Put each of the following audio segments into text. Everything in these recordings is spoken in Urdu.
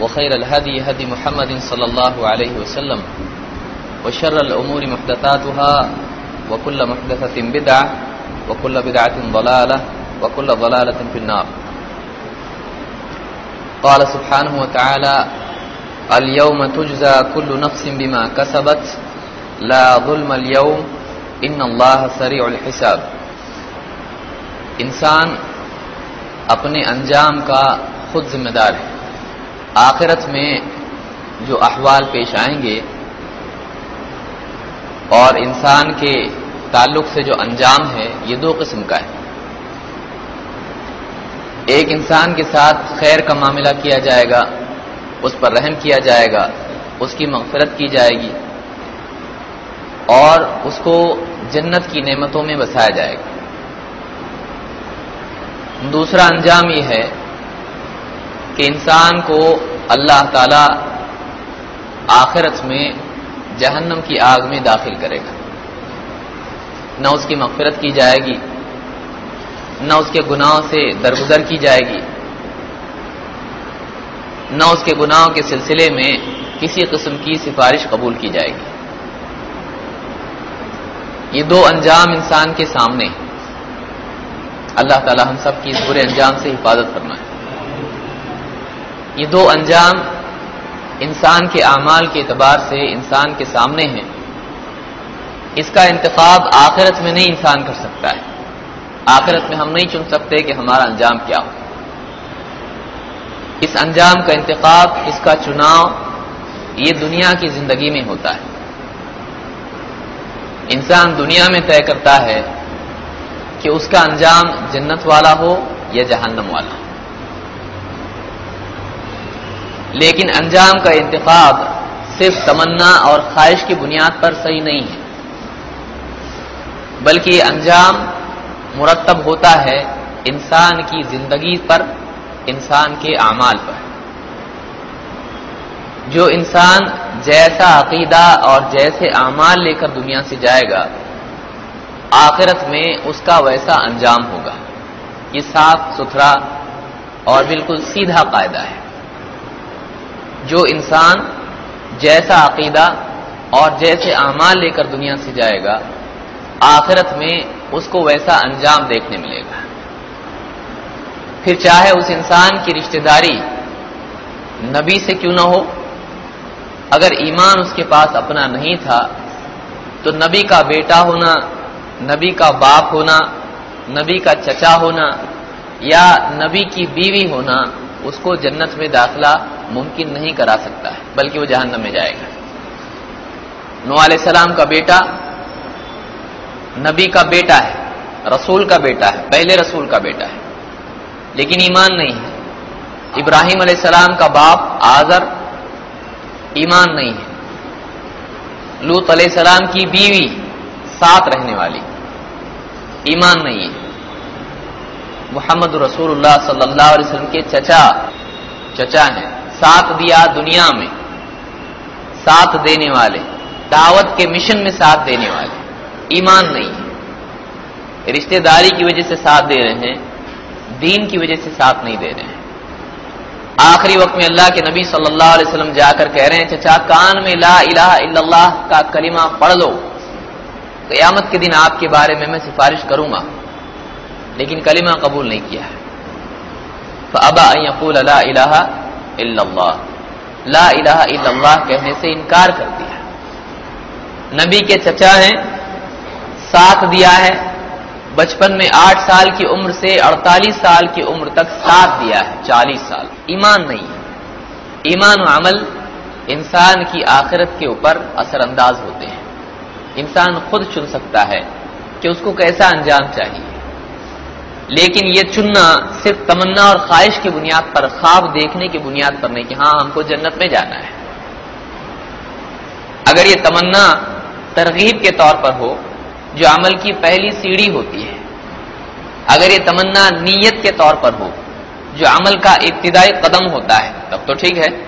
وخير الهدي هدي محمد صلى الله عليه وسلم وشر الأمور محدثاتها وكل محدثة بدعة وكل بدعة ضلالة وكل ضلالة في النار. قال سبحانه وتعالى اليوم تجزى كل نفس بما كسبت، لا ظلم اليوم ان اللہ سریع الحساب. انسان اپنے انجام کا خود ذمہ دار ہے۔ آخرت میں جو احوال پیش آئیں گے اور انسان کے تعلق سے جو انجام ہے، یہ دو قسم کا ہے۔ ایک انسان کے ساتھ خیر کا معاملہ کیا جائے گا، اس پر رحم کیا جائے گا، اس کی مغفرت کی جائے گی، اور اس کو جنت کی نعمتوں میں بسایا جائے گا۔ دوسرا انجام یہ ہے کہ انسان کو اللہ تعالی آخرت میں جہنم کی آگ میں داخل کرے گا۔ نہ اس کی مغفرت کی جائے گی، نہ اس کے گناہوں سے درگزر کی جائے گی، نہ اس کے گناہوں کے سلسلے میں کسی قسم کی سفارش قبول کی جائے گی۔ یہ دو انجام انسان کے سامنے اللہ تعالی ہم سب کی اس برے انجام سے حفاظت کرنا ہے یہ دو انجام انسان کے اعمال کے اعتبار سے انسان کے سامنے ہیں۔ اس کا انتخاب آخرت میں نہیں انسان کر سکتا ہے۔ آخرت میں ہم نہیں چن سکتے کہ ہمارا انجام کیا ہو۔ اس انجام کا انتخاب، اس کا چناؤ یہ دنیا کی زندگی میں ہوتا ہے۔ انسان دنیا میں طے کرتا ہے کہ اس کا انجام جنت والا ہو یا جہنم والا۔ ہو لیکن انجام کا انتخاب صرف تمنا اور خواہش کی بنیاد پر صحیح نہیں ہے۔ بلکہ یہ انجام مرتب ہوتا ہے انسان کی زندگی پر، انسان کے اعمال پر۔ جو انسان جیسا عقیدہ اور جیسے اعمال لے کر دنیا سے جائے گا، آخرت میں اس کا ویسا انجام ہوگا۔ یہ صاف، ستھرا اور بالکل سیدھا قاعدہ ہے۔ جو انسان جیسا عقیدہ اور جیسے اعمال لے کر دنیا سے جائے گا، آخرت میں اس کو ویسا انجام دیکھنے ملے گا۔ پھر چاہے اس انسان کی رشتہ داری نبی سے کیوں نہ ہو، اگر ایمان اس کے پاس اپنا نہیں تھا، تو نبی کا بیٹا ہونا، نبی کا باپ ہونا، نبی کا چچا ہونا یا نبی کی بیوی ہونا، اس کو جنت میں داخلہ ممکن نہیں کرا سکتا ہے، بلکہ وہ جہنم میں جائے گا۔ نو علیہ السلام کا بیٹا نبی کا بیٹا ہے، رسول کا بیٹا ہے، پہلے رسول کا بیٹا ہے۔ لیکن ایمان نہیں ہے۔ ابراہیم علیہ السلام کا باپ آزر ایمان نہیں ہے۔ لوت علیہ السلام کی بیوی ساتھ رہنے والی، ایمان نہیں ہے۔ محمد رسول اللہ صلی اللہ علیہ وسلم کے چچا چچا ہیں۔ ساتھ دیا دنیا میں، ساتھ دینے والے، دعوت کے مشن میں ساتھ دینے والے۔ ایمان نہیں ہے۔ رشتہ داری کی وجہ سے ساتھ دے رہے ہیں، دین کی وجہ سے ساتھ نہیں دے رہے ہیں۔ آخری وقت میں اللہ کے نبی صلی اللہ علیہ وسلم جا کر کہہ رہے ہیں، چچا، کان میں لا الہ الا اللہ کا کلمہ پڑھ لو۔ قیامت کے دن آپ کے بارے میں میں سفارش کروں گا۔ لیکن کلمہ قبول نہیں کیا ہے۔ فابا ان يقول لا الہ الا اللہ لا الہ الا اللہ کہنے سے انکار کر دیا نبی کے چچا ہیں، ساتھ دیا ہے، بچپن میں آٹھ سال کی عمر سے اڑتالیس سال کی عمر تک ساتھ دیا ہے، چالیس سال۔ ایمان نہیں ہے۔ ایمان و عمل انسان کی آخرت کے اوپر اثر انداز ہوتے ہیں۔ انسان خود چن سکتا ہے کہ اس کو کیسا انجام چاہیے۔ لیکن یہ چننا صرف تمنا اور خواہش کی بنیاد پر، خواب دیکھنے کی بنیاد پر نہیں کہ ہاں ہم کو جنت میں جانا ہے۔ اگر یہ تمنا ترغیب کے طور پر ہو، جو عمل کی پہلی سیڑھی ہوتی ہے، اگر یہ تمنا نیت کے طور پر ہو، جو عمل کا ابتدائی قدم ہوتا ہے، تب تو ٹھیک ہے۔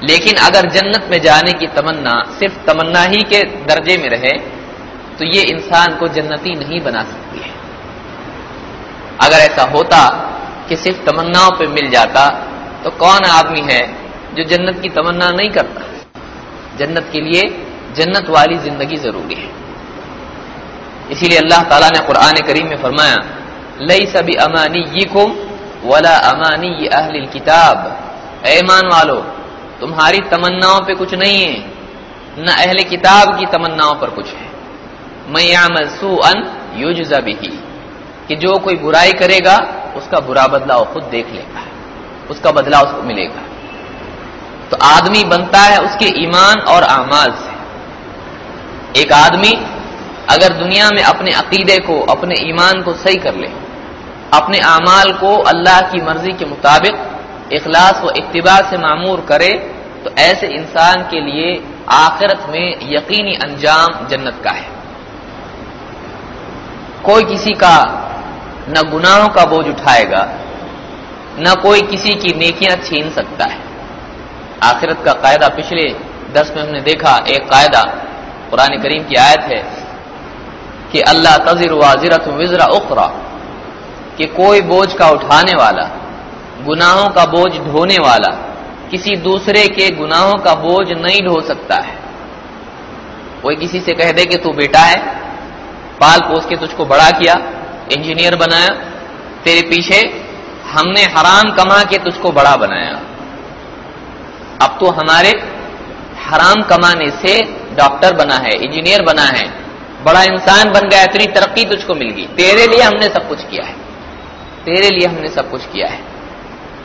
لیکن اگر جنت میں جانے کی تمنا صرف تمنا ہی کے درجے میں رہے، تو یہ انسان کو جنتی نہیں بنا سکتی ہے۔ اگر ایسا ہوتا کہ صرف تمناؤں پہ مل جاتا تو کون آدمی ہے جو جنت کی تمنا نہیں کرتا؟ جنت کے لیے جنت والی زندگی ضروری ہے۔ اسی لیے اللہ تعالیٰ نے قرآن کریم میں فرمایا لئی سبھی امانی یہ ولا امانی یہ اہل کتاب ایمان والو، تمہاری تمناؤں پہ کچھ نہیں ہے، نہ اہل کتاب کی تمناؤں پر کچھ ہے۔ میں سو ان یوجزا بھی کہ جو کوئی برائی کرے گا، اس کا برا بدلا وہ خود دیکھ لے گا اس کا بدلا اس کو ملے گا۔ تو آدمی بنتا ہے اس کے ایمان اور اعمال سے۔ ایک آدمی اگر دنیا میں اپنے عقیدے کو، اپنے ایمان کو صحیح کر لے، اپنے اعمال کو اللہ کی مرضی کے مطابق اخلاص و اتباع سے معمور کرے، تو ایسے انسان کے لیے آخرت میں یقینی انجام جنت کا ہے۔ کوئی کسی کا نہ گناہوں کا بوجھ اٹھائے گا، نہ کوئی کسی کی نیکیاں چھین سکتا ہے۔ آخرت کا قاعدہ پچھلے دس میں ہم نے دیکھا، ایک قاعدہ قرآن کریم کی آیت ہے کہ اللہ تذر واضرت وزرا اخرا کہ کوئی بوجھ کا اٹھانے والا، گناہوں کا بوجھ ڈھونے والا، کسی دوسرے کے گناہوں کا بوجھ نہیں ڈھو سکتا ہے۔ کوئی کسی سے کہہ دے کہ تو بیٹا ہے پال پوس کے تجھ کو بڑا کیا، انجینئر بنایا، تیرے پیچھے ہم نے حرام کما کے تجھ کو بڑا بنایا۔ اب تو ہمارے حرام کمانے سے ڈاکٹر بنا ہے، انجینئر بنا ہے، بڑا انسان بن گیا، اتنی ترقی تجھ کو مل گئی۔ تیرے لیے ہم نے سب کچھ کیا ہے۔ تیرے لیے ہم نے سب کچھ کیا ہے۔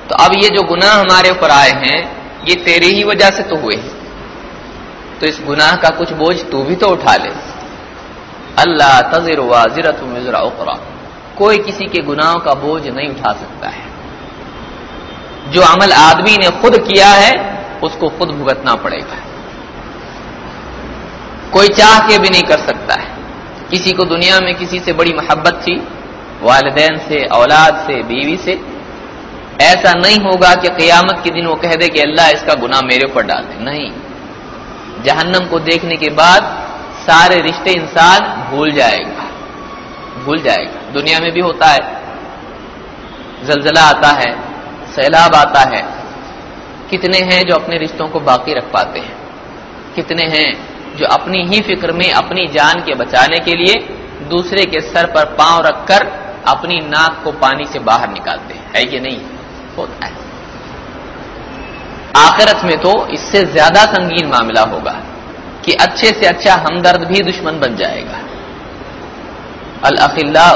تو اب یہ جو گناہ ہمارے اوپر آئے ہیں، یہ تیری ہی وجہ سے تو ہوئے۔ تو اس گناہ کا کچھ بوجھ تو بھی تو اٹھا لے۔ اللہ تذر واضرت مضرا اخرا کوئی کسی کے گناہوں کا بوجھ نہیں اٹھا سکتا ہے۔ جو عمل آدمی نے خود کیا ہے، اس کو خود بھگتنا پڑے گا۔ کوئی چاہ کے بھی نہیں کر سکتا ہے۔ کسی کو دنیا میں کسی سے بڑی محبت تھی، والدین سے، اولاد سے، بیوی سے۔ ایسا نہیں ہوگا کہ قیامت کے دن وہ کہہ دے کہ اللہ اس کا گناہ میرے اوپر ڈال دے۔ نہیں۔ جہنم کو دیکھنے کے بعد سارے رشتے انسان بھول جائے گا۔ بھول جائے گا۔ دنیا میں بھی ہوتا ہے۔ زلزلہ آتا ہے۔ سیلاب آتا ہے۔ کتنے ہیں جو اپنے رشتوں کو باقی رکھ پاتے ہیں؟ کتنے ہیں جو اپنی ہی فکر میں اپنی جان کے بچانے کے لیے دوسرے کے سر پر پاؤں رکھ کر اپنی ناک کو پانی سے باہر نکالتے ہیں؟ ہے کہ نہیں؟ ہوتا ہے۔ آخرت میں تو اس سے زیادہ سنگین معاملہ ہوگا۔ کہ اچھے سے اچھا ہمدرد بھی دشمن بن جائے گا۔ الخلا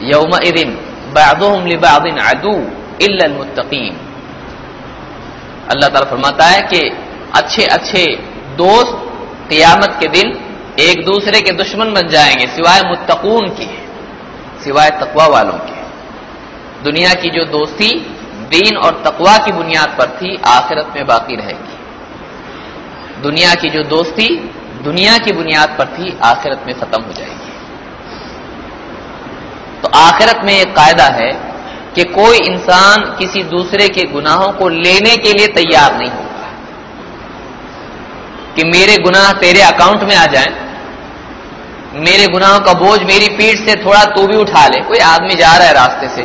یوم ارن بادن ادو المتقین۔ اللہ تعالیٰ فرماتا ہے کہ اچھے اچھے دوست قیامت کے دن ایک دوسرے کے دشمن بن جائیں گے، سوائے متقون کی سوائے تقوا والوں کے۔ دنیا کی جو دوستی، دین اور تقوا کی بنیاد پر تھی، آخرت میں باقی رہے گی۔ دنیا کی جو دوستی، دنیا کی بنیاد پر تھی آخرت میں ختم ہو جائے گی۔ تو آخرت میں ایک قاعدہ ہے کہ کوئی انسان کسی دوسرے کے گناہوں کو لینے کے لیے تیار نہیں ہوگا کہ میرے گناہ تیرے اکاؤنٹ میں آ جائیں، میرے گناہوں کا بوجھ میری پیٹ سے تھوڑا تو بھی اٹھا لے۔ کوئی آدمی جا رہا ہے راستے سے۔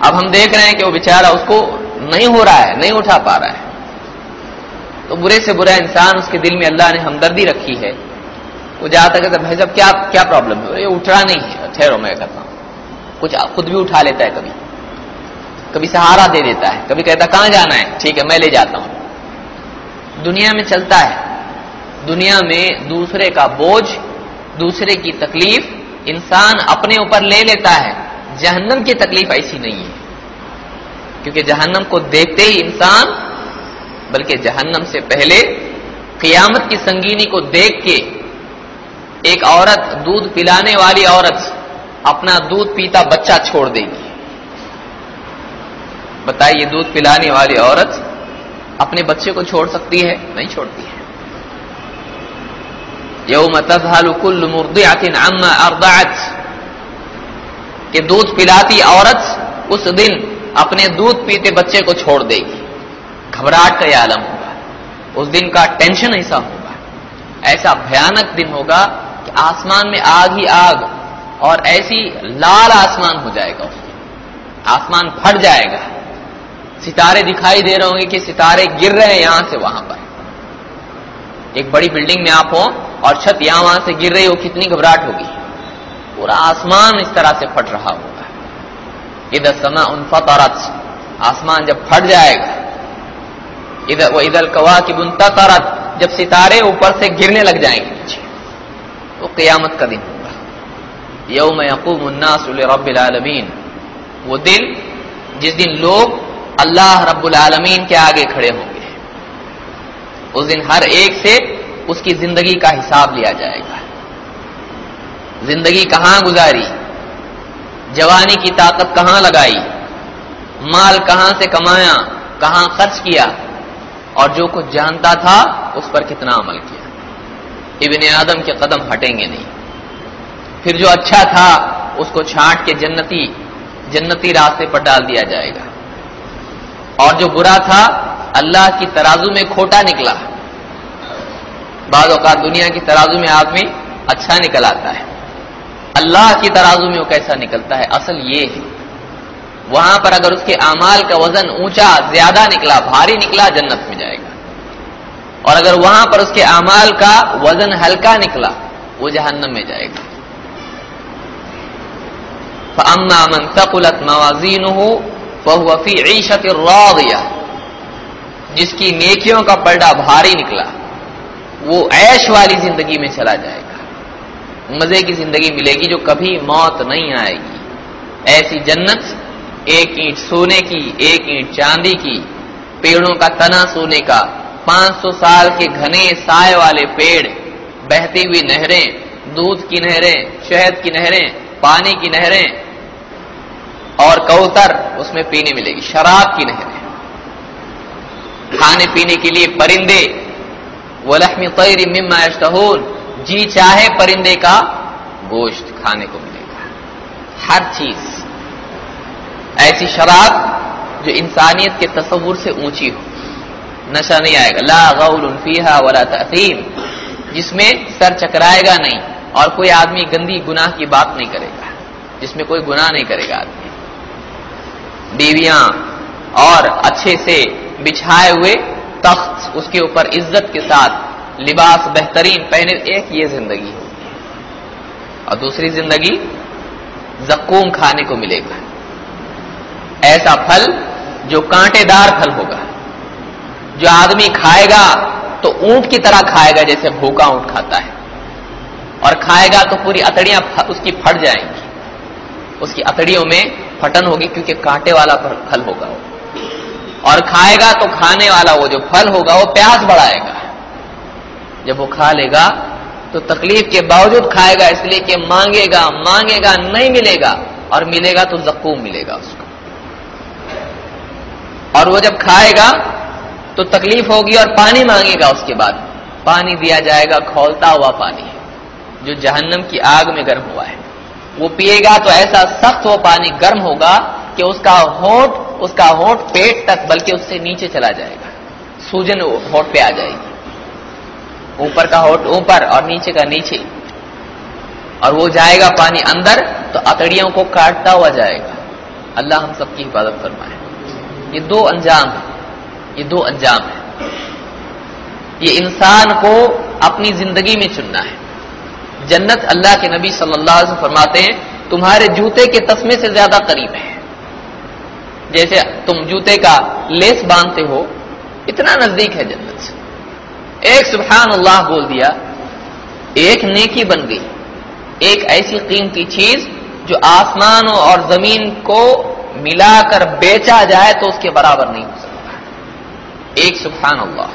اب ہم دیکھ رہے ہیں کہ وہ بےچارا اس کو نہیں ہو رہا ہے، نہیں اٹھا پا رہا ہے۔ تو برے سے برا انسان اس کے دل میں اللہ نے ہمدردی رکھی ہے۔ وہ جاتا کہتا بھائی صاحب، کیا کیا پرابلم ہے؟ یہ اٹھ رہا نہیں ہے۔ ٹھہرو، میں کہتا ہوں۔ کچھ خود بھی اٹھا لیتا ہے کبھی۔ کبھی سہارا دے دیتا ہے۔ کبھی کہتا کہاں جانا ہے؟ ٹھیک ہے، میں لے جاتا ہوں۔ دنیا میں چلتا ہے۔ دنیا میں دوسرے کا بوجھ، دوسرے کی تکلیف انسان اپنے اوپر لے لیتا ہے۔ جہنم کی تکلیف ایسی نہیں ہے۔ کیونکہ جہنم کو دیکھتے ہی انسان بلکہ جہنم سے پہلے قیامت کی سنگینی کو دیکھ کے ایک عورت دودھ پلانے والی عورت اپنا دودھ پیتا بچہ چھوڑ دے گی۔ بتائیے، دودھ پلانے والی عورت اپنے بچے کو چھوڑ سکتی ہے؟ نہیں چھوڑتی ہے۔ یوم تذہل کل مرضعت عما ارضعت۔ کہ دودھ پلاتی عورت اس دن اپنے دودھ پیتے بچے کو چھوڑ دے گی۔ گھبراہٹ کا یہ عالم ہوگا۔ اس دن کا ٹینشن ایسا ہوگا۔ ایسا بھیانک دن ہوگا کہ آسمان میں آگ ہی آگ اور ایسی لال آسمان ہو جائے گا آسمان پھٹ جائے گا۔ ستارے دکھائی دے رہے ہوں گے کہ ستارے گر رہے ہیں یہاں سے وہاں پر۔ ایک بڑی بلڈنگ میں آپ ہوں اور چھت یہاں وہاں سے گر رہی ہو، کتنی گھبراہٹ ہوگی۔ پورا آسمان اس طرح سے پھٹ رہا ہوگا۔ ادھر سما ان فطرت آسمان جب پھٹ جائے گا ادھر وہ ادھر کوا کی بنتا جب ستارے اوپر سے گرنے لگ جائیں گے نیچے تو قیامت کا دن ہوگا۔ یوم یقوم الناس لرب العالمین۔ وہ دن جس دن لوگ اللہ رب العالمین کے آگے کھڑے ہوں گے۔ اس دن ہر ایک سے اس کی زندگی کا حساب لیا جائے گا۔ زندگی کہاں گزاری؟ جوانی کی طاقت کہاں لگائی؟ مال کہاں سے کمایا؟ کہاں خرچ کیا؟ اور جو کچھ جانتا تھا اس پر کتنا عمل کیا۔ ابن آدم کے قدم ہٹیں گے نہیں۔ پھر جو اچھا تھا اس کو چھانٹ کے جنتی جنتی راستے پر ڈال دیا جائے گا۔ اور جو برا تھا، اللہ کی ترازو میں کھوٹا نکلا۔ بعض اوقات دنیا کی ترازو میں آدمی اچھا نکل آتا ہے۔ اللہ کی ترازو میں وہ کیسا نکلتا ہے؟ اصل یہ ہے۔ وہاں پر اگر اس کے اعمال کا وزن اونچا زیادہ نکلا، بھاری نکلا، جنت میں جائے گا۔ اور اگر وہاں پر اس کے اعمال کا وزن ہلکا نکلا، وہ جہنم میں جائے گا۔ فَأَمَّا مَن تَقُلَتْ مَوَازِينُهُ فَهُوَ فِي عِيشَةٍ رَاضِيَةٍ۔ جس کی نیکیوں کا پلڈا بھاری نکلا، وہ عیش والی زندگی میں چلا جائے گا۔ مزے کی زندگی ملے گی جو کبھی موت نہیں آئے گی۔ ایسی جنت ایک اینٹ سونے کی، ایک اینٹ چاندی کی، پیڑوں کا تنا سونے کا، پانچ سو سال کے گھنے سائے والے پیڑ، بہتی ہوئی نہریں، دودھ کی نہریں، شہد کی نہریں، پانی کی نہریں۔ اور کوتر اس میں پینے ملے گی، شراب کی نہریں۔ کھانے پینے کے لیے پرندے وہ لکھمی مما اشتہون جی چاہے پرندے کا گوشت کھانے کو ملے گا۔ ہر چیز۔ ایسی شراب جو انسانیت کے تصور سے اونچی ہو۔ نشہ نہیں آئے گا۔ لا غول فیہا ولا تأثیم۔ جس میں سر چکرائے گا نہیں اور کوئی آدمی گندی گناہ کی بات نہیں کرے گا۔ جس میں کوئی گناہ نہیں کرے گا آدمی۔ بیویاں اور اچھے سے بچھائے ہوئے تخت اس کے اوپر عزت کے ساتھ لباس بہترین پہنے ایک یہ زندگی۔ ہوگی اور دوسری زندگی زکوم کھانے کو ملے گا۔ ایسا پھل جو کانٹے دار پھل ہوگا۔ جو آدمی کھائے گا تو اونٹ کی طرح کھائے گا جیسے بھوکا اونٹ کھاتا ہے۔ اور کھائے گا تو پوری اتڑیاں اس کی پھٹ جائیں گی۔ اس کی اتڑیوں میں پھٹن ہوگی کیونکہ کانٹے والا پھل ہوگا وہ۔ اور کھائے گا تو کھانے والا وہ جو پھل ہوگا وہ پیاس بڑھائے گا۔ جب وہ کھا لے گا تو تکلیف کے باوجود کھائے گا، اس لیے کہ مانگے گا مانگے گا، نہیں ملے گا۔ اور ملے گا تو زکوم ملے گا اس کو۔ اور وہ جب کھائے گا تو تکلیف ہوگی اور پانی مانگے گا اس کے بعد۔ پانی دیا جائے گا، کھولتا ہوا پانی جو جہنم کی آگ میں گرم ہوا ہے۔ وہ پیے گا تو ایسا سخت وہ پانی گرم ہوگا کہ اس کا ہونٹ اس کا ہونٹ پیٹ تک، بلکہ اس سے نیچے چلا جائے گا۔ سوجن ہونٹ پہ آ جائے گی۔ اوپر کا ہونٹ اوپر اور نیچے کا نیچے۔ اور وہ جائے گا پانی اندر تو اتڑیوں کو کاٹتا ہوا جائے گا۔ اللہ ہم سب کی حفاظت فرمائے۔ یہ دو انجام ہے یہ دو انجام ہے یہ انسان کو اپنی زندگی میں چننا ہے۔ جنت اللہ کے نبی صلی اللہ علیہ وسلم فرماتے ہیں، تمہارے جوتے کے تسمے سے زیادہ قریب ہے جیسے تم جوتے کا لیس باندھتے ہو، اتنا نزدیک ہے جنت۔ سے ایک سبحان اللہ بول دیا، ایک نیکی بن گئی۔ ایک ایسی قیمتی چیز جو آسمانوں اور زمین کو ملا کر بیچا جائے تو اس کے برابر نہیں ہو سکتا۔ ایک سبحان اللہ۔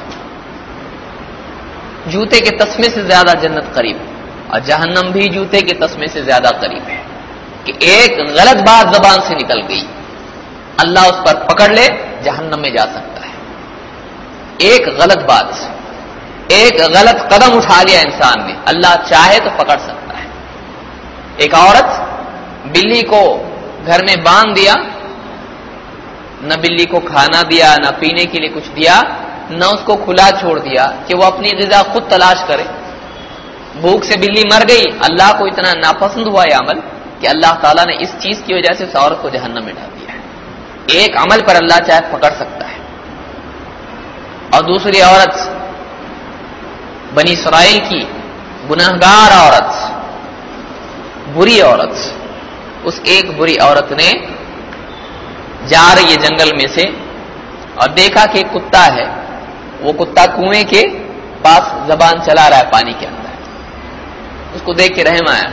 جوتے کے تسمے سے زیادہ جنت قریب اور جہنم بھی جوتے کے تسمے سے زیادہ قریب ہے۔ کہ ایک غلط بات زبان سے نکل گئی۔ اللہ اس پر پکڑ لے، جہنم میں جا سکتا ہے۔ ایک غلط بات ایک غلط قدم اٹھا لیا انسان نے۔ اللہ چاہے تو پکڑ سکتا ہے۔ ایک عورت بلی کو گھر میں باندھ دیا نہ بلی کو کھانا دیا، نہ پینے کے لیے کچھ دیا، نہ اس کو کھلا چھوڑ دیا کہ وہ اپنی غذا خود تلاش کرے۔ بھوک سے بلی مر گئی۔ اللہ کو اتنا ناپسند ہوا یہ عمل کہ اللہ تعالیٰ نے اس چیز کی وجہ سے اس عورت کو جہنم میں ڈال دیا ہے۔ ایک عمل پر اللہ چاہے پکڑ سکتا ہے۔ اور دوسری عورت، بنی اسرائیل کی گناہگار عورت، بری عورت، اس ایک بری عورت نے جا رہی ہے جنگل میں سے اور دیکھا کہ کتا ہے۔ وہ کتا کنویں کے پاس زبان چلا رہا ہے پانی کے اندر۔ اس کو دیکھ کے رحم آیا۔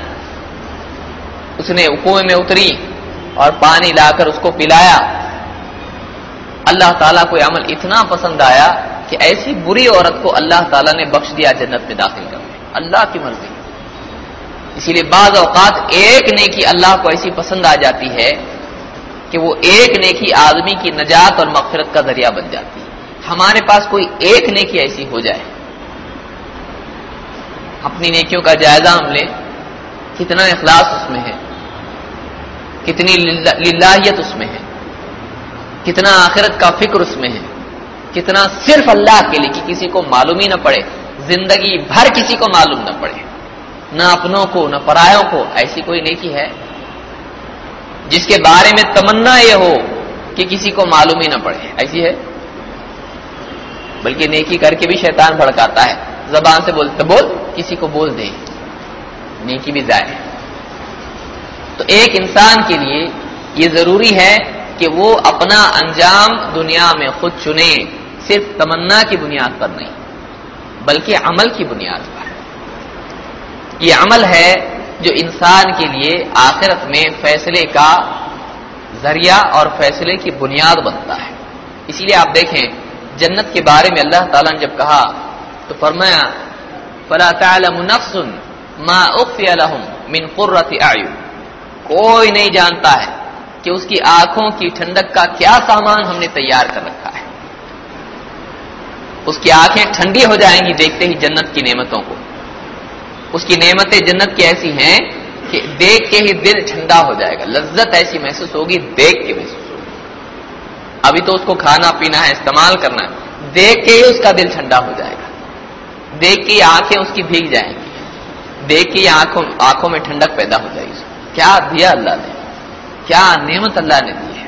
اس نے کنویں میں اتری اور پانی لا کر اس کو پلایا۔ اللہ تعالیٰ کو عمل اتنا پسند آیا کہ ایسی بری عورت کو اللہ تعالیٰ نے بخش دیا جنت میں داخل کر اللہ کی مرضی۔ اسی لیے بعض اوقات ایک نیکی اللہ کو ایسی پسند آ جاتی ہے کہ وہ ایک نیکی آدمی کی نجات اور مغفرت کا ذریعہ بن جاتی ہے۔ ہمارے پاس کوئی ایک نیکی ایسی ہو جائے۔ اپنی نیکیوں کا جائزہ ہم لیں۔ کتنا اخلاص اس میں ہے۔ کتنی للہیت اس میں ہے۔ کتنا آخرت کا فکر اس میں ہے۔ کتنا صرف اللہ کے لیے کہ کسی کو معلوم ہی نہ پڑے۔ زندگی بھر کسی کو معلوم نہ پڑے۔ نہ اپنوں کو، نہ پرایوں کو ایسی کوئی نیکی ہے؟ جس کے بارے میں تمنا یہ ہو کہ کسی کو معلوم ہی نہ پڑے۔ ایسی ہے؟ بلکہ نیکی کر کے بھی شیطان بھڑکاتا ہے۔ زبان سے بولتے بول، کسی کو بول دے۔ نیکی بھی ضائع تو ایک انسان کے لیے یہ ضروری ہے کہ وہ اپنا انجام دنیا میں خود چنے۔ صرف تمنا کی بنیاد پر نہیں، بلکہ عمل کی بنیاد پر۔ یہ عمل ہے جو انسان کے لیے آخرت میں فیصلے کا ذریعہ اور فیصلے کی بنیاد بنتا ہے۔ اسی لیے آپ دیکھیں، جنت کے بارے میں اللہ تعالیٰ نے جب کہا، تو فرمایا، فلا تعلم نفس ما اخفی لهم من قرۃ اعین کوئی نہیں جانتا ہے کہ اس کی آنکھوں کی ٹھنڈک کا کیا سامان ہم نے تیار کر رکھا ہے۔ اس کی آنکھیں ٹھنڈی ہو جائیں گی، دیکھتے ہی جنت کی نعمتوں کو۔ اس کی نعمتیں جنت کی ایسی ہیں کہ دیکھ کے ہی دل ٹھنڈا ہو جائے گا، لذت ایسی محسوس ہوگی، دیکھ کے محسوس ہوگی۔ ابھی تو اس کو کھانا پینا ہے، استعمال کرنا ہے۔ دیکھ کے ہی اس کا دل ٹھنڈا ہو جائے گا۔ دیکھ کے آنکھیں اس کی بھیگ جائیں گی۔ دیکھ کے آنکھوں آنکھوں میں ٹھنڈک پیدا ہو جائے گی۔ کیا دیا اللہ نے؟ کیا نعمت اللہ نے دی ہے؟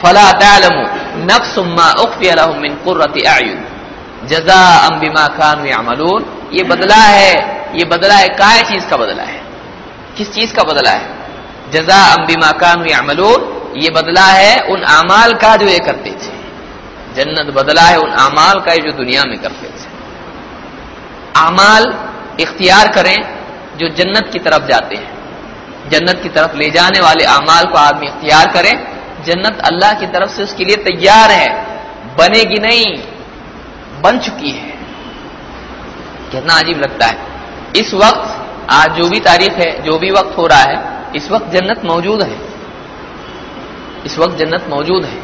فلا تعلم نفس ما اخفي لهم من قرة اعين جزاء بما كانوا يعملون۔ یہ بدلہ ہے، یہ بدلہ ہے، کائے چیز کا بدلہ ہے؟ کس چیز کا بدلہ ہے؟ جزاء بما كانوا يعملون، یہ بدلہ ہے ان اعمال کا جو یہ کرتے تھے۔ جنت بدلہ ہے ان اعمال کا جو دنیا میں کرتے تھے۔ اعمال اختیار کریں جو جنت کی طرف جاتے ہیں۔ جنت کی طرف لے جانے والے اعمال کو آدمی اختیار کرے۔ جنت اللہ کی طرف سے اس کے لیے تیار ہے۔ بنے گی نہیں، بن چکی ہے۔ کتنا عجیب لگتا ہے۔ اس وقت آج جو بھی تاریخ ہے، جو بھی وقت ہو رہا ہے، اس وقت جنت موجود ہے۔ اس وقت جنت موجود ہے۔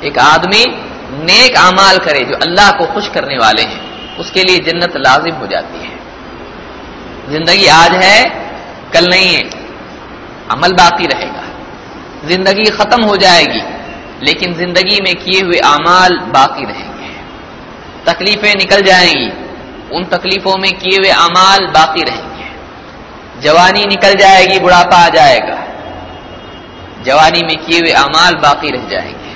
ایک آدمی نیک اعمال کرے جو اللہ کو خوش کرنے والے ہیں، اس کے لیے جنت لازم ہو جاتی ہے۔ زندگی آج ہے، کل نہیں ہے۔ عمل باقی رہے گا۔ زندگی ختم ہو جائے گی، لیکن زندگی میں کیے ہوئے اعمال باقی رہیں گے۔ تکلیفیں نکل جائیں گی۔ ان تکلیفوں میں کیے ہوئے اعمال باقی رہیں گے۔ جوانی نکل جائے گی، بڑھاپا آ جائے گا۔ جوانی میں کیے ہوئے اعمال باقی رہ جائیں گے۔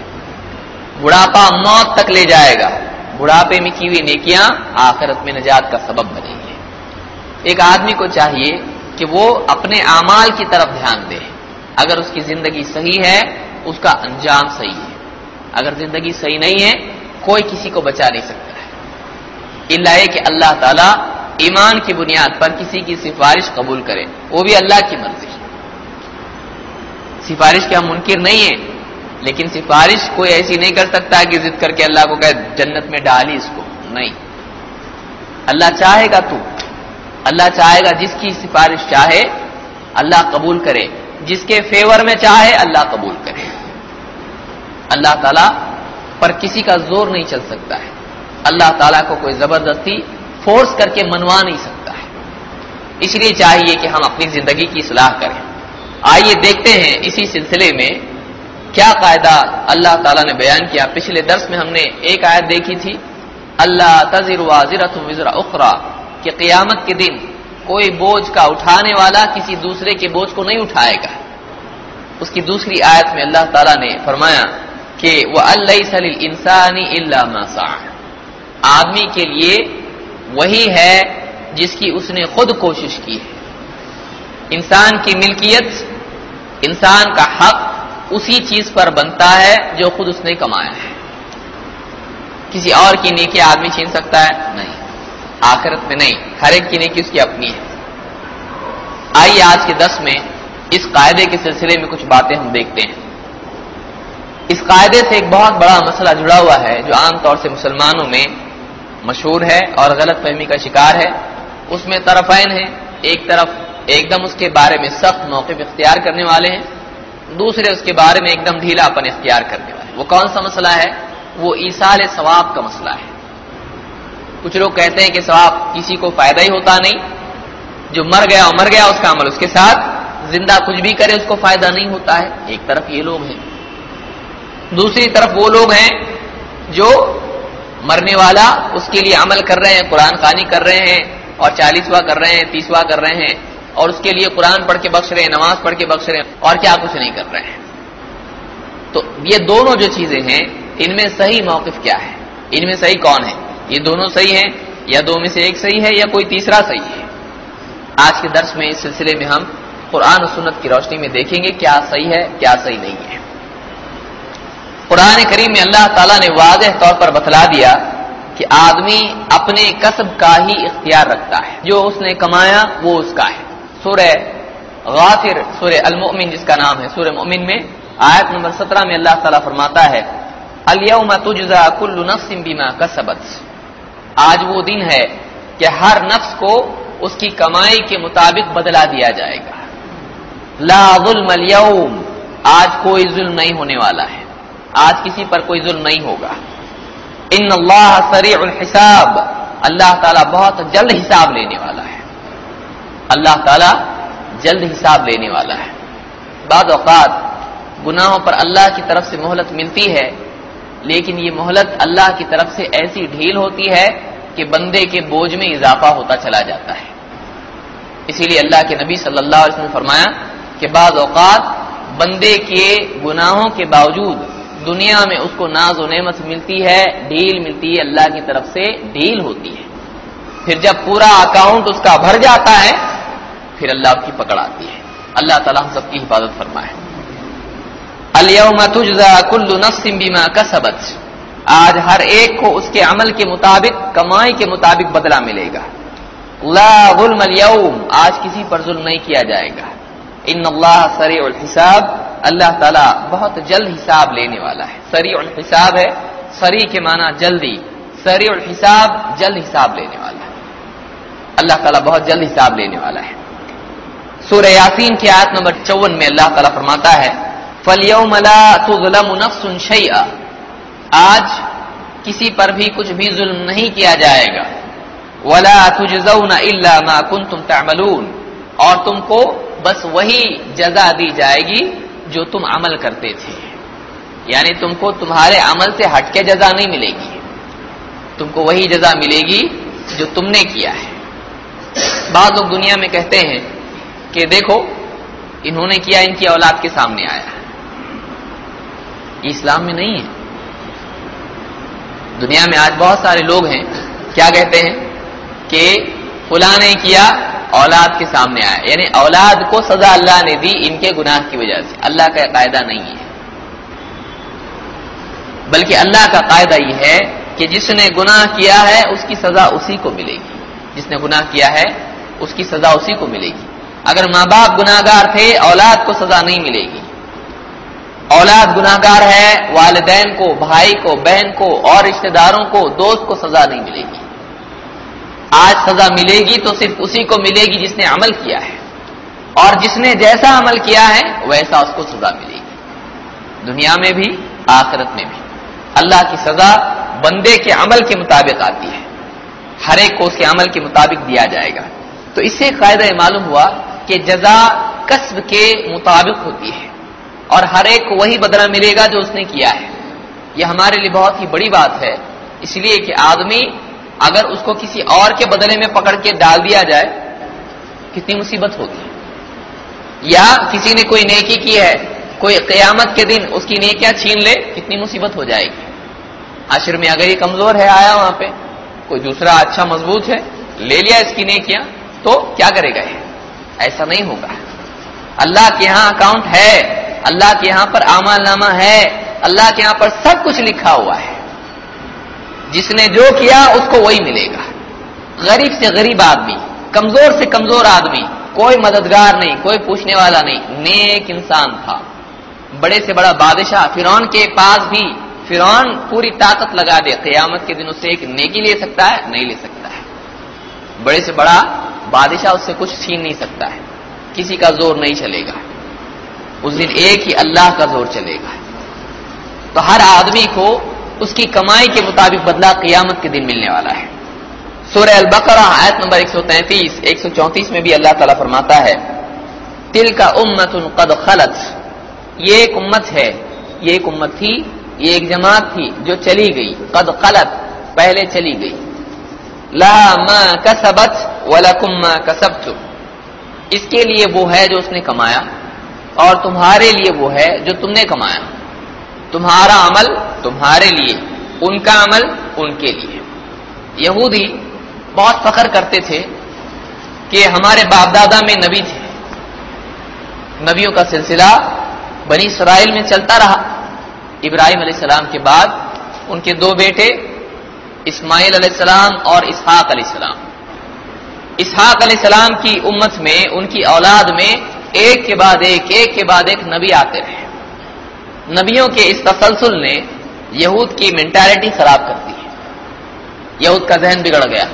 بڑھاپا موت تک لے جائے گا۔ بڑھاپے میں کی ہوئی نیکیاں آخرت میں نجات کا سبب بنیں گے۔ ایک آدمی کو چاہیے کہ وہ اپنے اعمال کی طرف دھیان دے۔ اگر اس کی زندگی صحیح ہے، اس کا انجام صحیح ہے۔ اگر زندگی صحیح نہیں ہے، کوئی کسی کو بچا نہیں سکتا۔ ہے اللہ کہ اللہ تعالی ایمان کی بنیاد پر کسی کی سفارش قبول کرے۔ وہ بھی اللہ کی مرضی۔ سفارش کے ہم منکر نہیں ہیں لیکن سفارش کوئی ایسی نہیں کر سکتا کہ ضد کر کے اللہ کو کہ جنت میں ڈالی اس کو۔ نہیں۔ اللہ چاہے گا تو۔ اللہ چاہے گا جس کی سفارش چاہے، اللہ قبول کرے۔ جس کے فیور میں چاہے، اللہ قبول کرے۔ اللہ تعالی پر کسی کا زور نہیں چل سکتا ہے۔ اللہ تعالیٰ کو کوئی زبردستی فورس کر کے منوا نہیں سکتا ہے۔ اس لیے چاہیے کہ ہم اپنی زندگی کی اصلاح کریں۔ آئیے دیکھتے ہیں اسی سلسلے میں کیا قاعدہ اللہ تعالیٰ نے بیان کیا۔ پچھلے درس میں ہم نے ایک آیت دیکھی تھی، اللہ تذر واضرت وزرا اخرا کہ قیامت کے دن کوئی بوجھ کا اٹھانے والا کسی دوسرے کے بوجھ کو نہیں اٹھائے گا۔ اس کی دوسری آیت میں اللہ تعالیٰ نے فرمایا کہ وہ اللہ سل انسانی اللہ آدمی کے لیے وہی ہے جس کی اس نے خود کوشش کی۔ ہے انسان کی ملکیت، انسان کا حق اسی چیز پر بنتا ہے جو خود اس نے کمایا ہے۔ کسی اور کی نیکی آدمی چھین سکتا ہے؟ نہیں۔ آخرت میں نہیں۔ ہر ایک کی نیکی اس کی اپنی ہے۔ آئیے آج کے دس میں اس قاعدے کے سلسلے میں کچھ باتیں ہم دیکھتے ہیں۔ اس قاعدے سے ایک بہت بڑا مسئلہ جڑا ہوا ہے جو عام طور سے مسلمانوں میں مشہور ہے اور غلط فہمی کا شکار ہے۔ اس میں طرفین ہیں، ایک طرف ایک دم اس کے بارے میں سخت موقف اختیار کرنے والے ہیں، دوسرے اس کے بارے میں ایک دم ڈھیلا اپن اختیار کرنے والے وہ کون سا مسئلہ ہے؟ وہ ایسال ثواب کا مسئلہ ہے۔ کچھ لوگ کہتے ہیں کہ ثواب کسی کو فائدہ ہی ہوتا نہیں۔ جو مر گیا مر گیا اس کا عمل، اس کے ساتھ زندہ کچھ بھی کرے اس کو فائدہ نہیں ہوتا ہے۔ ایک طرف یہ لوگ ہیں۔ دوسری طرف وہ لوگ ہیں جو مرنے والا اس کے لیے عمل کر رہے ہیں، قرآن خانی کر رہے ہیں اور چالیسواں کر رہے ہیں، تیسواں کر رہے ہیں اور اس کے لیے قرآن پڑھ کے بخش رہے ہیں، نماز پڑھ کے بخش رہے ہیں اور کیا کچھ نہیں کر رہے ہیں۔ تو یہ دونوں جو چیزیں ہیں، ان میں صحیح موقف کیا ہے؟ ان میں صحیح کون ہے؟ یہ دونوں صحیح ہیں یا دو میں سے ایک صحیح ہے یا کوئی تیسرا صحیح ہے؟ آج کے درس میں اس سلسلے میں ہم قرآن و سنت کی روشنی میں دیکھیں گے کیا صحیح ہے، کیا صحیح نہیں ہے۔ قرآن کریم میں اللہ تعالیٰ نے واضح طور پر بتلا دیا کہ آدمی اپنے کسب کا ہی اختیار رکھتا ہے۔ جو اس نے کمایا وہ اس کا ہے۔ سورہ غافر، سورہ المؤمن جس کا نام ہے، سورہ مؤمن میں آیت نمبر سترہ میں اللہ تعالیٰ فرماتا ہے الیوم تجزا کل نفس بما کسبت۔ آج وہ دن ہے کہ ہر نفس کو اس کی کمائی کے مطابق بدلا دیا جائے گا۔ لا ظلم اليوم، آج کوئی ظلم نہیں ہونے والا ہے۔ آج کسی پر کوئی ظلم نہیں ہوگا۔ ان اللہ سریع الحساب۔ اللہ تعالیٰ بہت جلد حساب لینے والا ہے۔ اللہ تعالیٰ جلد حساب لینے والا ہے۔ بعض اوقات گناہوں پر اللہ کی طرف سے مہلت ملتی ہے، لیکن یہ مہلت اللہ کی طرف سے ایسی ڈھیل ہوتی ہے کہ بندے کے بوجھ میں اضافہ ہوتا چلا جاتا ہے۔ اسی لیے اللہ کے نبی صلی اللہ علیہ وسلم نے فرمایا کہ بعض اوقات بندے کے گناہوں کے باوجود دنیا میں اس کو ناز و نعمت ملتی ہے، ڈیل ملتی ہے، اللہ کی طرف سے ڈیل ہوتی ہے۔ پھر جب پورا اکاؤنٹ اس کا بھر جاتا ہے، پھر اللہ کی پکڑ آتی ہے۔ اللہ تعالیٰ ہم سب کی حفاظت فرمائے۔ اليوم تجزا نفس بما كسبت آج ہر ایک کو اس کے عمل کے مطابق، کمائی کے مطابق بدلہ ملے گا۔ لا ظلم اليوم آج کسی پر ظلم نہیں کیا جائے گا۔ ان اللہ سریع الحساب، اللہ تعالیٰ بہت جلد حساب لینے والا ہے۔ سریع الحساب ہے سری کے معنی جلدی۔ سریع الحساب جلد حساب لینے والا ہے۔ اللہ تعالیٰ بہت جلد حساب لینے والا ہے۔ سورہ یاسین کی آیت نمبر چون میں اللہ تعالیٰ فرماتا ہے فَلْيَوْمَ لَا تُظْلَمُ نَفْسٌ شَيْئًا۔ آج کسی پر بھی کچھ بھی ظلم نہیں کیا جائے گا۔ وَلَا تُجْزَوْنَ إِلَّا مَا كُنْتُمْ تَعْمَلُونَ۔ اور تم کو بس وہی جزا دی جائے گی جو تم عمل کرتے تھے۔ یعنی تم کو تمہارے عمل سے ہٹ کے جزا نہیں ملے گی۔ تم کو وہی جزا ملے گی جو تم نے کیا ہے۔ بعض لوگ دنیا میں کہتے ہیں کہ دیکھو، انہوں نے کیا، ان کی اولاد کے سامنے آیا۔ یہ اسلام میں نہیں ہے۔ دنیا میں آج بہت سارے لوگ ہیں، کیا کہتے ہیں کہ فلاں نے کیا، اولاد کے سامنے آیا۔ یعنی اولاد کو سزا اللہ نے دی ان کے گناہ کی وجہ سے۔ اللہ کا قاعدہ نہیں ہے۔ بلکہ اللہ کا قاعدہ یہ ہے کہ جس نے گناہ کیا ہے، اس کی سزا اسی کو ملے گی۔ جس نے گناہ کیا ہے، اس کی سزا اسی کو ملے گی۔ اگر ماں باپ گناگار تھے، اولاد کو سزا نہیں ملے گی۔ اولاد گناگار ہے، والدین کو، بھائی کو، بہن کو اور رشتہ داروں کو، دوست کو سزا نہیں ملے گی۔ آج سزا ملے گی تو صرف اسی کو ملے گی جس نے عمل کیا ہے۔ اور جس نے جیسا عمل کیا ہے، ویسا اس کو سزا ملے گی۔ دنیا میں بھی، آخرت میں بھی۔ اللہ کی سزا بندے کے عمل کے مطابق آتی ہے۔ ہر ایک کو اس کے عمل کے مطابق دیا جائے گا۔ تو اس سے قاعدہ معلوم ہوا کہ جزا کسب کے مطابق ہوتی ہے۔ اور ہر ایک کو وہی بدلہ ملے گا جو اس نے کیا ہے۔ یہ ہمارے لیے بہت ہی بڑی بات ہے۔ اس لیے کہ آدمی اگر اس کو کسی اور کے بدلے میں پکڑ کے ڈال دیا جائے، کتنی مصیبت ہوگی؟ یا کسی نے کوئی نیکی کی ہے، کوئی قیامت کے دن اس کی نیکیاں چھین لے، کتنی مصیبت ہو جائے گی؟ آشر میں اگر یہ کمزور ہے آیا وہاں پہ، کوئی دوسرا اچھا مضبوط ہے، لے لیا اس کی نیکیاں، تو کیا کرے گا ایسا نہیں ہوگا۔ اللہ کے یہاں اکاؤنٹ ہے، اللہ کے یہاں پر آمال نامہ ہے، اللہ کے یہاں پر سب کچھ لکھا ہوا ہے۔ جس نے جو کیا اس کو وہی ملے گا۔ غریب سے غریب آدمی، کمزور سے کمزور آدمی، کوئی مددگار نہیں، کوئی پوچھنے والا نہیں، نیک انسان تھا۔ بڑے سے بڑا بادشاہ فرون کے پاس بھی فرون پوری طاقت لگا دے۔ قیامت کے دن اسے ایک نیکی لے سکتا ہے، نہیں لے سکتا ہے۔ بڑے سے بڑا بادشاہ اس سے کچھ چھین نہیں سکتا ہے۔ کسی کا زور نہیں چلے گا۔ اس دن ایک ہی اللہ کا زور چلے گا۔ تو ہر آدمی کو اس کی کمائی کے مطابق بدلہ قیامت کے دن ملنے والا ہے۔ سورہ البقرہ آیت نمبر 133 134 میں بھی اللہ تعالیٰ فرماتا ہے تل کا امت قد خلط یہ ایک امت ہے، یہ ایک امت تھی، یہ ایک جماعت تھی جو چلی گئی۔ قد خلط پہلے چلی گئی۔ لا ما کسبت ولکم ما کسبتم۔ اس کے لیے وہ ہے جو اس نے کمایا، اور تمہارے لیے وہ ہے جو تم نے کمایا۔ تمہارا عمل تمہارے لیے، ان کا عمل ان کے لیے۔ یہودی بہت فخر کرتے تھے کہ ہمارے باپ دادا میں نبی تھے۔ نبیوں کا سلسلہ بنی اسرائیل میں چلتا رہا۔ ابراہیم علیہ السلام کے بعد ان کے دو بیٹے، اسماعیل علیہ السلام اور اسحاق علیہ السلام۔ اسحاق علیہ السلام کی امت میں، ان کی اولاد میں ایک کے بعد ایک ایک کے بعد ایک نبی آتے رہے۔ نبیوں کے اس تسلسل نے یہود کی مینٹالٹی خراب کر دی ہے۔ یہود کا ذہن بگڑ گیا۔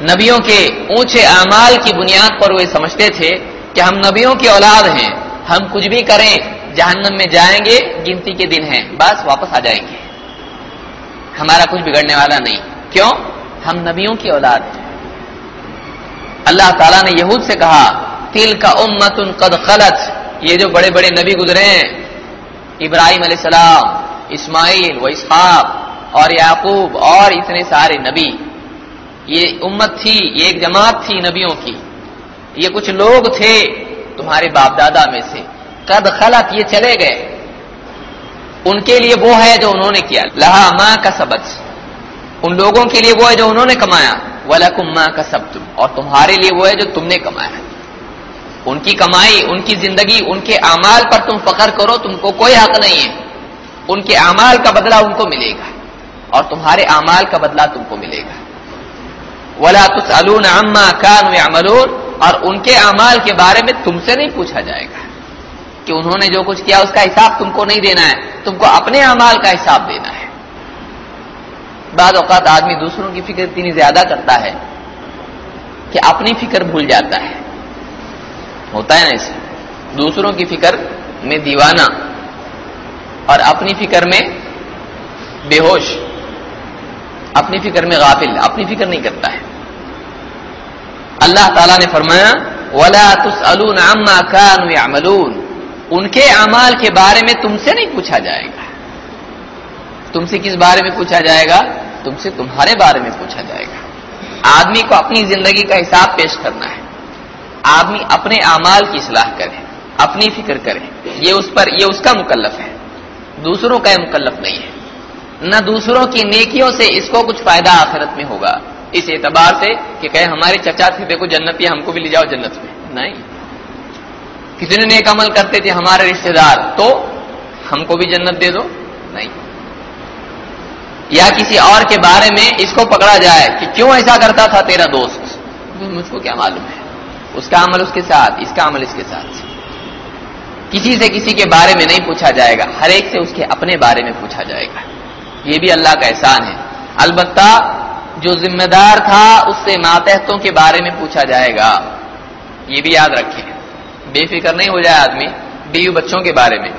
نبیوں کے اونچے اعمال کی بنیاد پر وہ سمجھتے تھے کہ ہم نبیوں کی اولاد ہیں، ہم کچھ بھی کریں، جہنم میں جائیں گے، گنتی کے دن ہیں، بس واپس آ جائیں گے۔ ہمارا کچھ بگڑنے والا نہیں۔ کیوں؟ ہم نبیوں کی اولاد ہیں۔ اللہ تعالیٰ نے یہود سے کہا تل کا امت قد خلط یہ جو بڑے بڑے نبی گزرے ہیں ابراہیم علیہ السلام، اسماعیل و اسحاق اور یعقوب اور اتنے سارے نبی۔ یہ امت تھی، یہ ایک جماعت تھی نبیوں کی۔ یہ کچھ لوگ تھے تمہارے باپ دادا میں سے۔ قد خلط یہ چلے گئے۔ ان کے لیے وہ ہے جو انہوں نے کیا۔ لہا ماں کا سبق ان لوگوں کے لیے وہ ہے جو انہوں نے کمایا۔ ولکم ماں کا سب تم اور تمہارے لیے وہ ہے جو تم نے کمایا۔ ان کی کمائی، ان کی زندگی، ان کے اعمال پر تم فخر کرو، تم کو کوئی حق نہیں ہے۔ ان کے اعمال کا بدلہ ان کو ملے گا اور تمہارے اعمال کا بدلہ تم کو ملے گا۔ ولا تسالون عما كانوا يعملون۔ اور ان کے اعمال کے بارے میں تم سے نہیں پوچھا جائے گا کہ انہوں نے جو کچھ کیا، اس کا حساب تم کو نہیں دینا ہے۔ تم کو اپنے اعمال کا حساب دینا ہے۔ بعض اوقات آدمی دوسروں کی فکر اتنی زیادہ کرتا ہے کہ اپنی فکر بھول جاتا ہے۔ ہوتا ہے نا اسے دوسروں کی فکر میں دیوانہ اور اپنی فکر میں بے ہوش۔ اپنی فکر میں غافل، اپنی فکر نہیں کرتا ہے۔ اللہ تعالیٰ نے فرمایا، ولا تسألون عما كانوا يعملون۔ ان کے اعمال کے بارے میں تم سے نہیں پوچھا جائے گا۔ تم سے کس بارے میں پوچھا جائے گا؟ تم سے تمہارے بارے میں پوچھا جائے گا۔ آدمی کو اپنی زندگی کا حساب پیش کرنا ہے۔ آدمی اپنے اعمال کی اصلاح کرے، اپنی فکر کرے۔ یہ اس پر، یہ اس کا مکلف ہے۔ دوسروں کا یہ مکلف نہیں ہے۔ نہ دوسروں کی نیکیوں سے اس کو کچھ فائدہ آخرت میں ہوگا۔ اس اعتبار سے کہ کہے، ہمارے چچا تھے، دیکھو جنتی ہم کو بھی لے جاؤ جنت میں۔ نہیں۔ کتنے نیک عمل کرتے تھے ہمارے رشتے دار، تو ہم کو بھی جنت دے دو؟ نہیں۔ یا کسی اور کے بارے میں اس کو پکڑا جائے کہ کیوں ایسا کرتا تھا تیرا دوست؟ مجھ کو کیا معلوم ہے؟ اس کا عمل اس کے ساتھ، اس کا عمل اس کے ساتھ۔ کسی سے کسی کے بارے میں نہیں پوچھا جائے گا، ہر ایک سے اس کے اپنے بارے میں پوچھا جائے گا۔ یہ بھی اللہ کا احسان ہے۔ البتہ جو ذمہ دار تھا، اس سے ماتحتوں کے بارے میں پوچھا جائے گا۔ یہ بھی یاد رکھیں۔ بے فکر نہیں ہو جائے آدمی بیوی بچوں کے بارے میں۔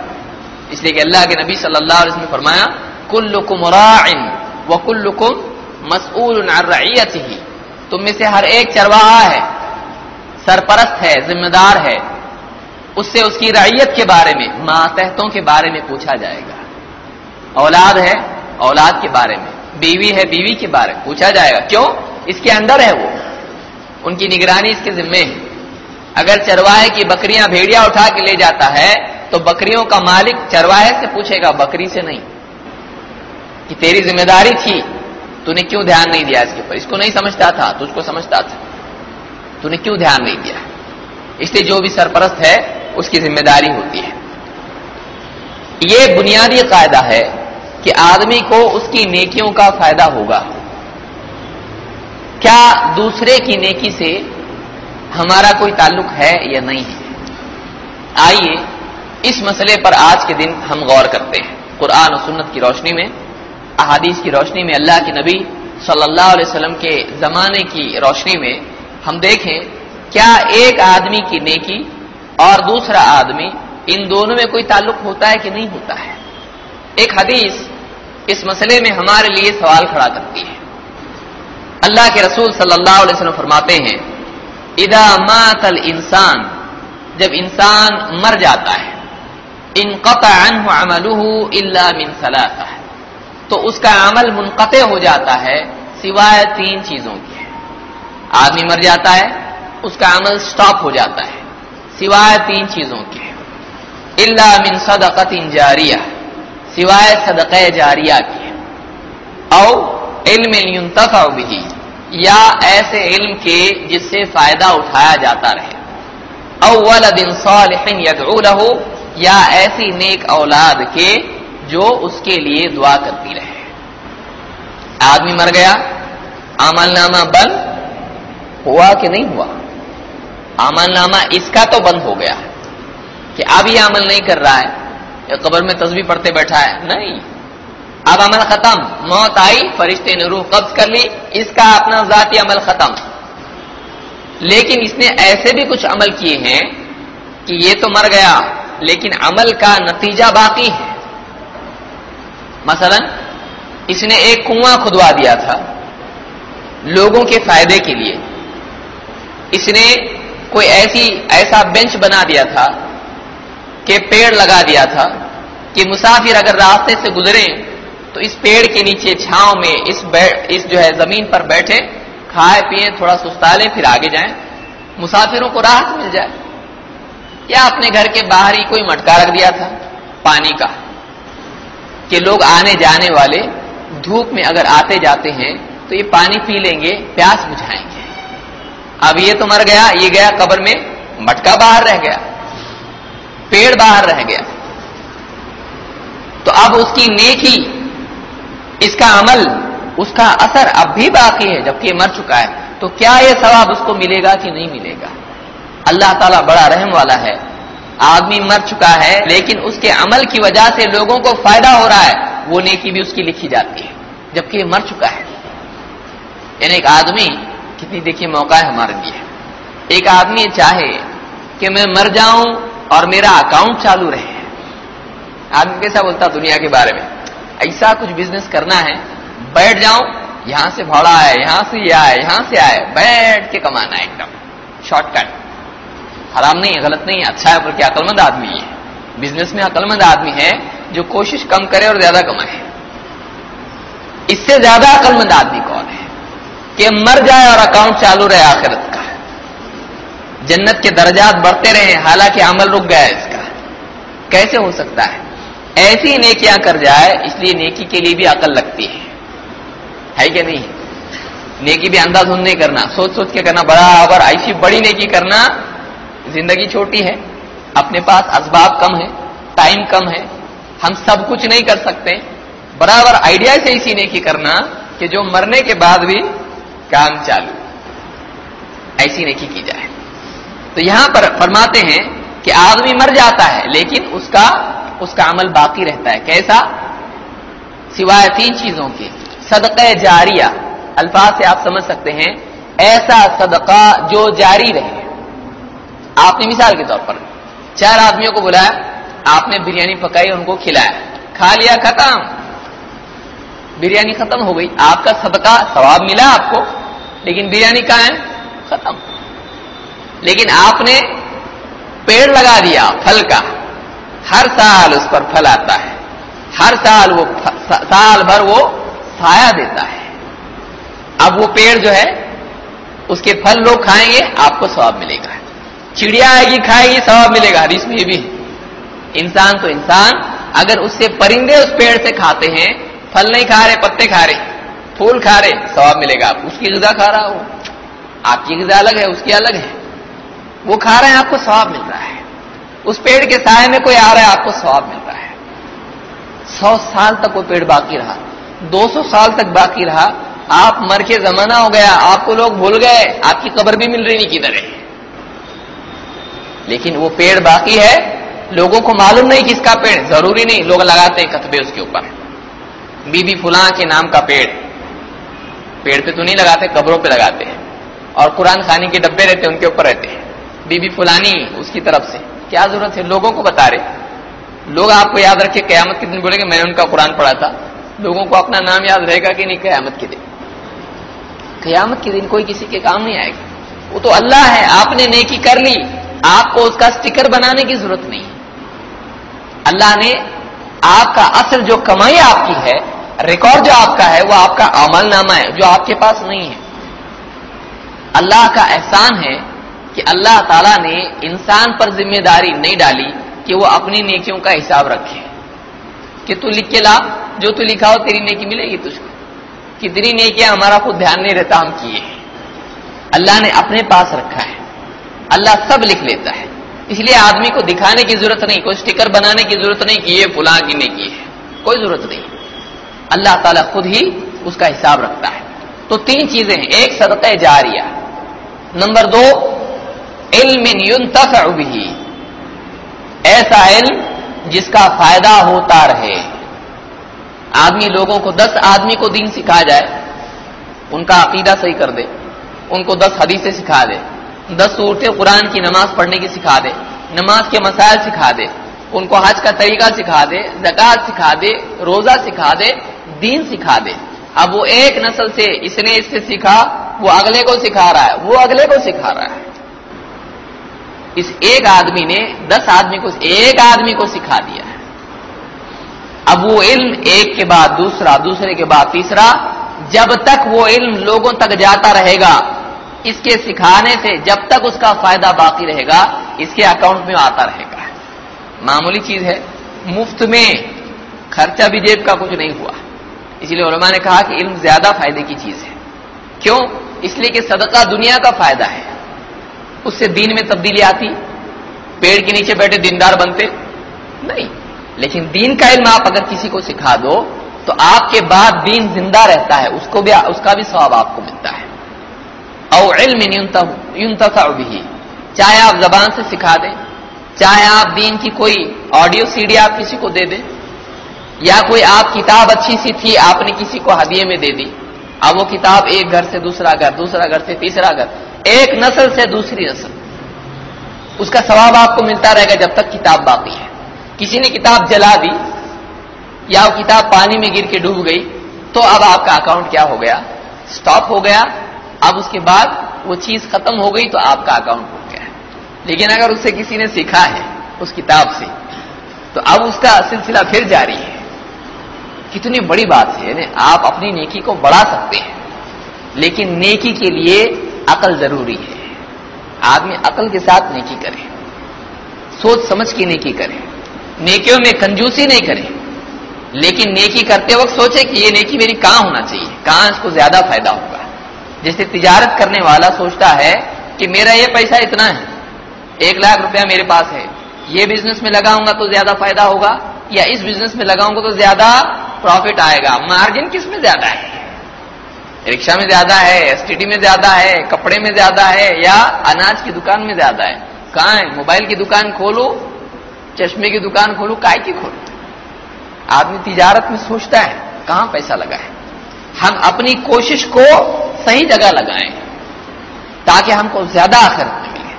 اس لیے کہ اللہ کے نبی صلی اللہ علیہ وسلم نے فرمایا، کلکم راعن وکلکم مسئول عن رعیتہ۔ تم میں سے ہر ایک چرواہا ہے۔ سرپرست ہے ذمہ دار ہے۔ اس سے اس کی رعیت کے بارے میں، ماتحتوں کے بارے میں پوچھا جائے گا۔ اولاد ہے، اولاد کے بارے میں۔ بیوی ہے، بیوی کے بارے میں پوچھا جائے گا۔ کیوں؟ اس کے اندر ہے وہ۔ ان کی نگرانی اس کے ذمے ہے۔ اگر چرواہے کی بکریاں بھیڑیا اٹھا کے لے جاتا ہے، تو بکریوں کا مالک چرواہے سے پوچھے گا، بکری سے نہیں۔ کہ تیری ذمہ داری تھی، تو نے کیوں دھیان نہیں دیا اس کے اوپر؟ اس کو نہیں سمجھتا تھا، تو اس کو سمجھتا تھا۔ تو نے کیوں دھیان نہیں دیا؟ اس لیے جو بھی سرپرست ہے، اس کی ذمہ داری ہوتی ہے۔ یہ بنیادی قاعدہ ہے کہ آدمی کو اس کی نیکیوں کا فائدہ ہوگا۔ کیا دوسرے کی نیکی سے ہمارا کوئی تعلق ہے یا نہیں؟ ہے آئیے اس مسئلے پر آج کے دن ہم غور کرتے ہیں۔ قرآن و سنت کی روشنی میں، احادیث کی روشنی میں، اللہ کے نبی صلی اللہ علیہ وسلم کے زمانے کی روشنی میں ہم دیکھیں کیا ایک آدمی کی نیکی اور دوسرا آدمی ان دونوں میں کوئی تعلق ہوتا ہے کہ نہیں ہوتا ہے؟ ایک حدیث اس مسئلے میں ہمارے لیے سوال کھڑا کرتی ہے۔ اللہ کے رسول صلی اللہ علیہ وسلم فرماتے ہیں ادا مات انسان جب انسان مر جاتا ہے ان قطع الا من ثلاثہ۔ تو اس کا عمل منقطع ہو جاتا ہے سوائے تین چیزوں کے آدمی مر جاتا ہے، اس کا عمل سٹاپ ہو جاتا ہے۔ سوائے تین چیزوں کے۔ اللہ من صدقت جاریہ۔ سوائے صدقہ جاریہ کے۔ او علم ينتفع به یا ایسے علم کے جس سے فائدہ اٹھایا جاتا رہے۔ او ولد صالح يدعو له یا ایسی نیک اولاد کے جو اس کے لیے دعا کرتی رہے۔ آدمی مر گیا۔ عمل نامہ بند ہوا کہ نہیں ہوا؟ عمل نامہ اس کا تو بند ہو گیا کہ اب یہ عمل نہیں کر رہا ہے، یا قبر میں تصویر پڑھتے بیٹھا ہے، نہیں۔ اب عمل ختم، موت آئی، فرشتے نے روح قبض کر لی، اس کا اپنا ذاتی عمل ختم۔ لیکن اس نے ایسے بھی کچھ عمل کیے ہیں کہ یہ تو مر گیا، لیکن عمل کا نتیجہ باقی ہے۔ مثلا، اس نے ایک کنواں کھدوا دیا تھا لوگوں کے فائدے کے لیے۔ اس نے کوئی ایسی، ایسا بینچ بنا دیا تھا کہ پیڑ لگا دیا تھا کہ مسافر اگر راستے سے گزرے تو اس پیڑ کے نیچے چھاؤں میں اس اس جو ہے زمین پر بیٹھے، کھائے پیئے، تھوڑا سستا لیں، پھر آگے جائیں۔ مسافروں کو راحت مل جائے۔ یا اپنے گھر کے باہر ہی کوئی مٹکا رکھ دیا تھا پانی کا کہ لوگ آنے جانے والے دھوپ میں اگر آتے جاتے ہیں تو یہ پانی پی لیں گے، پیاس بجھائیں گے۔ اب یہ تو مر گیا، یہ گیا قبر میں، مٹکا باہر رہ گیا، پیڑ باہر رہ گیا۔ تو اب اس کی نیکی، اس کا عمل، اس کا اثر اب بھی باقی ہے، جبکہ یہ مر چکا ہے۔ تو کیا یہ ثواب اس کو ملے گا کہ نہیں ملے گا؟ اللہ تعالیٰ بڑا رحم والا ہے۔ آدمی مر چکا ہے، لیکن اس کے عمل کی وجہ سے لوگوں کو فائدہ ہو رہا ہے۔ وہ نیکی بھی اس کی لکھی جاتی ہے، جبکہ یہ مر چکا ہے۔ یعنی ایک آدمی کتنی دیکھیے موقع ہے ہمارے لیے۔ ایک آدمی چاہے کہ میں مر جاؤں اور میرا اکاؤنٹ چالو رہے۔ آدمی کیسا بولتا دنیا کے بارے میں؟ ایسا کچھ بزنس کرنا ہے، بیٹھ جاؤں، یہاں سے بھاڑا ہے، یہاں سے یہ آئے یہاں سے آئے، بیٹھ کے کمانا ہے ایک دم۔ شارٹ کٹ حرام نہیں ہے غلط نہیں اچھا ہے، بلکہ عقل مند آدمی ہے۔ بزنس میں عقل مند آدمی ہے جو کوشش کم کرے اور زیادہ کمائے۔ اس سے زیادہ عقل مند آدمی کون؟ ہے کہ مر جائے اور اکاؤنٹ چالو رہے آخرت کا۔ جنت کے درجات بڑھتے رہے، حالانکہ عمل رک گیا اس کا۔ کیسے ہو سکتا ہے؟ ایسی نیکیاں کر جائے، اس لیے نیکی کے لیے بھی عقل لگتی ہے۔ ہے کہ نہیں؟ نیکی بھی انداز ہند نہیں کرنا۔ سوچ سوچ کے کرنا، برابر ایسی بڑی نیکی کرنا زندگی چھوٹی ہے۔ اپنے پاس اسباب کم ہے ٹائم کم ہے۔ ہم سب کچھ نہیں کر سکتے۔ برابر آئیڈیا سے اسی نیکی کرنا کہ جو مرنے کے بعد بھی کام چالو۔ ایسی نیکی کی جائے۔ تو یہاں پر فرماتے ہیں کہ آدمی مر جاتا ہے لیکن اس کا اس کا عمل باقی رہتا ہے۔ کیسا؟ سوائے تین چیزوں کے۔ صدقہ جاریہ۔ الفاظ سے آپ سمجھ سکتے ہیں۔ ایسا صدقہ جو جاری رہے۔ آپ نے مثال کے طور پر چار آدمیوں کو بلایا۔ آپ نے بریانی پکائی ان کو کھلایا۔ کھا لیا، ختم۔ بریانی ختم ہو گئی۔ آپ کا صدقہ ثواب ملا آپ کو۔ لیکن بریانی کہاں ہے ختم۔ لیکن آپ نے پیڑ لگا دیا پھل کا۔ ہر سال اس پر پھل آتا ہے۔ ہر سال وہ سال بھر وہ سایہ دیتا ہے۔ اب وہ پیڑ جو ہے، اس کے پھل لوگ کھائیں گے، آپ کو ثواب ملے گا۔ چڑیا آئے گی، کھائے گی، ثواب ملے گا۔ حدیث میں بھی انسان تو انسان، اگر اس سے پرندے اس پیڑ سے کھاتے ہیں، پھل نہیں کھا رہے، پتے کھا رہے۔ پھول کھا رہے ثواب ملے گا آپ اس کی غذا کھا رہا ہو۔ آپ کی غذا الگ ہے، اس کی الگ ہے۔ وہ کھا رہے ہیں، آپ کو ثواب مل رہا ہے۔ اس پیڑ کے سائے میں کوئی آ رہا ہے، آپ کو ثواب مل رہا ہے۔ سو سال تک وہ پیڑ باقی رہا۔ دو سو سال تک باقی رہا۔ آپ مر کے زمانہ ہو گیا، آپ کو لوگ بھول گئے، آپ کی قبر بھی مل رہی نہیں کدھر ہے۔ لیکن وہ پیڑ باقی ہے۔ لوگوں کو معلوم نہیں کس کا پیڑ، ضروری نہیں۔ لوگ لگاتے ہیں کتبے اس کے اوپر۔ بی بی فلاں کے نام کا پیڑ۔ پیڑ پہ تو نہیں لگاتے، قبروں پہ لگاتے ہیں۔ اور قرآن خانی کے ڈبے رہتے ہیں، ان کے اوپر رہتے ہیں۔ بی بی فلانی، اس کی طرف سے۔ کیا ضرورت ہے؟ لوگوں کو بتا رہے۔ لوگ آپ کو یاد رکھے قیامت کے دن بولے گے، میں نے ان کا قرآن پڑھا تھا۔ لوگوں کو اپنا نام یاد رہے گا کہ نہیں، قیامت کے دن۔ قیامت کے دن کوئی کسی کے کام نہیں آئے گا۔ وہ تو اللہ ہے، آپ نے نیکی کر لی۔ آپ کو اس کا سٹیکر بنانے کی ضرورت نہیں۔ اللہ نے آپ کا اصل جو کمائی آپ کی ہے ریکارڈ جو آپ کا ہے وہ آپ کا عمل نامہ ہے، جو آپ کے پاس نہیں ہے۔ اللہ کا احسان ہے کہ اللہ تعالیٰ نے انسان پر ذمہ داری نہیں ڈالی کہ وہ اپنی نیکیوں کا حساب رکھے۔ کہ تو لکھ کے لا، جو تو لکھا ہو تیری نیکی ملے گی تجھ کو۔ کتنی نیکیاں ہمارا خود دھیان نہیں رہتا ہم کیے اللہ نے اپنے پاس رکھا ہے۔ اللہ سب لکھ لیتا ہے۔ اس لیے آدمی کو دکھانے کی ضرورت نہیں، کوئی اسٹیکر بنانے کی ضرورت نہیں کہ یہ فلاں کی نیکی ہے۔ کوئی ضرورت نہیں۔ اللہ تعالیٰ خود ہی اس کا حساب رکھتا ہے۔ تو تین چیزیں ہیں۔ ایک صدقہ جاریہ۔ نمبر دو، علم ينتفع به۔ ایسا علم جس کا فائدہ ہوتا رہے۔ آدمی لوگوں کو دس آدمی کو دین سکھا جائے۔ ان کا عقیدہ صحیح کر دے۔ ان کو دس حدیثیں سکھا دے۔ دس صورتیں قرآن کی نماز پڑھنے کی سکھا دے۔ نماز کے مسائل سکھا دے۔ ان کو حج کا طریقہ سکھا دے۔ زکات سکھا دے۔ روزہ سکھا دے۔ دین سکھا دے۔ اب وہ ایک نسل سے اس نے اس سے سیکھا، وہ اگلے کو سکھا رہا ہے، وہ اگلے کو سکھا رہا ہے۔ اس ایک آدمی نے دس آدمی کو، ایک آدمی کو سکھا دیا ہے۔ اب وہ علم ایک کے بعد دوسرا، دوسرے کے بعد تیسرا۔ جب تک وہ علم لوگوں تک جاتا رہے گا، اس کے سکھانے سے جب تک اس کا فائدہ باقی رہے گا، اس کے اکاؤنٹ میں آتا رہے گا۔ معمولی چیز ہے۔ مفت میں خرچہ بھی جیب کا کچھ نہیں ہوا۔ اس لیے علماء نے کہا کہ علم زیادہ فائدے کی چیز ہے۔ کیوں؟ اس لیے کہ صدقہ دنیا کا فائدہ ہے۔ اس سے دین میں تبدیلی آتی، پیڑ کے نیچے بیٹھے دیندار بنتے۔ نہیں، لیکن دین کا علم آپ اگر کسی کو سکھا دو، تو آپ کے بعد دین زندہ رہتا ہے، اس کو بھی، اس کا بھی ثواب آپ کو ملتا ہے۔ او علم ينتفع به۔ چاہے آپ زبان سے سکھا دیں، چاہے آپ دین کی کوئی آڈیو، سی ڈی آپ کسی کو دے دیں۔ یا کوئی آپ کتاب اچھی سی تھی، آپ نے کسی کو ہدیے میں دے دی۔ اب وہ کتاب ایک گھر سے دوسرا گھر دوسرا گھر سے تیسرا گھر، ایک نسل سے دوسری نسل۔ اس کا ثواب آپ کو ملتا رہے گا جب تک کتاب باقی ہے۔ کسی نے کتاب جلا دی یا وہ کتاب پانی میں گر کے ڈوب گئی، تو اب آپ کا اکاؤنٹ کیا ہو گیا؟ سٹاپ ہو گیا۔ اب اس کے بعد وہ چیز ختم ہو گئی تو آپ کا اکاؤنٹ ہو گیا۔ لیکن اگر اسے کسی نے سیکھا ہے اس کتاب سے، تو اب اس کا سلسلہ پھر جاری ہے۔ کتنی بڑی بات ہے یعنی آپ اپنی نیکی کو بڑھا سکتے ہیں، لیکن نیکی کے لیے عقل ضروری ہے۔ آدمی عقل کے ساتھ نیکی کرے، سوچ سمجھ کے نیکی کرے۔ نیکیوں میں کنجوسی نہیں کرے، لیکن نیکی کرتے وقت سوچے کہ یہ نیکی میری کہاں ہونا چاہیے، کہاں اس کو زیادہ فائدہ ہوگا۔ جیسے تجارت کرنے والا سوچتا ہے کہ میرا یہ پیسہ اتنا ہے، ایک لاکھ روپیہ میرے پاس ہے، یہ بزنس میں لگاؤں گا تو زیادہ فائدہ ہوگا۔ یا اس بزنس میں لگاؤں گا تو زیادہ پروفٹ آئے گا۔ مارجن کس میں زیادہ ہے؟ رکشا میں زیادہ ہے ایس ٹی ڈی میں زیادہ ہے، کپڑے میں زیادہ ہے یا اناج کی دکان میں زیادہ ہے؟ کہاں ہے؟ موبائل کی دکان کھولو، چشمے کی دکان کھولو، کائے کی کھولو۔ آدمی تجارت میں سوچتا ہے، کہاں پیسہ لگا ہے ہم اپنی کوشش کو صحیح جگہ لگائیں تاکہ ہم کو زیادہ آخرت میں ملے۔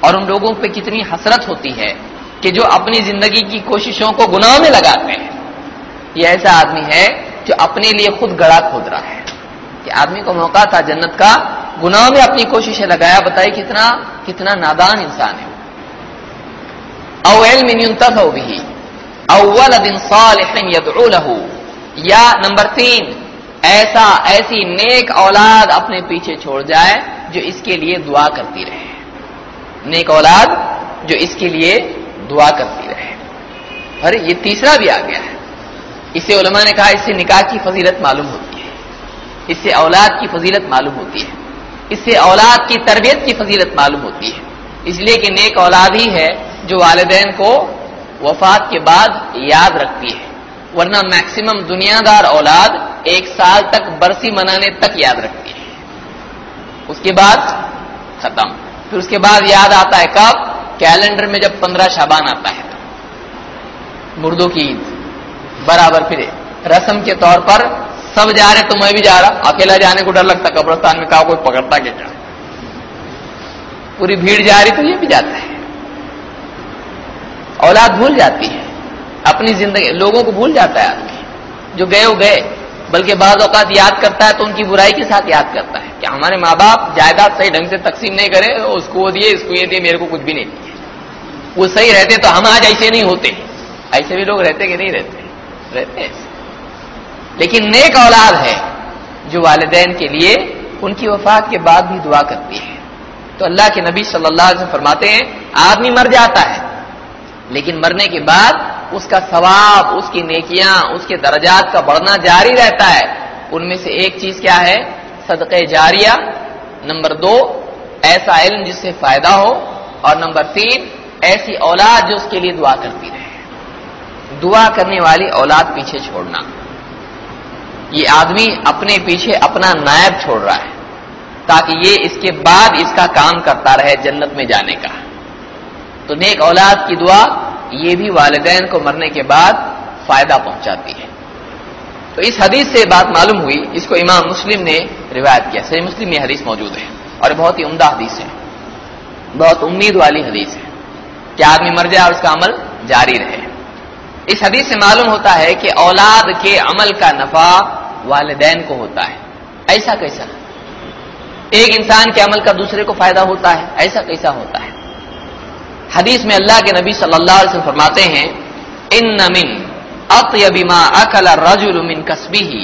اور ان لوگوں پہ کتنی حسرت ہوتی ہے۔ کہ جو اپنی زندگی کی کوششوں کو گناہوں میں لگاتے ہیں۔ یہ ایسا آدمی ہے جو اپنے لیے خود گڑا کھود رہا ہے۔ کہ آدمی کو موقع تھا جنت کا گناہوں میں اپنی کوششیں لگایا۔ بتائیے کتنا کتنا نادان انسان ہے۔ او علم ينتفع به او ولد صالح يدعو له۔ یا نمبر تین، ایسا، ایسی نیک اولاد اپنے پیچھے چھوڑ جائے جو اس کے لیے دعا کرتی رہے۔ نیک اولاد جو اس کے لیے دعا کرتی رہے۔ ارے یہ تیسرا بھی آ گیا ہے اسے علماء نے کہا اس سے نکاح کی فضیلت معلوم ہوتی ہے۔ اس سے اولاد کی فضیلت معلوم ہوتی ہے۔ اس سے اولاد کی تربیت کی فضیلت معلوم ہوتی ہے۔ اس لیے کہ نیک اولاد ہی ہے جو والدین کو وفات کے بعد یاد رکھتی ہے۔ ورنہ میکسیمم دنیا دار اولاد ایک سال تک برسی منانے تک یاد رکھتی ہے۔ اس کے بعد ختم۔ پھر اس کے بعد یاد آتا ہے کب؟ کیلنڈر میں جب پندرہ شابان آتا ہے، مردوں کی عید، برابر پھر رسم کے طور پر سب جا رہے تو میں بھی جا رہا، اکیلا جانے کو ڈر لگتا، قبرستان میں کہا کوئی پکڑتا کہ کیا پوری بھیڑ جا رہی تو یہ بھی جاتا ہے۔ اولاد بھول جاتی ہے، اپنی زندگی، لوگوں کو بھول جاتا ہے آدمی۔ جو گئے وہ گئے، بلکہ بعض اوقات یاد کرتا ہے تو ان کی برائی کے ساتھ یاد کرتا ہے کہ ہمارے ماں باپ جائیداد صحیح ڈھنگ سے تقسیم نہیں کرے، اس کو وہ دیے، اس کو یہ دیے، میرے کو کچھ بھی نہیں دیے۔ وہ صحیح رہتے تو ہم آج ایسے نہیں ہوتے۔ ایسے بھی لوگ رہتے کہ نہیں رہتے۔ رہتے ایسے لیکن نیک اولاد ہے جو والدین کے لیے ان کی وفات کے بعد بھی دعا کرتی ہے۔ تو اللہ کے نبی صلی اللہ علیہ وسلم فرماتے ہیں، آدمی مر جاتا ہے، لیکن مرنے کے بعد اس کا ثواب، اس کی نیکیاں، اس کے درجات کا بڑھنا جاری رہتا ہے۔ ان میں سے ایک چیز کیا ہے؟ صدقہ جاریہ۔ نمبر دو، ایسا علم جس سے فائدہ ہو۔ اور نمبر تین ایسی اولاد جو اس کے لیے دعا کرتی رہے۔ دعا کرنے والی اولاد پیچھے چھوڑنا۔ یہ آدمی اپنے پیچھے اپنا نائب چھوڑ رہا ہے، تاکہ یہ اس کے بعد اس کا کام کرتا رہے جنت میں جانے کا۔ تو نیک اولاد کی دعا یہ بھی والدین کو مرنے کے بعد فائدہ پہنچاتی ہے۔ تو اس حدیث سے بات معلوم ہوئی، اس کو امام مسلم نے روایت کیا۔ صحیح مسلم میں حدیث موجود ہے اور بہت ہی عمدہ حدیث ہے۔ بہت امید والی حدیث ہے۔ کہ آدمی مر جائے اور اس کا عمل جاری رہے۔ اس حدیث سے معلوم ہوتا ہے کہ اولاد کے عمل کا نفع والدین کو ہوتا ہے۔ ایسا کیسا؟ ایک انسان کے عمل کا دوسرے کو فائدہ ہوتا ہے، ایسا کیسا ہوتا ہے؟ حدیث میں اللہ کے نبی صلی اللہ علیہ وسلم فرماتے ہیں، ان من اطیب ما اکل الرجل من کسبه۔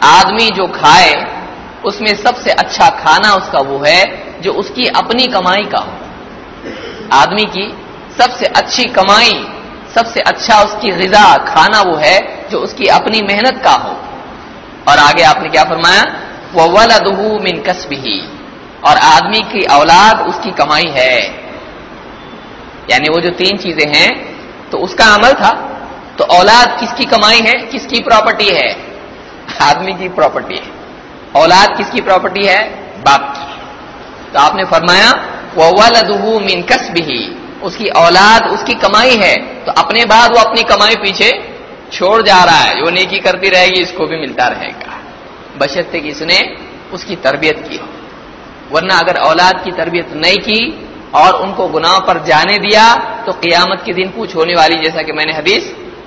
آدمی جو کھائے، اس میں سب سے اچھا کھانا اس کا وہ ہے جو اس کی اپنی کمائی کا ہو۔ آدمی کی سب سے اچھی کمائی، سب سے اچھا اس کی غذا کھانا وہ ہے جو اس کی اپنی محنت کا ہو۔ اور آگے آپ نے کیا فرمایا؟ وہ ولدہ من کسبه اور آدمی کی اولاد اس کی کمائی ہے۔ یعنی وہ جو تین چیزیں ہیں، تو اس کا عمل تھا۔ تو اولاد کس کی کمائی ہے؟ کس کی پراپرٹی ہے؟ آدمی کی پراپرٹی ہے۔ اولاد کس کی پراپرٹی ہے؟ باپ کی۔ تو آپ نے فرمایا وہ ولدہ من کسبه اس کی اولاد، اس کی کمائی ہے، تو اپنے بعد وہ اپنی کمائی پیچھے چھوڑ جا رہا ہے، جو نیکی کرتی رہے گی، اس کو بھی ملتا رہے گا۔ بشرطے کہ اس نے اس کی تربیت کی ہو۔ ورنہ اگر اولاد کی تربیت نہیں کی اور ان کو گناہ پر جانے دیا، تو قیامت کے دن پوچھ ہونے والی، جیسا کہ میں نے حدیث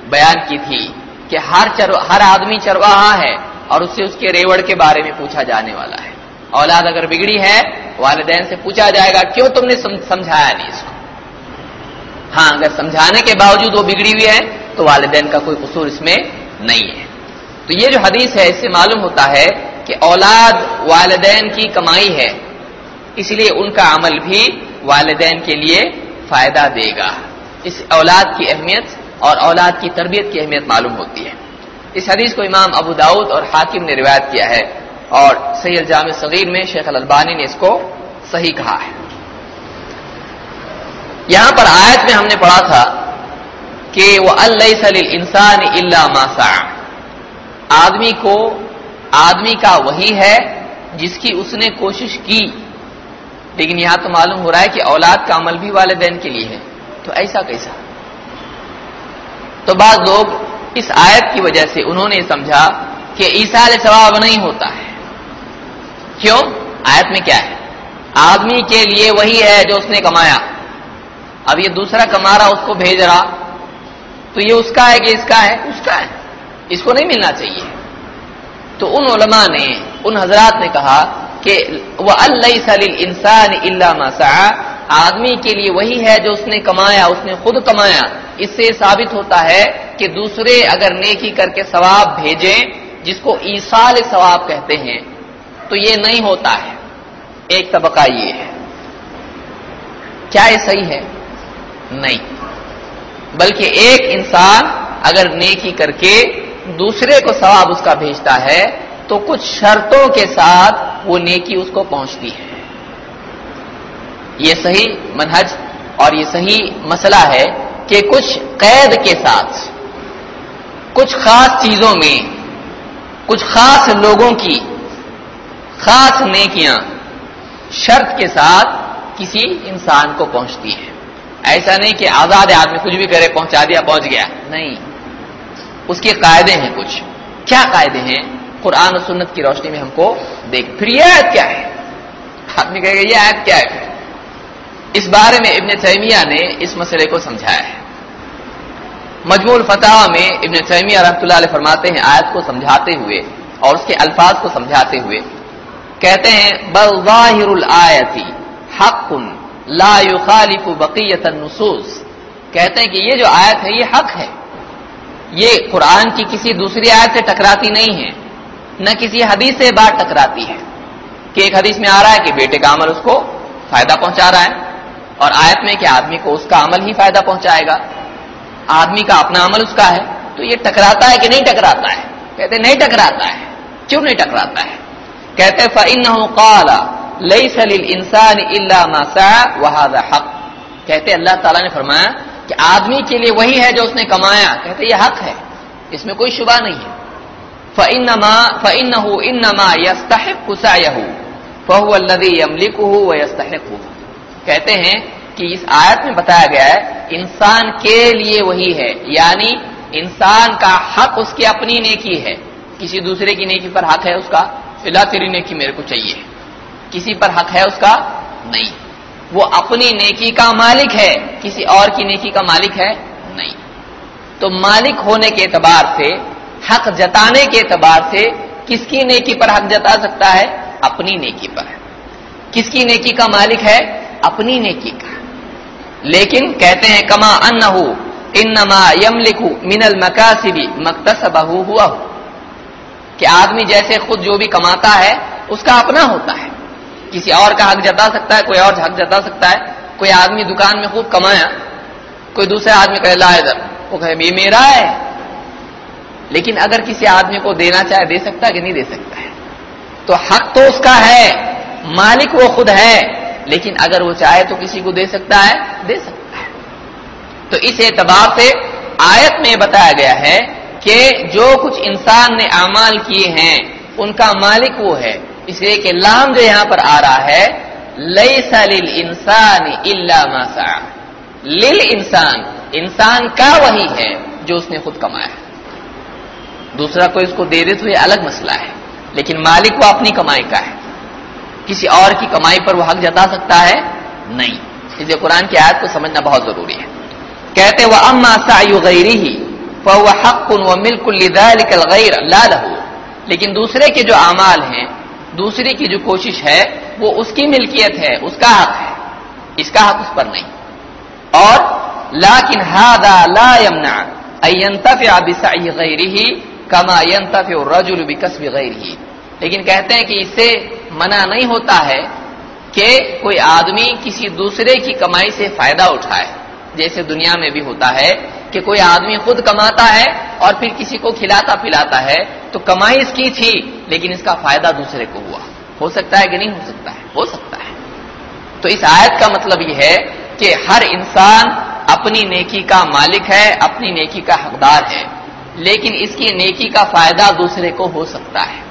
بیان کی تھی، کہ ہر ہر آدمی چرواہا ہے اور اس سے اس کے ریوڑ کے بارے میں پوچھا جانے والا ہے۔ اولاد اگر بگڑی ہے، والدین سے پوچھا جائے گا، کیوں تم نے سمجھایا نہیں اس کو؟ ہاں اگر سمجھانے کے باوجود وہ بگڑی ہوئی ہے، تو والدین کا کوئی قصور اس میں نہیں ہے۔ تو یہ جو حدیث ہے، اس سے معلوم ہوتا ہے کہ اولاد والدین کی کمائی ہے۔ اس لیے ان کا عمل بھی والدین کے لیے فائدہ دے گا۔ اس اولاد کی اہمیت اور اولاد کی تربیت کی اہمیت معلوم ہوتی ہے۔ اس حدیث کو امام ابو داود اور حاکم نے روایت کیا ہے اور سید جامع صغیر میں شیخ الالبانی نے اس کو صحیح کہا ہے۔ یہاں پر آیت میں ہم نے پڑھا تھا کہ وہ اللہ انسان اللہ ماسا آدمی کو آدمی کا وہی ہے جس کی اس نے کوشش کی۔ لیکن یہاں تو معلوم ہو رہا ہے کہ اولاد کا عمل بھی والدین کے لیے ہے۔ تو ایسا کیسا؟ تو بعض لوگ اس آیت کی وجہ سے انہوں نے سمجھا کہ عیسال ثواب نہیں ہوتا ہے۔ کیوں؟ آیت میں کیا ہے؟ آدمی کے لیے وہی ہے جو اس نے کمایا۔ اب یہ دوسرا کما رہا اس کو بھیج رہا تو یہ اس کا ہے کہ اس کا ہے؟ اس کا ہے۔ اس کو نہیں ملنا چاہیے۔ تو ان علماء نے، ان حضرات نے کہا کہ وہ اللہ سلیل انسان اللہ آدمی کے لیے وہی ہے جو اس نے کمایا، اس نے خود کمایا۔ اس سے ثابت ہوتا ہے کہ دوسرے اگر نیکی کر کے ثواب بھیجیں، جس کو ایسال ثواب کہتے ہیں، تو یہ نہیں ہوتا ہے۔ ایک طبقہ یہ ہے۔ کیا یہ صحیح ہے؟ نہیں۔ بلکہ ایک انسان اگر نیکی کر کے دوسرے کو ثواب اس کا بھیجتا ہے، تو کچھ شرطوں کے ساتھ وہ نیکی اس کو پہنچتی ہے۔ یہ صحیح منہج اور یہ صحیح مسئلہ ہے کہ کچھ قید کے ساتھ، کچھ خاص چیزوں میں، کچھ خاص لوگوں کی خاص نیکیاں شرط کے ساتھ کسی انسان کو پہنچتی ہے ایسا نہیں کہ آزاد آدمی کچھ بھی کرے، پہنچا دیا، پہنچ گیا۔ نہیں۔ اس کے قاعدے ہیں کچھ۔ کیا قاعدے ہیں؟ قرآن و سنت کی روشنی میں ہم کو دیکھ۔ پھر یہ آیت کیا ہے؟ آدمی کہے گا، یہ آیت کیا ہے؟ اس بارے میں ابن تیمیہ نے اس مسئلے کو سمجھایا ہے۔ مجموع الفتح میں ابن تیمیہ رحمۃ اللہ علیہ فرماتے ہیں، آیت کو سمجھاتے ہوئے اور اس کے الفاظ کو سمجھاتے ہوئے۔ کہتے ہیں، بل ظاہر الآیتی حق لا يخالف بقیت النصوص. کہتے ہیں کہ یہ جو آیت ہے، یہ حق ہے۔ یہ قرآن کی کسی دوسری آیت سے ٹکراتی نہیں ہے، نہ کسی حدیث سے بات ٹکراتی ہے۔ کہ ایک حدیث میں آ رہا ہے کہ بیٹے کا عمل اس کو فائدہ پہنچا رہا ہے، اور آیت میں کہ آدمی کو اس کا عمل ہی فائدہ پہنچائے گا۔ آدمی کا اپنا عمل اس کا ہے، تو یہ ٹکراتا ہے کہ نہیں ٹکراتا ہے؟ کہتے نہیں ٹکراتا ہے، کیوں نہیں ٹکراتا ہے؟ کہتے قال ليس للانسان الا ما سعى وهذا حق۔ کہتے اللہ تعالیٰ نے فرمایا کہ آدمی کے لیے وہی ہے جو اس نے کمایا۔ کہتے یہ حق ہے۔ اس میں کوئی شبہ نہیں ہے۔ فَإِنَّمَا فَإِنَّهُ إِنَّمَا يَسْتَحِقُ سَعْيَهُ۔ فَهُوَ الَّذِي يَمْلِكُهُ وَيَسْتَحِقُهُ۔ کہتے ہیں کہ اس آیت میں بتایا گیا ہے، انسان کے لیے وہی ہے۔ یعنی انسان کا حق اس کی اپنی نیکی ہے۔ کسی دوسرے کی نیکی پر حق ہے، اس کا فلا تیری نیکی میرے کو چاہیے۔ کسی پر حق ہے اس کا؟ نہیں۔ وہ اپنی نیکی کا مالک ہے، کسی اور کی نیکی کا مالک ہے؟ نہیں۔ تو مالک ہونے کے اعتبار سے، حق جتانے کے اعتبار سے کس کی نیکی پر حق جتا سکتا ہے؟ اپنی نیکی پر۔ کس کی نیکی کا مالک ہے؟ اپنی نیکی کا۔ لیکن کہتے ہیں، کما ان انما یم لکھو من المکاسبی مکتسبہ ہوا۔ ہو کہ آدمی جیسے خود جو بھی کماتا ہے، اس کا اپنا ہوتا ہے۔ کسی اور کا حق جتا سکتا ہے، کوئی اور حق جتا سکتا ہے۔ کوئی آدمی دکان میں خوب کمایا کوئی دوسرے آدمی کہے، لا ادھر، وہ کہے، یہ میرا ہے۔ لیکن اگر کسی آدمی کو دینا چاہے، دے سکتا ہے کہ نہیں دے سکتا ہے؟ تو حق تو اس کا ہے، مالک وہ خود ہے۔ لیکن اگر وہ چاہے تو کسی کو دے سکتا ہے، دے سکتا ہے۔ تو اس اعتبار سے آیت میں بتایا گیا ہے کہ جو کچھ انسان نے اعمال کیے ہیں، ان کا مالک وہ ہے۔ اس لیے کہ لام جو یہاں پر آ رہا ہے لئی سلیل انسان اللہ لل انسان انسان کا وہی ہے جو اس نے خود کمایا۔ ہے دوسرا کوئی اس کو دے دے تو یہ الگ مسئلہ ہے، لیکن مالک وہ اپنی کمائی کا ہے۔ کسی اور کی کمائی پر وہ حق جتا سکتا ہے؟ نہیں۔ اس لیے قرآن کی آیت کو سمجھنا بہت ضروری ہے۔ کہتے وہ اما سا غیری ہی فهو حق وملك لذلك لیکن دوسرے کے جو اعمال ہیں دوسرے کی جو کوشش ہے، وہ اس کی ملکیت ہے، اس کا حق ہے۔ اس کا حق اس پر نہیں۔ اور لیکن هذا لا يمنع ان ينتفع بسعي غيره كما ينتفع الرجل بكسب غيره۔ لیکن کہتے ہیں کہ اس سے منع نہیں ہوتا ہے کہ کوئی آدمی کسی دوسرے کی کمائی سے فائدہ اٹھائے۔ جیسے دنیا میں بھی ہوتا ہے کہ کوئی آدمی خود کماتا ہے اور پھر کسی کو کھلاتا پلاتا ہے، تو کمائی اس کی تھی۔ لیکن اس کا فائدہ دوسرے کو ہوا۔ ہو سکتا ہے کہ نہیں ہو سکتا ہے؟ ہو سکتا ہے۔ تو اس آیت کا مطلب یہ ہے کہ ہر انسان اپنی نیکی کا مالک ہے، اپنی نیکی کا حقدار ہے۔ لیکن اس کی نیکی کا فائدہ دوسرے کو ہو سکتا ہے۔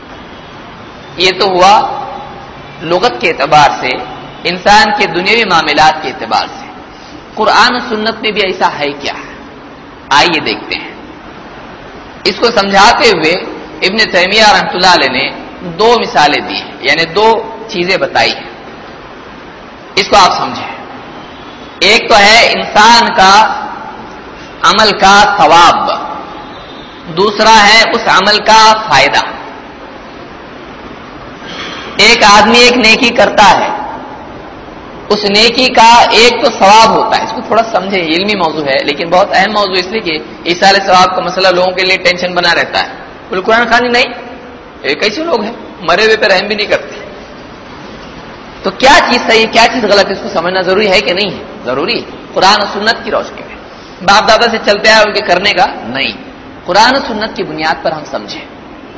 یہ تو ہوا لغت کے اعتبار سے، انسان کے دنیاوی معاملات کے اعتبار سے۔ قرآن و سنت میں بھی ایسا ہے کیا؟ آئیے دیکھتے ہیں۔ اس کو سمجھاتے ہوئے ابن تیمیہ رحمۃ اللہ علیہ نے دو مثالیں دی یعنی دو چیزیں بتائی ہیں۔ اس کو آپ سمجھیں۔ ایک تو ہے انسان کا عمل کا ثواب، دوسرا ہے اس عمل کا فائدہ۔ ایک آدمی ایک نیکی کرتا ہے، اس نیکی کا ایک تو ثواب ہوتا ہے۔ اس کو تھوڑا سمجھے علمی موضوع ہے، لیکن بہت اہم موضوع اس لیے کہ اس سال ثواب کا مسئلہ لوگوں کے لیے ٹینشن بنا رہتا ہے۔ بول قرآن خانی نہیں۔ ایک ایسے لوگ ہیں؟ مرے ہوئے پہ رحم بھی نہیں کرتے۔ تو کیا چیز صحیح کیا چیز غلط ہے؟ اس کو سمجھنا ضروری ہے کہ نہیں ہے؟ ضروری قرآن و سنت کی روشنی میں۔ باپ دادا سے چلتے آئے ان کے کرنے کا؟ نہیں۔ قرآن و سنت کی بنیاد پر ہم سمجھیں۔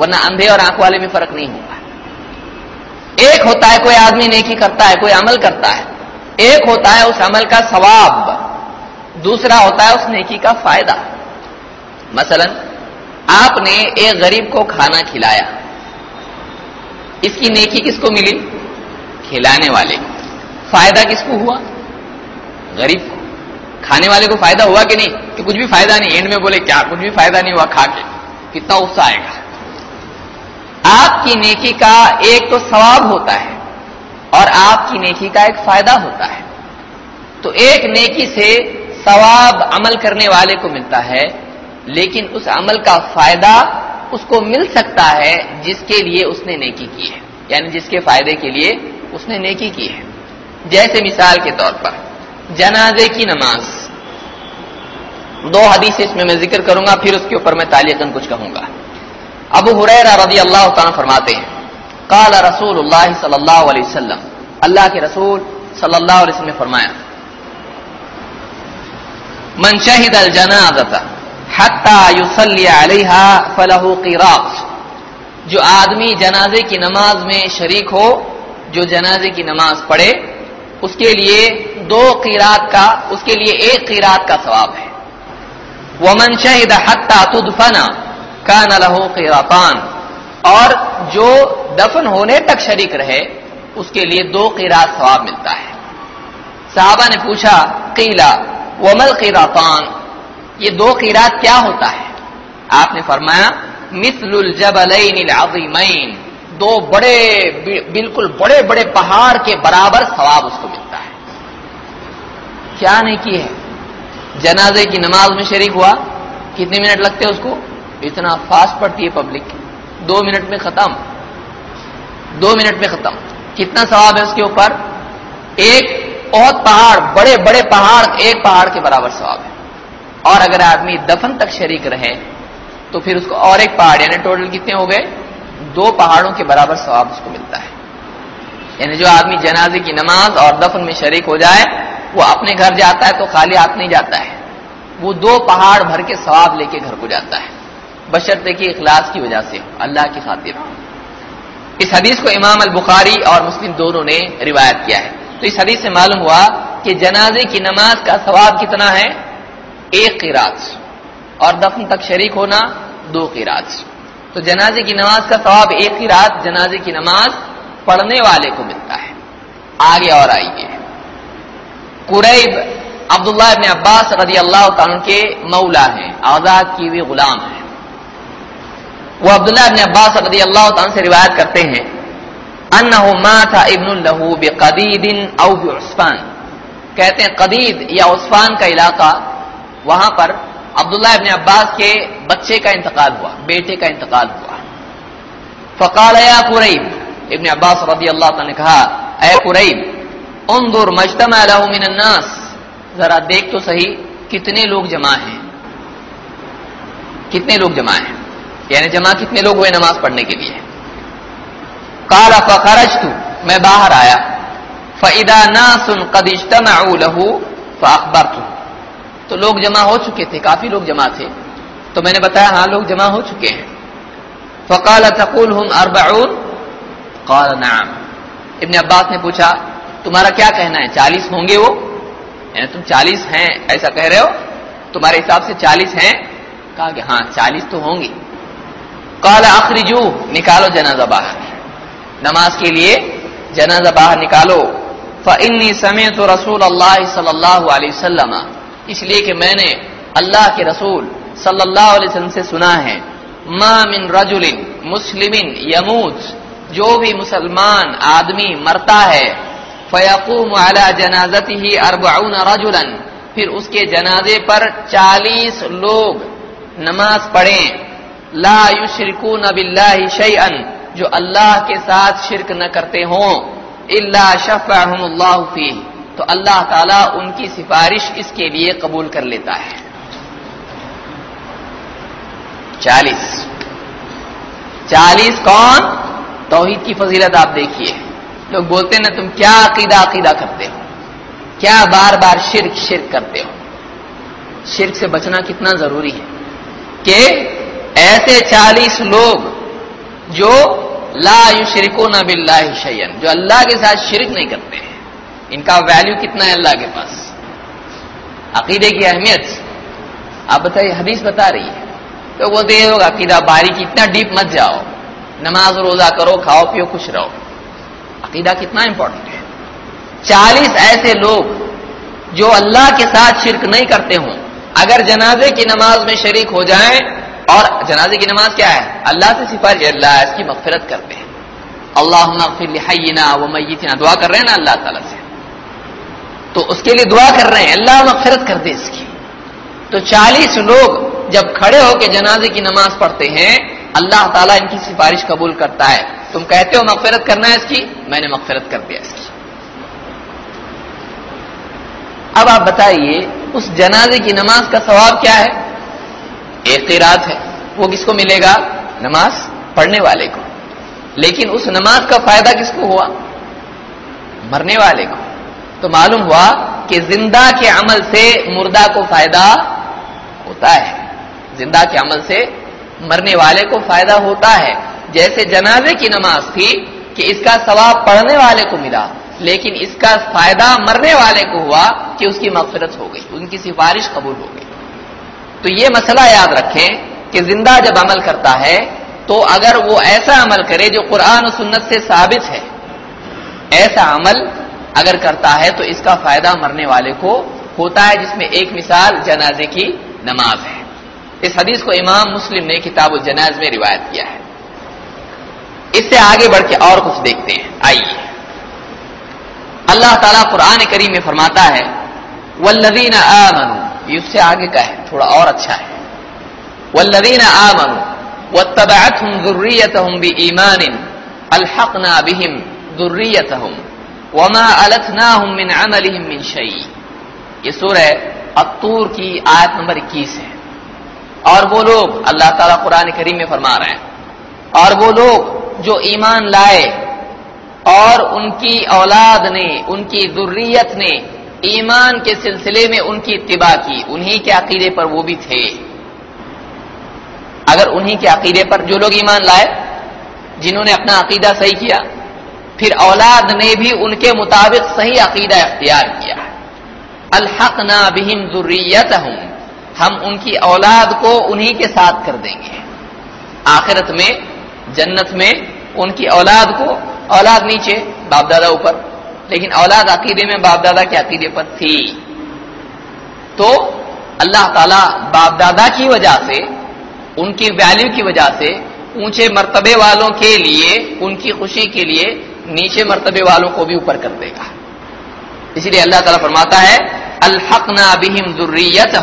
ورنہ اندھے اور آنکھ والے میں فرق نہیں ہوگا ایک ہوتا ہے، کوئی آدمی نیکی کرتا ہے، کوئی عمل کرتا ہے۔ ایک ہوتا ہے اس عمل کا ثواب، دوسرا ہوتا ہے اس نیکی کا فائدہ۔ مثلا آپ نے ایک غریب کو کھانا کھلایا۔ اس کی نیکی کس کو ملی؟ کھلانے والے۔ فائدہ کس کو ہوا؟ غریب کو۔ کھانے والے کو فائدہ ہوا کہ نہیں؟ کہ کچھ بھی فائدہ نہیں۔ اینڈ میں بولے، کیا کچھ بھی فائدہ نہیں ہوا، کھا کے۔ کتنا غصہ آئے گا۔ آپ کی نیکی کا ایک تو ثواب ہوتا ہے اور آپ کی نیکی کا ایک فائدہ ہوتا ہے۔ تو ایک نیکی سے ثواب عمل کرنے والے کو ملتا ہے۔ لیکن اس عمل کا فائدہ اس کو مل سکتا ہے جس کے لیے اس نے نیکی کی ہے۔ یعنی جس کے فائدے کے لیے اس نے نیکی کی ہے۔ جیسے مثال کے طور پر جنازے کی نماز۔ دو حدیث اس میں میں ذکر کروں گا، پھر اس کے اوپر میں تعلیقن کچھ کہوں گا۔ ابو حریرہ رضی اللہ تعالیٰ فرماتے ہیں، قال رسول اللہ صلی اللہ علیہ وسلم، اللہ کے رسول صلی اللہ علیہ وسلم نے فرمایا، من شہد الجنازت حتی یصلی علیہا فلہو جو آدمی جنازے کی نماز میں شریک ہو، جو جنازے کی نماز پڑھے، اس کے لیے دو قیرات کا، اس کے لیے ایک قیرات کا ثواب ہے. ومن شہد حتی تدفنا کان لہو قیراتان اور جو دفن ہونے تک شریک رہے، اس کے لیے دو قیرات ثواب ملتا ہے. صحابہ نے پوچھا قیلا ومل قیراتان یہ دو قیرات کیا ہوتا ہے؟ آپ نے فرمایا مثل الجبلین العظیمین، دو بڑے، بالکل بڑے بڑے پہاڑ کے برابر ثواب اس کو ملتا ہے۔ کیا نہیں کی ہے؟ جنازے کی نماز میں شریک ہوا، کتنے منٹ لگتے ہیں اس کو؟ اتنا فاسٹ پڑتی ہے پبلک۔ دو منٹ میں ختم۔ دو منٹ میں ختم۔ کتنا ثواب ہے اس کے اوپر؟ ایک بہت پہاڑ، بڑے بڑے پہاڑ، ایک پہاڑ کے برابر ثواب ہے۔ اور اگر آدمی دفن تک شریک رہے تو پھر اس کو اور ایک پہاڑ یعنی ٹوٹل کتنے ہو گئے؟ دو پہاڑوں کے برابر ثواب اس کو ملتا ہے۔ یعنی جو آدمی جنازے کی نماز اور دفن میں شریک ہو جائے، وہ اپنے گھر جاتا ہے تو خالی ہاتھ نہیں جاتا ہے۔ وہ دو پہاڑ بھر کے ثواب لے کے گھر کو جاتا ہے۔ بشرطے کی اخلاص کی وجہ سے، اللہ کی خاطر۔ اس حدیث کو امام البخاری اور مسلم دونوں نے روایت کیا ہے۔ تو اس حدیث سے معلوم ہوا کہ جنازے کی نماز کا ثواب کتنا ہے؟ ایک قیراط اور دفن تک شریک ہونا دو قیراط تو جنازے کی نماز کا ثواب ایک ہی رات جنازے کی نماز پڑھنے والے کو ملتا ہے۔ آگے اور آئیے۔ قریب عبداللہ ابن عباس رضی اللہ تعالیٰ کے مولا ہیں، آزاد کی ہوئی غلام ہیں۔ وہ عبداللہ ابن عباس رضی اللہ تعالیٰ سے روایت کرتے ہیں، انہو مات ابن لہو بقدید او بعصفان کہتے ہیں قدید یا عصفان کا علاقہ وہاں پر عبداللہ ابن عباس کے بچے کا انتقال ہوا، بیٹے کا انتقال ہوا۔ فقال یا قریب، ابن عباس رضی اللہ تعالیٰ نے کہا، اے قریب، انظر مجتمع له من الناس۔ ذرا دیکھ تو صحیح، کتنے لوگ جمع ہیں؟ کتنے لوگ جمع ہیں؟ یعنی جمع کتنے لوگ ہوئے نماز پڑھنے کے لیے؟ قال، فخرجت، میں باہر آیا۔ فاذا ناس قد اجتمعوا له فاخبرته تو لوگ جمع ہو چکے تھے، کافی لوگ جمع تھے۔ تو میں نے بتایا ہاں لوگ جمع ہو چکے ہیں۔ فقال تقول هم اربعون؟ قال، نعم۔ ابن عباس نے پوچھا، تمہارا کیا کہنا ہے؟ چالیس ہوں گے وہ؟ یعنی تم چالیس ہیں، ایسا کہہ رہے ہو؟ تمہارے حساب سے چالیس ہیں؟ کہا کہ ہاں چالیس تو ہوں گی قال، اخرجو، نکالو جنازہ باہر۔ نماز کے لیے جنازہ باہر نکالو۔ فانی سمعت رسول اللہ صلی اللہ علیہ وسلم۔ اس لیے کہ میں نے اللہ کے رسول صلی اللہ علیہ وسلم سے سنا ہے، ما من رجل مسلم یموت، جو بھی مسلمان آدمی مرتا ہے، فیقوم على جنازته اربعون رجلا، پھر اس کے جنازے پر چالیس لوگ نماز پڑھیں۔ لا یشرکون باللہ شیئا، جو اللہ کے ساتھ شرک نہ کرتے ہوں۔ الا شفعهم اللہ فیہ۔ تو اللہ تعالیٰ ان کی سفارش اس کے لیے قبول کر لیتا ہے۔ چالیس۔ چالیس کون؟ توحید کی فضیلت آپ دیکھیے۔ لوگ بولتے ہیں نا، تم کیا عقیدہ عقیدہ کرتے ہو؟ کیا بار بار شرک شرک کرتے ہو؟ شرک سے بچنا کتنا ضروری ہے۔ کہ ایسے چالیس لوگ جو لا یشرکون باللہ شیئن جو اللہ کے ساتھ شرک نہیں کرتے۔ ہیں ان کا ویلیو کتنا ہے اللہ کے پاس؟ عقیدے کی اہمیت؟ آپ بتائیے، حدیث بتا رہی ہے۔ تو وہ دے ہوگا عقیدہ باری کی، اتنا ڈیپ مت جاؤ۔ نماز روزہ کرو، کھاؤ، پیو، خوش رہو۔ عقیدہ کتنا امپورٹنٹ ہے۔ چالیس ایسے لوگ جو اللہ کے ساتھ شرک نہیں کرتے ہوں۔ اگر جنازے کی نماز میں شریک ہو جائیں، اور جنازے کی نماز کیا ہے؟ اللہ سے سفارش، اللہ اس کی مغفرت کرتے ہیں۔ اللہ مغفر و میتنا، دعا کر رہے ہیں نا اللہ تعالیٰ سے۔ تو اس کے لیے دعا کر رہے ہیں، اللہ مغفرت کر دے اس کی۔ تو چالیس لوگ جب کھڑے ہو کے جنازے کی نماز پڑھتے ہیں، اللہ تعالیٰ ان کی سفارش قبول کرتا ہے۔ تم کہتے ہو مغفرت کرنا ہے اس کی؟ میں نے مغفرت کر دیا اس کی۔ اب آپ بتائیے، اس جنازے کی نماز کا ثواب کیا ہے؟ ایک قیرات ہے۔ وہ کس کو ملے گا؟ نماز پڑھنے والے کو۔ لیکن اس نماز کا فائدہ کس کو ہوا؟ مرنے والے کو۔ تو معلوم ہوا کہ زندہ کے عمل سے مردہ کو فائدہ ہوتا ہے۔ زندہ کے عمل سے مرنے والے کو فائدہ ہوتا ہے۔ جیسے جنازے کی نماز تھی کہ اس کا ثواب پڑھنے والے کو ملا، لیکن اس کا فائدہ مرنے والے کو ہوا کہ اس کی مغفرت ہو گئی، ان کی سفارش قبول ہو گئی۔ تو یہ مسئلہ یاد رکھیں کہ زندہ جب عمل کرتا ہے تو اگر وہ ایسا عمل کرے جو قرآن و سنت سے ثابت ہے۔ ایسا عمل اگر کرتا ہے تو اس کا فائدہ مرنے والے کو ہوتا ہے، جس میں ایک مثال جنازے کی نماز ہے۔ اس حدیث کو امام مسلم نے کتاب الجناز میں روایت کیا ہے۔ اس سے آگے بڑھ کے اور کچھ دیکھتے ہیں۔ آئیے۔ اللہ تعالیٰ قرآن کریم میں فرماتا ہے والذین آمنوا، یہ اس سے آگے کا ہے، تھوڑا اور اچھا ہے۔ والذین آمنوا، واتبعتهم ذریتهم بإيمان الحقنا بهم ذریتهم وما ألتناهم من عملهم من شيء۔ یہ سورہ الطور کی آیت نمبر 21 ہے۔ اور وہ لوگ اللہ تعالیٰ قرآن کریم میں فرما رہے ہیں۔ اور وہ لوگ جو ایمان لائے اور ان کی اولاد نے، ان کی ذریت نے ایمان کے سلسلے میں ان کی اتباع کی۔ انہی کے عقیدے پر وہ بھی تھے۔ اگر انہی کے عقیدے پر جو لوگ ایمان لائے، جنہوں نے اپنا عقیدہ صحیح کیا پھر اولاد نے بھی ان کے مطابق صحیح عقیدہ اختیار کیا۔ الحق نا بہم ضروریت ہم ان کی اولاد کو انہی کے ساتھ کر دیں گے۔ آخرت میں، جنت میں ان کی اولاد کو، اولاد نیچے باپ دادا اوپر۔ لیکن اولاد عقیدے میں باپ دادا کے عقیدے پر تھی۔ تو اللہ تعالی باپ دادا کی وجہ سے، ان کی ویلیو کی وجہ سے، اونچے مرتبے والوں کے لیے، ان کی خوشی کے لیے نیچے مرتبے والوں کو بھی اوپر کر دے گا۔ اسی لیے اللہ تعالیٰ فرماتا ہے الحق نا بہم ضروریت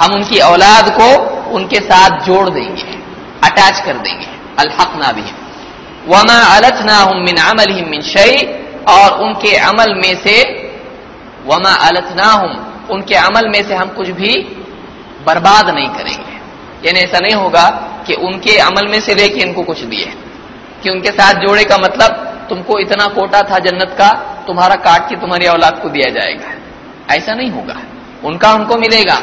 ہم ان کی اولاد کو ان کے ساتھ جوڑ دیں گے، اٹیچ کر دیں گے۔ الحق نا بہم۔ وما التنا من عمل من شعی اور ان کے عمل میں سے، وما التنا ان کے عمل میں سے ہم کچھ بھی برباد نہیں کریں گے۔ یعنی ایسا نہیں ہوگا کہ ان کے عمل میں سے لے کے ان کو کچھ دیے کہ ان کے ساتھ جوڑے کا مطلب تم کو اتنا کوٹا تھا جنت کا، تمہارا کاٹ کے تمہاری اولاد کو دیا جائے گا۔ ایسا نہیں ہوگا۔ ان کا ان کو ملے گا۔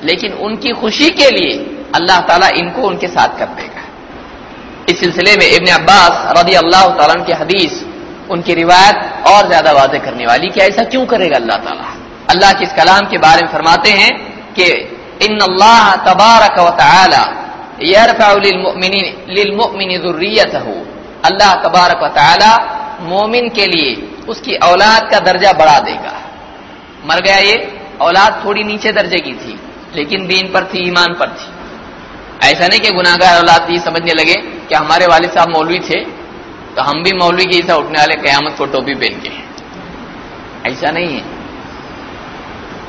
لیکن ان کی خوشی کے لیے اللہ تعالیٰ ان کو ان کے ساتھ کر دے گا۔ اس سلسلے میں ابن عباس رضی اللہ تعالیٰ کی حدیث، ان کی روایت اور زیادہ واضح کرنے والی کہ ایسا کیوں کرے گا اللہ تعالیٰ؟ اللہ کے اس کلام کے بارے میں فرماتے ہیں کہ ان اللہ تبارک و تعالی یرفع للمؤمن ذریته اللہ تبارک و تعالی مومن کے لیے اس کی اولاد کا درجہ بڑھا دے گا۔ مر گیا یہ، اولاد تھوڑی نیچے درجے کی تھی، لیکن دین پر تھی، ایمان پر تھی۔ ایسا نہیں کہ گناگار اولاد یہ سمجھنے لگے کہ ہمارے والد صاحب مولوی تھے، تو ہم بھی مولوی کے ایسا اٹھنے والے قیامت کو ٹوپی پہن کے۔ ایسا نہیں ہے۔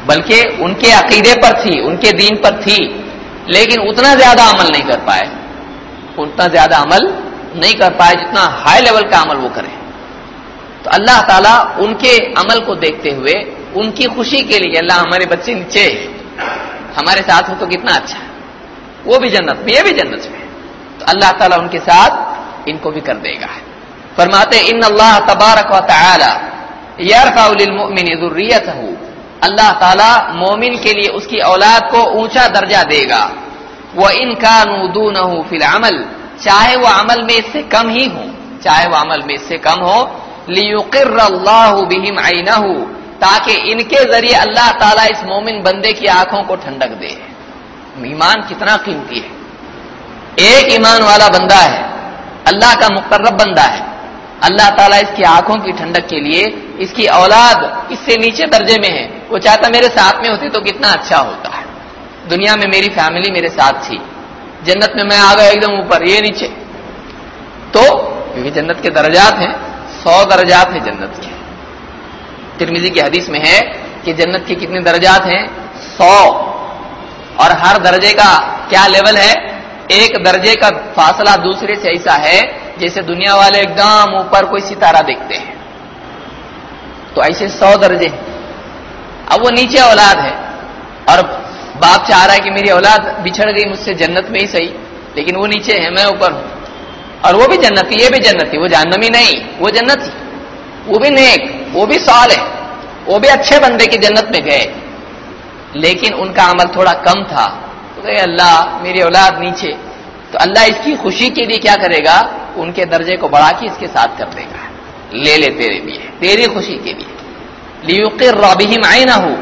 بلکہ ان کے عقیدے پر تھی، ان کے دین پر تھی، لیکن اتنا زیادہ عمل نہیں کر پائے۔ اتنا زیادہ عمل نہیں کر پائے جتنا ہائی لیول کا عمل وہ کرے۔ تو اللہ تعالیٰ ان کے عمل کو دیکھتے ہوئے ان کی خوشی کے لیے، اللہ ہمارے بچے نیچے، ہمارے ساتھ ہو تو کتنا اچھا ہے۔ وہ بھی جنت میں، یہ بھی جنت میں۔ تو اللہ تعالیٰ ان کے ساتھ ان کو بھی کر دے گا۔ فرماتے ان اللہ تبارک و تعالی یارفع للمؤمن ذریته اللہ تعالیٰ مومن کے لیے اس کی اولاد کو اونچا درجہ دے گا۔ وہ ان کا نودون فی العمل چاہے وہ عمل میں اس سے کم ہی ہوں، چاہے وہ عمل میں اس سے کم ہو لیقر اللہ بہم عینہ تاکہ ان کے ذریعے اللہ تعالیٰ اس مومن بندے کی آنکھوں کو ٹھنڈک دے۔ ایمان کتنا قیمتی ہے۔ ایک ایمان والا بندہ ہے، اللہ کا مقرب بندہ ہے۔ اللہ تعالیٰ اس کی آنکھوں کی ٹھنڈک کے لیے اس کی اولاد اس سے نیچے درجے میں ہے۔ وہ چاہتا میرے ساتھ میں ہوتی تو کتنا اچھا ہوتا۔ ہے دنیا میں میری فیملی میرے ساتھ تھی۔ جنت میں میں آ گیا ایک دم اوپر، یہ نیچے۔ تو کیونکہ جنت کے درجات ہیں، سو درجات ہیں جنت کے۔ ترمیزی کی حدیث میں ہے کہ جنت کے کتنے درجات ہیں؟ سو۔ اور ہر درجے کا کیا لیول ہے؟ ایک درجے کا فاصلہ دوسرے سے ایسا ہے جیسے دنیا والے ایک دم اوپر کوئی ستارہ دیکھتے ہیں۔ تو ایسے سو درجے۔ اب وہ نیچے اولاد ہے۔ اور باپ چاہ رہا ہے کہ میری اولاد بچھڑ گئی، مجھ سے جنت میں ہی صحیح۔ لیکن وہ نیچے ہے میں اوپر ہوں۔ اور وہ بھی جنتی یہ بھی جنتی وہ جہنمی نہیں، وہ جنت وہ بھی نیک، وہ بھی سال ہے وہ بھی اچھے بندے کی جنت میں گئے۔ لیکن ان کا عمل تھوڑا کم تھا۔ تو کہ اللہ، میری اولاد نیچے۔ تو اللہ اس کی خوشی کے لیے کیا کرے گا؟ ان کے درجے کو بڑھا کے اس کے ساتھ کر دے گا۔ لے لے تیرے لیے، تیری خوشی کے لیے۔ لیوقر رابہم آئے نہ ہو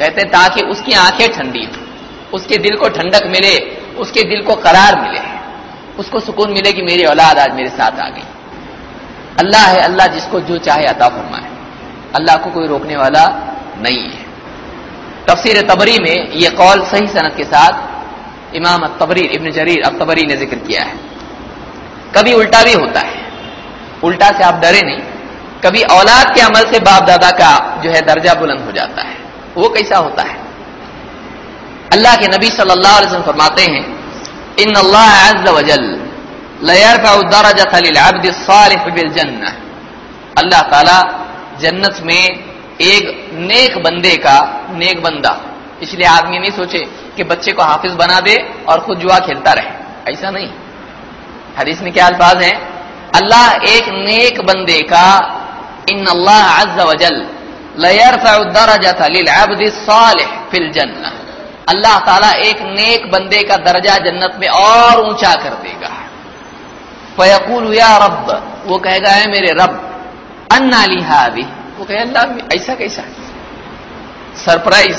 کہتے تاکہ اس کی آنکھیں ٹھنڈی ہوں، اس کے دل کو ٹھنڈک ملے، اس کے دل کو قرار ملے، اس کو سکون ملے کہ میری اولاد آج میرے ساتھ آ گئی۔ اللہ ہے اللہ جس کو جو چاہے عطا فرمائے۔ اللہ کو کوئی روکنے والا نہیں ہے۔ تفسیر تبری میں یہ قول صحیح صنعت کے ساتھ امام تبری ابن جریر اب تبری نے ذکر کیا ہے۔ کبھی الٹا بھی ہوتا ہے۔ الٹا سے آپ ڈرے نہیں۔ کبھی اولاد کے عمل سے باپ دادا کا جو ہے درجہ بلند ہو جاتا ہے۔ وہ کیسا ہوتا ہے؟ اللہ کے نبی صلی اللہ علیہ وسلم فرماتے ہیں، ان اللہ عز وجل لیرفع الدرجة للعبد الصالح بالجنہ. اللہ تعالی جنت میں ایک نیک بندے کا نیک بندہ، اس لیے آدمی نہیں سوچے کہ بچے کو حافظ بنا دے اور خود جوا کھیلتا رہے۔ ایسا نہیں۔ حدیث میں کیا الفاظ ہیں؟ اللہ ایک نیک بندے کا ان اللہ عز وجل للعبد الصالح فی الجنہ اللہ تعالیٰ ایک نیک بندے کا درجہ جنت میں اور اونچا کر دے گا۔ فیقول یا رب، وہ کہے گا ہے میرے رب، انا لی وہ کہے، اللہ، ایسا کیسا سرپرائز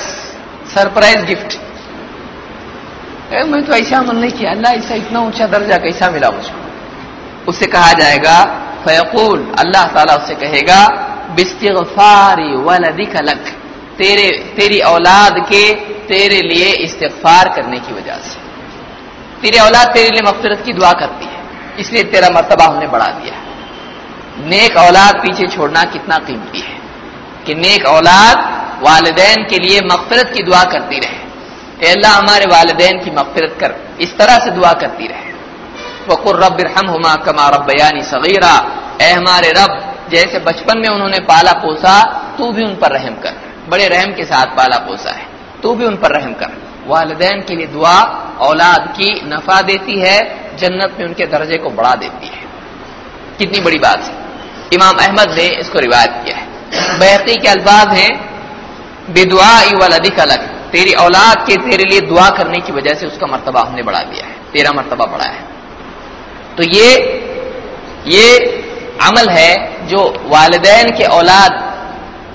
سرپرائز گفٹ۔ میں تو ایسا عمل نہیں کیا، اللہ، ایسا اتنا اونچا درجہ کیسا ملا مجھ کو اس سے کہا جائے گا فیقول اللہ تعالیٰ اس سے کہے گا بستغفاری ولدک لک۔ تیرے، تیری اولاد کے تیرے لیے استغفار کرنے کی وجہ سے۔ تیرے اولاد تیرے لیے مغفرت کی دعا کرتی ہے۔ اس لیے تیرا مرتبہ ہم نے بڑھا دیا نیک اولاد پیچھے چھوڑنا کتنا قیمتی ہے۔ کہ نیک اولاد والدین کے لیے مغفرت کی دعا کرتی رہے۔ اے اللہ، ہمارے والدین کی مغفرت کر۔ اس طرح سے دعا کرتی رہے۔ وقر رب رحم ہما کما رب یعنی صغیرہ اے ہمارے رب جیسے بچپن میں انہوں نے پالا پوسا، تو بھی ان پر رحم کر۔ بڑے رحم کے ساتھ پالا پوسا ہے۔ تو بھی ان پر رحم کر۔ والدین کے لیے دعا اولاد کی نفع دیتی ہے، جنت میں ان کے درجے کو بڑھا دیتی ہے۔ کتنی بڑی بات ہے۔ امام احمد نے اس کو روایت کیا ہے۔ بحقی کے الفاظ ہیں بے دعا والدک الگ تیری اولاد کے تیرے لیے دعا کرنے کی وجہ سے اس کا مرتبہ ہم نے بڑھا دیا ہے۔ تیرا مرتبہ بڑھا ہے۔ تو یہ یہ عمل ہے جو والدین کے اولاد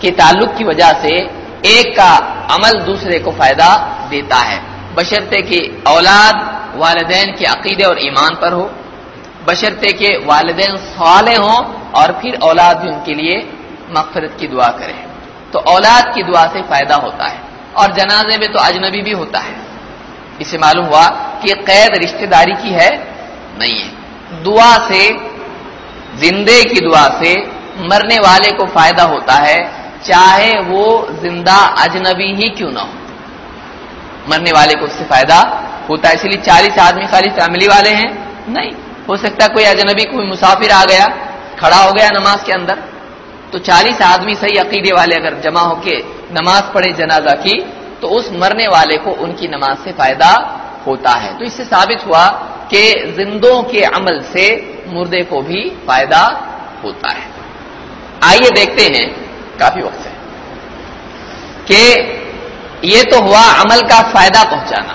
کے تعلق کی وجہ سے ایک کا عمل دوسرے کو فائدہ دیتا ہے۔ بشرطے کہ اولاد والدین کے عقیدے اور ایمان پر ہو، بشرطے کہ والدین صالح ہوں اور پھر اولاد بھی ان کے لیے مغفرت کی دعا کرے۔ تو اولاد کی دعا سے فائدہ ہوتا ہے اور جنازے میں تو اجنبی بھی ہوتا ہے۔ اسے معلوم ہوا کہ قید رشتہ داری کی ہے نہیں ہے۔ دعا سے زندے کی دعا سے مرنے والے کو فائدہ ہوتا ہے، چاہے وہ زندہ اجنبی ہی کیوں نہ ہو۔ مرنے والے کو اس سے فائدہ ہوتا ہے، اسی لیے چالیس آدمی خالی فیملی والے ہیں۔ نہیں، ہو سکتا ہے کوئی اجنبی، کوئی مسافر آ گیا، کھڑا ہو گیا نماز کے اندر۔ تو چالیس آدمی صحیح عقیدے والے اگر جمع ہو کے نماز پڑھے جنازہ کی، تو اس مرنے والے کو ان کی نماز سے فائدہ ہوتا ہے۔ تو اس سے ثابت ہوا کہ زندوں کے عمل سے مردے کو بھی فائدہ ہوتا ہے۔ آئیے دیکھتے ہیں، کافی وقت سے کہ یہ تو ہوا عمل کا فائدہ پہنچانا۔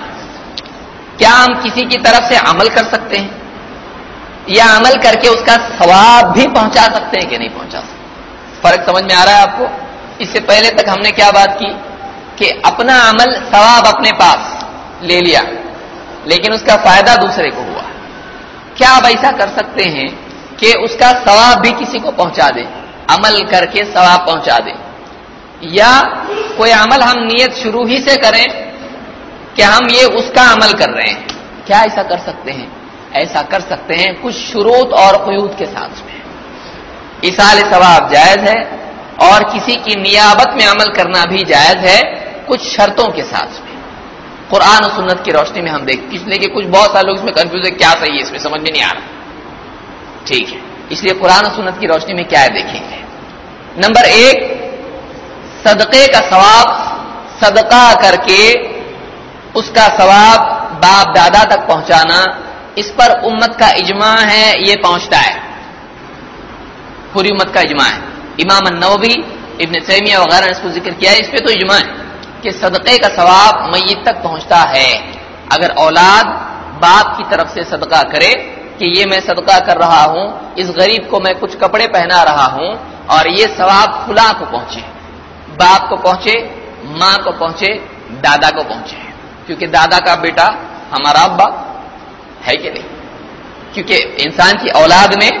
کیا ہم کسی کی طرف سے عمل کر سکتے ہیں؟ یا عمل کر کے اس کا ثواب بھی پہنچا سکتے ہیں کہ نہیں پہنچا سکتے؟ فرق سمجھ میں آ رہا ہے آپ کو؟ اس سے پہلے تک ہم نے کیا بات کی؟ کہ اپنا عمل ثواب اپنے پاس لے لیا، لیکن اس کا فائدہ دوسرے کو ہوا۔ کیا آپ ایسا کر سکتے ہیں کہ اس کا ثواب بھی کسی کو پہنچا دے؟ عمل کر کے ثواب پہنچا دے۔ یا کوئی عمل ہم نیت شروع ہی سے کریں کہ ہم یہ اس کا عمل کر رہے ہیں۔ کیا ایسا کر سکتے ہیں؟ ایسا کر سکتے ہیں کچھ شروط اور قیود کے ساتھ۔ میں اسال ثواب جائز ہے اور کسی کی نیابت میں عمل کرنا بھی جائز ہے کچھ شرطوں کے ساتھ۔ میں قرآن و سنت کی روشنی میں ہم دیکھ اس لیے کہ کچھ بہت سارے لوگ اس میں کنفیوز ہے کیا صحیح ہے اس میں؟ سمجھ میں نہیں آ رہا۔ ٹھیک ہے۔ اس لیے قرآن و سنت کی روشنی میں کیا ہے دیکھیں گے۔ نمبر ایک، صدقے کا ثواب، صدقہ کر کے اس کا ثواب باپ دادا تک پہنچانا، اس پر امت کا اجماع ہے، یہ پہنچتا ہے۔ پوری امت کا اجماع ہے۔ امام النوبی ابن سیمیہ وغیرہ نے اس کو ذکر کیا ہے، اس پہ تو اجماع ہے۔ کہ صدقے کا ثواب میت تک پہنچتا ہے۔ اگر اولاد باپ کی طرف سے صدقہ کرے کہ یہ میں صدقہ کر رہا ہوں، اس غریب کو میں کچھ کپڑے پہنا رہا ہوں اور یہ ثواب فلاں کو پہنچے، باپ کو پہنچے، ماں کو پہنچے، دادا کو پہنچے۔ کیونکہ دادا کا بیٹا ہمارا ابا ہے کہ نہیں؟ کیونکہ انسان کی اولاد میں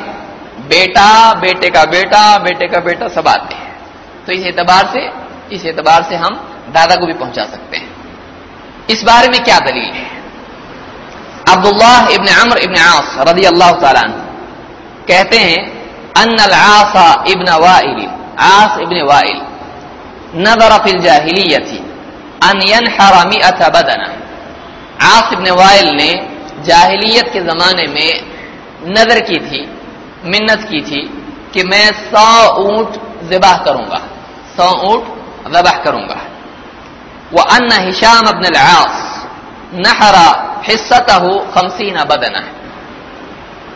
بیٹا، بیٹے کا بیٹا، بیٹے کا بیٹا سب آتے ہیں۔ تو اس اعتبار سے، اس اعتبار سے ہم دادا کو بھی پہنچا سکتے ہیں۔ اس بارے میں کیا دلیل ہے؟ عبداللہ ابن عمر ابن عاص رضی اللہ تعالیٰ عنہ کہتے ہیں، ان العاص ابن وائل، عاص ابن وائل، نظر فی الجاہلیت ان ينحر مئة بدنہ۔ عاص ابن وائل نے جاہلیت کے زمانے میں نظر کی تھی، منت کی تھی کہ میں سو اونٹ ذبح کروں گا۔ سو اونٹ ذبح کروں گا۔ وہ ان ہشام ابن العاص نہرا حصہ ہو خمسین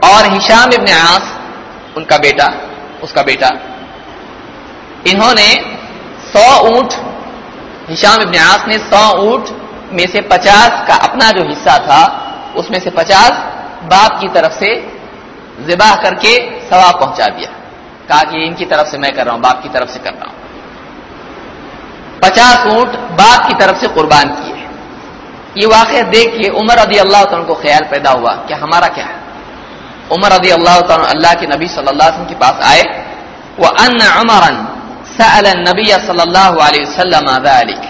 اور ہشام ابن عاص، ان کا بیٹا، اس کا بیٹا۔ انہوں نے سو اونٹ، ہشام ابن عاص نے سو اونٹ میں سے پچاس کا اپنا جو حصہ تھا، اس میں سے پچاس باپ کی طرف سے ذبح کر کے ثواب پہنچا دیا۔ کہا کہ ان کی طرف سے میں کر رہا ہوں، باپ کی طرف سے کر رہا ہوں۔ پچاس اونٹ باپ کی طرف سے قربان کیے یہ واقعہ دیکھ کے عمر رضی اللہ تعالیٰ کو خیال پیدا ہوا کہ ہمارا کیا ہے؟ عمر رضی اللہ تعالیٰ اللہ کے نبی صلی اللہ علیہ وسلم کے پاس آئے وہ ان عمر نبی صلی اللہ علیہ وسلم ذلك۔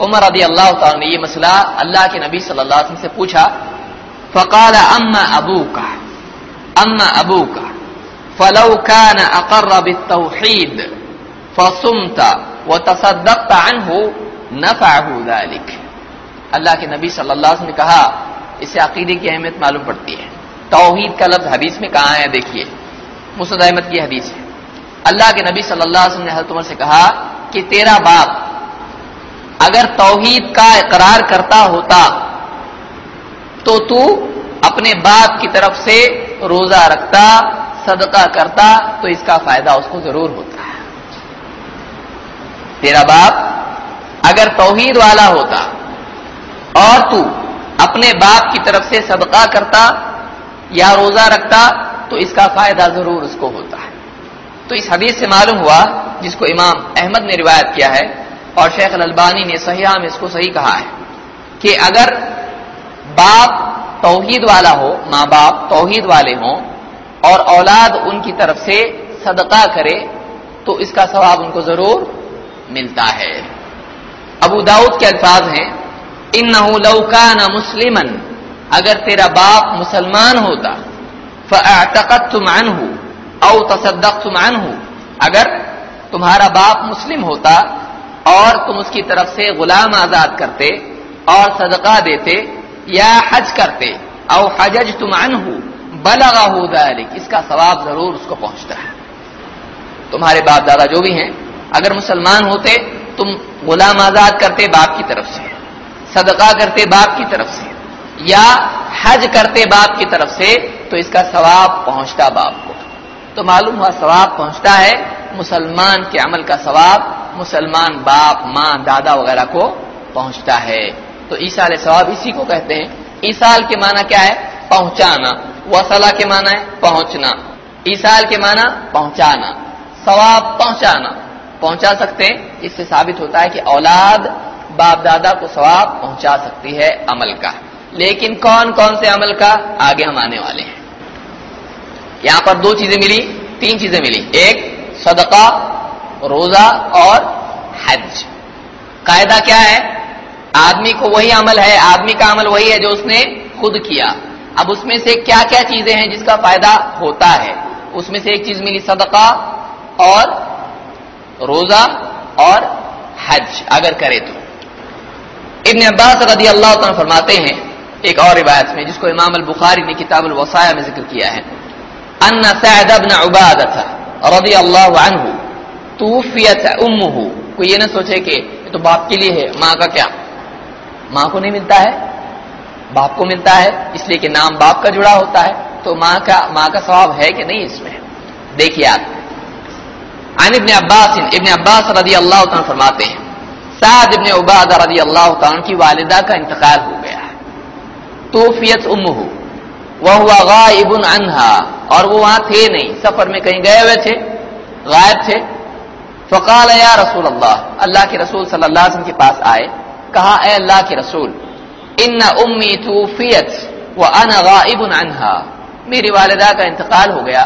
عمر رضی اللہ تعالیٰ نے یہ مسئلہ اللہ کے نبی صلی اللہ علیہ وسلم سے پوچھا، فقال اما ابو کا اما ابو کا فلو كان اقر بالتوحید فصمت وتصدقت عنه نفعه ذلك اللہ کے نبی صلی اللہ علیہ وسلم نے کہا اس سے عقیدے کی اہمیت معلوم پڑتی ہے۔ توحید کا لفظ حدیث میں کہاں ہے؟ دیکھیے مسد احمد کی حدیث ہے۔ اللہ کے نبی صلی اللہ علیہ وسلم نے حضرت عمر سے کہا کہ تیرا باپ اگر توحید کا اقرار کرتا ہوتا تو تو اپنے باپ کی طرف سے روزہ رکھتا، صدقہ کرتا تو اس کا فائدہ اس کو ضرور ہوتا۔ تیرا باپ اگر توحید والا ہوتا اور تو اپنے باپ کی طرف سے صدقہ کرتا یا روزہ رکھتا تو اس کا فائدہ ضرور اس کو ہوتا ہے۔ تو اس حدیث سے معلوم ہوا جس کو امام احمد نے روایت کیا ہے اور شیخ الالبانی نے صحیح میں اس کو صحیح کہا ہے کہ اگر باپ توحید والا ہو، ماں باپ توحید والے ہوں اور اولاد ان کی طرف سے صدقہ کرے تو اس کا ثواب ان کو ضرور ملتا ہے۔ ابو داؤد کے الفاظ ہیں ان نہ مسلمن اگر تیرا باپ مسلمان ہوتا فعتقت تم او تصدق تم اگر تمہارا باپ مسلم ہوتا اور تم اس کی طرف سے غلام آزاد کرتے اور صدقہ دیتے یا حج کرتے، او حجج تم ان بلغا اس کا ثواب ضرور اس کو پہنچتا ہے۔ تمہارے باپ دادا جو بھی ہیں اگر مسلمان ہوتے تم غلام آزاد کرتے باپ کی طرف سے، صدقہ کرتے باپ کی طرف سے، یا حج کرتے باپ کی طرف سے، تو اس کا ثواب پہنچتا باپ کو۔ تو معلوم ہوا ثواب پہنچتا ہے مسلمان کے عمل کا ثواب، مسلمان باپ، ماں، دادا وغیرہ کو پہنچتا ہے۔ تو عیسال ثواب اسی کو کہتے ہیں۔ عیسال کے معنی کیا ہے؟ پہنچانا۔ وسلا کے معنی ہے پہنچنا۔ عیسال کے معنی پہنچانا۔ ثواب پہنچانا۔ پہنچا سکتے ہیں، اس سے ثابت ہوتا ہے کہ اولاد باپ دادا کو ثواب پہنچا سکتی ہے عمل کا۔ لیکن کون کون سے عمل کا؟ آگے ہم آنے والے ہیں۔ یہاں پر دو چیزیں ملی، تین چیزیں ملی۔ ایک، صدقہ، روزہ اور حج۔ قاعدہ کیا ہے؟ آدمی کو وہی عمل ہے، آدمی کا عمل وہی ہے جو اس نے خود کیا۔ اب اس میں سے کیا کیا چیزیں ہیں جس کا فائدہ ہوتا ہے؟ اس میں سے ایک چیز ملی، صدقہ اور روزہ اور حج اگر کرے تو۔ ابن عباس رضی اللہ تعالیٰ فرماتے ہیں، ایک اور روایت میں، جس کو امام البخاری نے کتاب الوسایہ میں ذکر کیا ہے۔ ان سعد ابن عبادہ رضی اللہ عنہ توفیت امہ۔ کوئی یہ نہ سوچے کہ یہ تو باپ کے لیے ہے، ماں کا کیا؟ ماں کو نہیں ملتا ہے۔ باپ کو ملتا ہے، اس لیے کہ نام باپ کا جڑا ہوتا ہے۔ تو ماں کا ماں کا ثواب ہے کہ نہیں اس میں؟ دیکھیے آپ عن ابن عباس ابن عباس رضی اللہ تعالیٰ فرماتے ہیں، سعد ابن عبادہ رضی اللہ تعالیٰ کی والدہ کا انتقال ہو گیا ہے۔ توفیت امہ وہ ہوا غائب عنہا، اور وہ وہاں تھے نہیں، سفر میں کہیں گئے ہوئے تھے، غائب تھے۔ فقال یا رسول اللہ اللہ کے رسول صلی اللہ علیہ وسلم کے پاس آئے، کہا، اے اللہ کے رسول، ان امی توفیت وانا غائب عنہا۔ میری والدہ کا انتقال ہو گیا،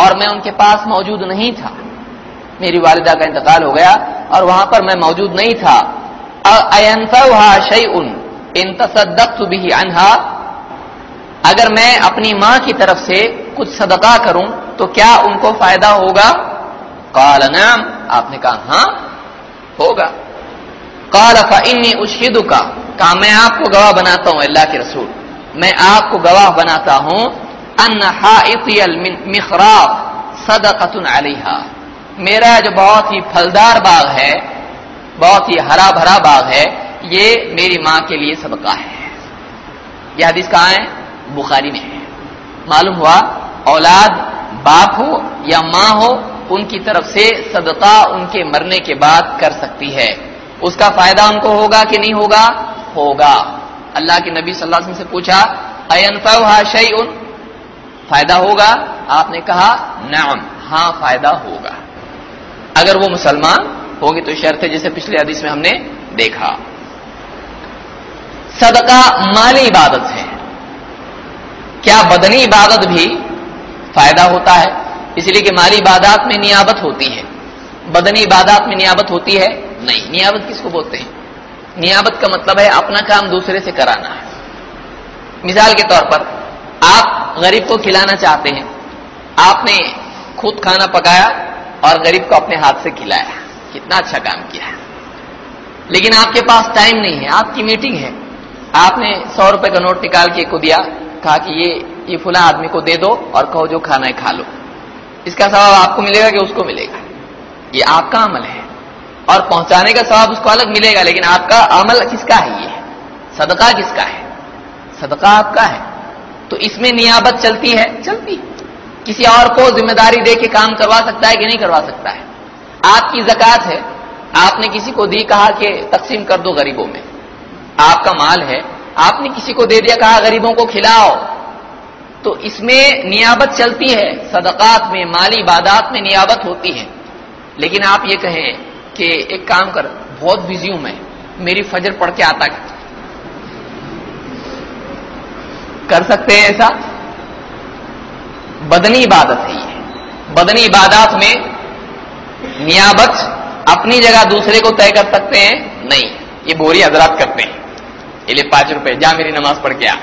اور میں ان کے پاس موجود نہیں تھا۔ میری والدہ کا انتقال ہو گیا اور وہاں پر میں موجود نہیں تھا۔ شیء ان اگر میں اپنی ماں کی طرف سے کچھ صدقہ کروں تو کیا ان کو فائدہ ہوگا؟ قال نعم۔ آپ نے کہا ہاں ہوگا۔ قال فانی اشهدك کہا، میں آپ کو گواہ بناتا ہوں اللہ کے رسول۔ میں آپ کو گواہ بناتا ہوں ان حائطی المخراف صدقۃ علیہا میرا جو بہت ہی پھلدار باغ ہے، بہت ہی ہرا بھرا باغ ہے، یہ میری ماں کے لیے صدقہ ہے۔ یہ حدیث کہاں ہے؟ بخاری میں ہے۔ معلوم ہوا، اولاد باپ ہو یا ماں ہو، ان کی طرف سے صدقہ ان کے مرنے کے بعد کر سکتی ہے۔ اس کا فائدہ ان کو ہوگا کہ نہیں ہوگا؟ ہوگا۔ اللہ کے نبی صلی اللہ علیہ وسلم سے پوچھا شیء فائدہ ہوگا؟ آپ نے کہا، نعم ہاں فائدہ ہوگا۔ اگر وہ مسلمان ہوں گے تو شرط ہے جیسے پچھلے حدیث میں ہم نے دیکھا۔ صدقہ مالی عبادت ہے۔ کیا بدنی عبادت بھی فائدہ ہوتا ہے؟ اس لیے کہ مالی عبادات میں نیابت ہوتی ہے۔ بدنی عبادات میں نیابت ہوتی ہے؟ نہیں۔ نیابت کس کو بولتے ہیں؟ نیابت کا مطلب ہے اپنا کام دوسرے سے کرانا۔ ہے مثال کے طور پر آپ غریب کو کھلانا چاہتے ہیں۔ آپ نے خود کھانا پکایا اور غریب کو اپنے ہاتھ سے کھلایا۔ کتنا اچھا کام کیا۔ ہے لیکن آپ کے پاس ٹائم نہیں ہے، آپ کی میٹنگ ہے۔ آپ نے سو روپے کا نوٹ نکال کے کو دیا، کہا کہ یہ یہ فلاں آدمی کو دے دو اور کہو جو کھانا ہے کھا لو۔ اس کا ثواب آپ کو ملے گا کہ اس کو ملے گا؟ یہ آپ کا عمل ہے۔ اور پہنچانے کا ثواب اس کو الگ ملے گا، لیکن آپ کا عمل کس کا ہے یہ؟ صدقہ کس کا ہے؟ صدقہ آپ کا ہے۔ تو اس میں نیابت چلتی ہے؟ چلتی۔ کسی اور کو ذمہ داری دے کے کام کروا سکتا ہے کہ نہیں کروا سکتا ہے؟ آپ کی زکات ہے۔ آپ نے کسی کو دی کہا کہ تقسیم کر دو غریبوں میں۔ آپ کا مال ہے۔ آپ نے کسی کو دے دیا کہا غریبوں کو کھلاؤ۔ تو اس میں نیابت چلتی ہے۔ صدقات میں، مالی عبادات میں نیابت ہوتی ہے۔ لیکن آپ یہ کہیں کہ ایک کام کر، بہت بزی ہوں میں۔ میری فجر پڑھ کے آتا کر سکتے ہیں ایسا؟ بدنی عبادت ہے یہ۔ بدنی عبادات میں نیابت اپنی جگہ دوسرے کو طے کر سکتے ہیں؟ نہیں۔ یہ بوری حضرات کرتے ہیں۔ یہ لیے پانچ روپے۔ جا میری نماز پڑھ کے آ۔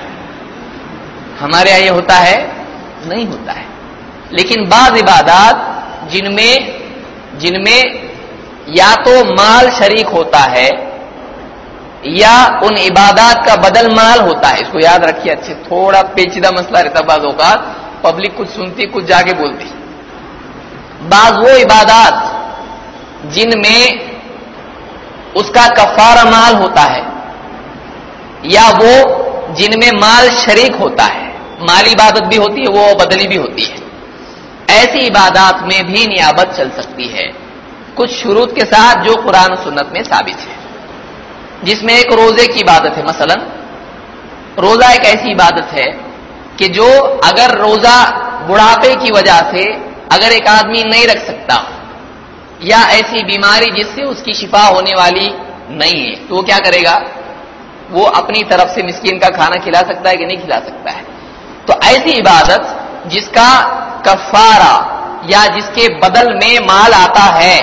ہمارے یہاں یہ ہوتا ہے؟ نہیں ہوتا ہے۔ لیکن بعض عبادات جن میں جن میں یا تو مال شریک ہوتا ہے یا ان عبادات کا بدل مال ہوتا ہے۔ اس کو یاد رکھیے اچھے، تھوڑا پیچیدہ مسئلہ رہتا بعض اوقات۔ پبلک کچھ سنتی، کچھ جا کے بولتی۔ بعض وہ عبادات جن میں اس کا کفارہ مال ہوتا ہے، یا وہ جن میں مال شریک ہوتا ہے۔ مالی عبادت بھی ہوتی ہے، وہ بدلی بھی ہوتی ہے۔ ایسی عبادات میں بھی نیابت چل سکتی ہے۔ کچھ شروط کے ساتھ جو قرآن و سنت میں ثابت ہے۔ جس میں ایک روزے کی عبادت ہے، مثلا روزہ ایک ایسی عبادت ہے کہ جو اگر روزہ بڑھاپے کی وجہ سے اگر ایک آدمی نہیں رکھ سکتا یا ایسی بیماری جس سے اس کی شفا ہونے والی نہیں ہے، تو وہ کیا کرے گا؟ وہ اپنی طرف سے مسکین کا کھانا کھلا سکتا ہے کہ نہیں کھلا سکتا ہے۔ تو ایسی عبادت جس کا کفارہ یا جس کے بدل میں مال آتا ہے،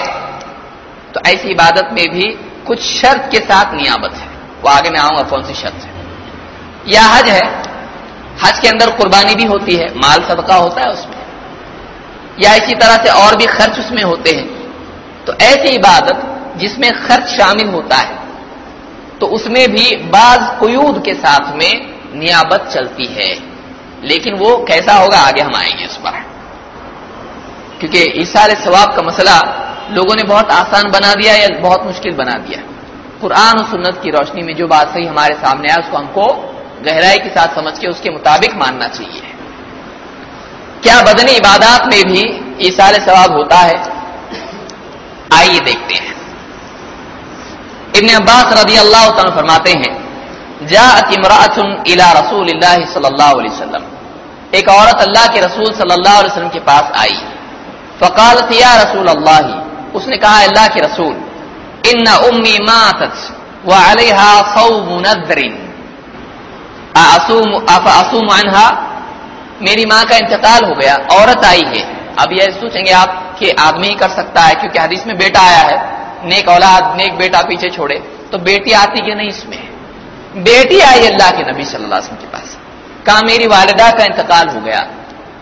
تو ایسی عبادت میں بھی کچھ شرط کے ساتھ نیابت ہے۔ وہ آگے میں آؤں گا، کون سی شرط ہے؟ یا حج ہے۔ حج کے اندر قربانی بھی ہوتی ہے، مال صدقہ ہوتا ہے اس میں۔ یا اسی طرح سے اور بھی خرچ اس میں ہوتے ہیں۔ تو ایسی عبادت جس میں خرچ شامل ہوتا ہے، تو اس میں بھی بعض قیود کے ساتھ میں نیابت چلتی ہے۔ لیکن وہ کیسا ہوگا آگے ہم آئیں گے اس پر۔ کیونکہ اشار ثواب کا مسئلہ لوگوں نے بہت آسان بنا دیا یا بہت مشکل بنا دیا۔ قرآن و سنت کی روشنی میں جو بات صحیح ہمارے سامنے آیا اس کو ہم کو گہرائی کے ساتھ سمجھ کے اس کے مطابق ماننا چاہیے۔ کیا بدنی عبادات میں بھی ایسال ثواب ہوتا ہے؟ آئیے دیکھتے ہیں۔ ابن عباس رضی اللہ تعالیٰ فرماتے ہیں جا الى رسول اللہ صلی اللہ علیہ وسلم۔ ایک عورت اللہ کے رسول صلی اللہ علیہ وسلم کے پاس آئی۔ فقالت، یا رسول اللہ اس نے کہا اللہ کے رسول ان امی ماتت وعلیہا صوم نذر۔ اصوم عنہا، میری ماں کا انتقال ہو گیا، عورت آئی ہے۔ اب یہ سوچیں گے آپ کہ آدمی ہی کر سکتا ہے، کیونکہ حدیث میں بیٹا آیا ہے۔ نیک اولاد، نیک بیٹا پیچھے چھوڑے۔ تو بیٹی آتی کہ نہیں اس میں؟ بیٹی آئی اللہ کے نبی صلی اللہ علیہ وسلم کے پاس۔ کہا، میری والدہ کا انتقال ہو گیا۔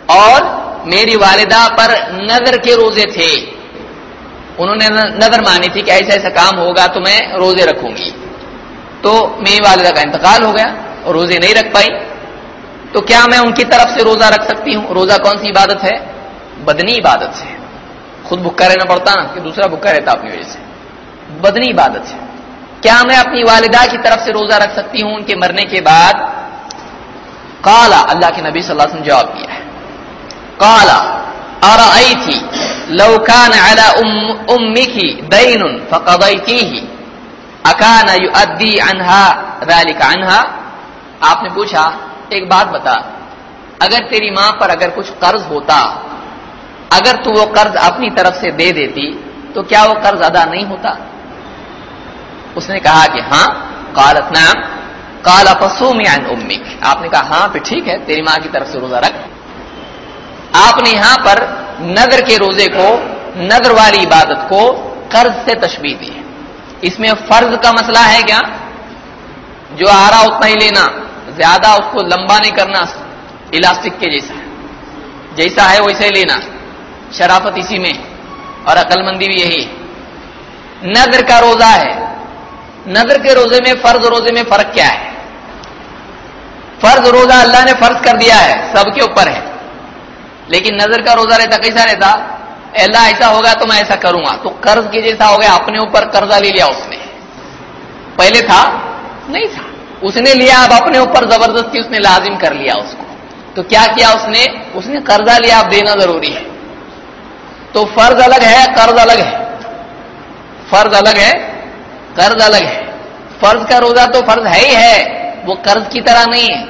اور میری والدہ پر نظر کے روزے تھے۔ انہوں نے نظر مانی تھی کہ ایسا ایسا کام ہوگا تو میں روزے رکھوں گی۔ تو میری والدہ کا انتقال ہو گیا۔ اور روزے نہیں رکھ پائی۔ تو کیا میں ان کی طرف سے روزہ رکھ سکتی ہوں؟ روزہ کون سی عبادت ہے؟ بدنی عبادت سے۔ خود بھکا رہنا پڑتا نا، کہ دوسرا بھکا رہتا اپنی وجہ سے۔ بدنی عبادت سے۔ کیا میں اپنی والدہ کی طرف سے روزہ رکھ سکتی ہوں؟ ان کے مرنے کے بعد۔ کالا اللہ کے نبی صلی اللہ علیہ وسلم جواب دیا ہے۔ کالا اور آئی تھی لوکان امی کی دین فقدی ہی اکان ادی انہا انہا آپ نے پوچھا، ایک بات بتا، اگر تیری ماں پر اگر کچھ قرض ہوتا، اگر تو وہ قرض اپنی طرف سے دے دیتی، تو کیا وہ قرض ادا نہیں ہوتا؟ اس نے کہا کہ ہاں۔ قالت، نعم۔ قال فصوم عن آپ نے کہا ہاں پھر ٹھیک ہے، تیری ماں کی طرف سے روزہ رکھ۔ آپ نے یہاں پر نظر کے روزے کو، نظر والی عبادت کو قرض سے تشبیح دی اس میں فرض کا مسئلہ ہے کیا؟ جو آ رہا اتنا ہی لینا۔ زیادہ اس کو لمبا نہیں کرنا الاسٹک کے جیسا جیسا ہے ویسے ہی لینا۔ شرافت اسی میں۔ اور عقل مندی بھی یہی نظر کا روزہ ہے۔ نظر کے روزے میں فرض روزے میں فرق کیا ہے؟ فرض روزہ اللہ نے فرض کر دیا ہے، سب کے اوپر ہے۔ لیکن نظر کا روزہ رہتا، کیسا رہتا؟ اللہ، ایسا ہوگا تو میں ایسا کروں گا۔ تو قرض کی جیسا ہو گیا، اپنے اوپر قرضہ لے لیا اس نے۔ پہلے تھا، نہیں تھا۔ اس نے لیا، اب اپنے اوپر زبردستی اس نے لازم کر لیا اس کو۔ تو کیا کیا اس نے؟ اس نے قرضہ لیا، اب دینا ضروری ہے۔ تو فرض الگ ہے، قرض الگ ہے۔ فرض الگ ہے، قرض الگ ہے۔ فرض کا روزہ تو فرض ہے ہی ہے، وہ قرض کی طرح نہیں ہے۔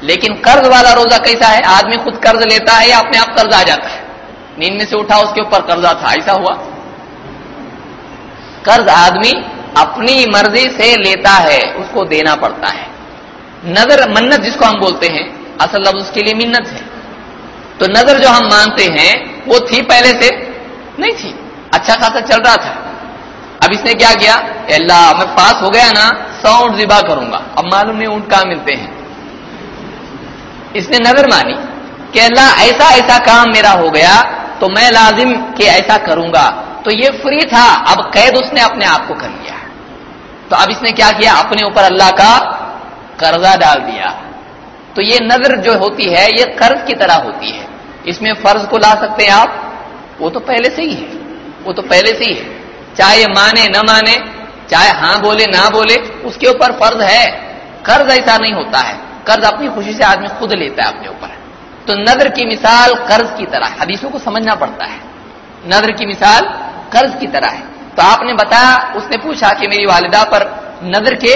لیکن قرض والا روزہ کیسا ہے؟ آدمی خود قرض لیتا ہے یا اپنے آپ قرض آ جاتا ہے؟ نیند میں سے اٹھا، اس کے اوپر قرضہ تھا، ایسا ہوا۔ قرض آدمی اپنی مرضی سے لیتا ہے، اس کو دینا پڑتا ہے۔ نظر، منت جس کو ہم بولتے ہیں، اصل لفظ اس کے لیے منت ہے۔ تو نظر جو ہم مانتے ہیں، وہ تھی پہلے سے؟ نہیں تھی۔ اچھا خاصا چل رہا تھا۔ اب اس نے کیا کیا؟ اللہ، میں پاس ہو گیا نا سو اونٹ ذبح کروں گا۔ اب معلوم نہیں اونٹ کہاں ملتے ہیں۔ اس نے نظر مانی کہ اللہ، ایسا ایسا کام میرا ہو گیا تو تو میں لازم کہ ایسا کروں گا۔ تو یہ فری تھا، اب قید اس نے اپنے آپ کو کر لیا۔ تو اب اس نے کیا کیا؟ اپنے اوپر اللہ کا قرضہ ڈال دیا۔ تو یہ نظر جو ہوتی ہے، یہ قرض کی طرح ہوتی ہے۔ اس میں فرض کو لا سکتے ہیں آپ؟ وہ تو پہلے سے ہی ہے۔ وہ تو پہلے سے ہی ہے۔ چاہے مانے، نہ مانے، چاہے ہاں بولے، نہ بولے، اس کے اوپر فرض ہے۔ قرض ایسا نہیں ہوتا ہے۔ قرض اپنی خوشی سے آدمی خود لیتا ہے اپنے اوپر۔ تو نظر کی مثال قرض کی طرح حدیثوں کو سمجھنا پڑتا ہے۔ نظر کی مثال قرض کی طرح ہے۔ تو آپ نے بتایا، اس نے پوچھا کہ میری والدہ پر نظر کے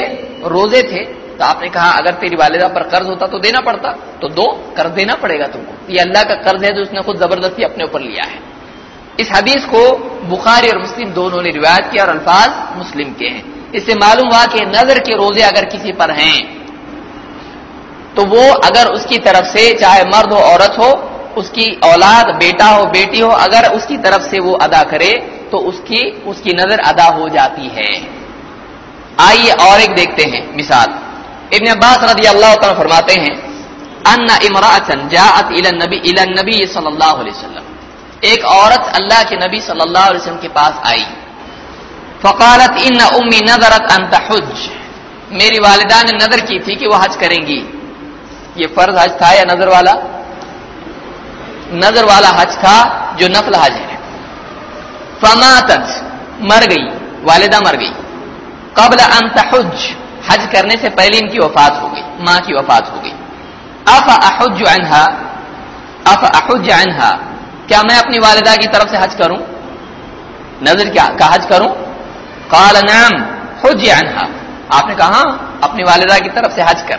روزے تھے، تو آپ نے کہا، اگر تیری والدہ پر قرض ہوتا تو دینا پڑتا، تو دو قرض دینا پڑے گا تم کو۔ یہ اللہ کا قرض ہے جو اس نے خود زبردستی اپنے اوپر لیا ہے۔ اس حدیث کو بخاری اور مسلم دونوں نے روایت کیا اور الفاظ مسلم کے ہیں۔ اس سے معلوم ہوا کہ نظر کے روزے اگر کسی پر ہیں، تو وہ اگر اس کی طرف سے چاہے مرد ہو، عورت ہو، اس کی اولاد، بیٹا ہو، بیٹی ہو، اگر اس کی طرف سے وہ ادا کرے تو اس کی اس کی نظر ادا ہو جاتی ہے۔ آئیے اور ایک دیکھتے ہیں، مثال۔ ابن عباس رضی اللہ تعالیٰ فرماتے ہیں ان امراطن جاءت الى النبی الى النبی صلی اللہ علیہ وسلم۔ ایک عورت اللہ کے نبی صلی اللہ علیہ وسلم کے پاس آئی۔ فقالت، ان امی نظرت ان تحج۔ میری والدہ نے نظر کی تھی کہ وہ حج کریں گی۔ یہ فرض حج تھا یا نظر والا؟ نظر والا حج تھا جو نفل حج ہے۔ فماتت. مر گئی. والدہ مر گئی. قبل ان تحج. حج کرنے سے پہلے ان کی وفات ہو گئی. ماں کی وفات ہو گئی. اف احج عنها اف احج عنها کیا میں اپنی والدہ کی طرف سے حج کروں؟ نظر کیا کا حج کروں؟ قال نعم. حج عنها آپ نے کہا ہاں، اپنی والدہ کی طرف سے حج کر.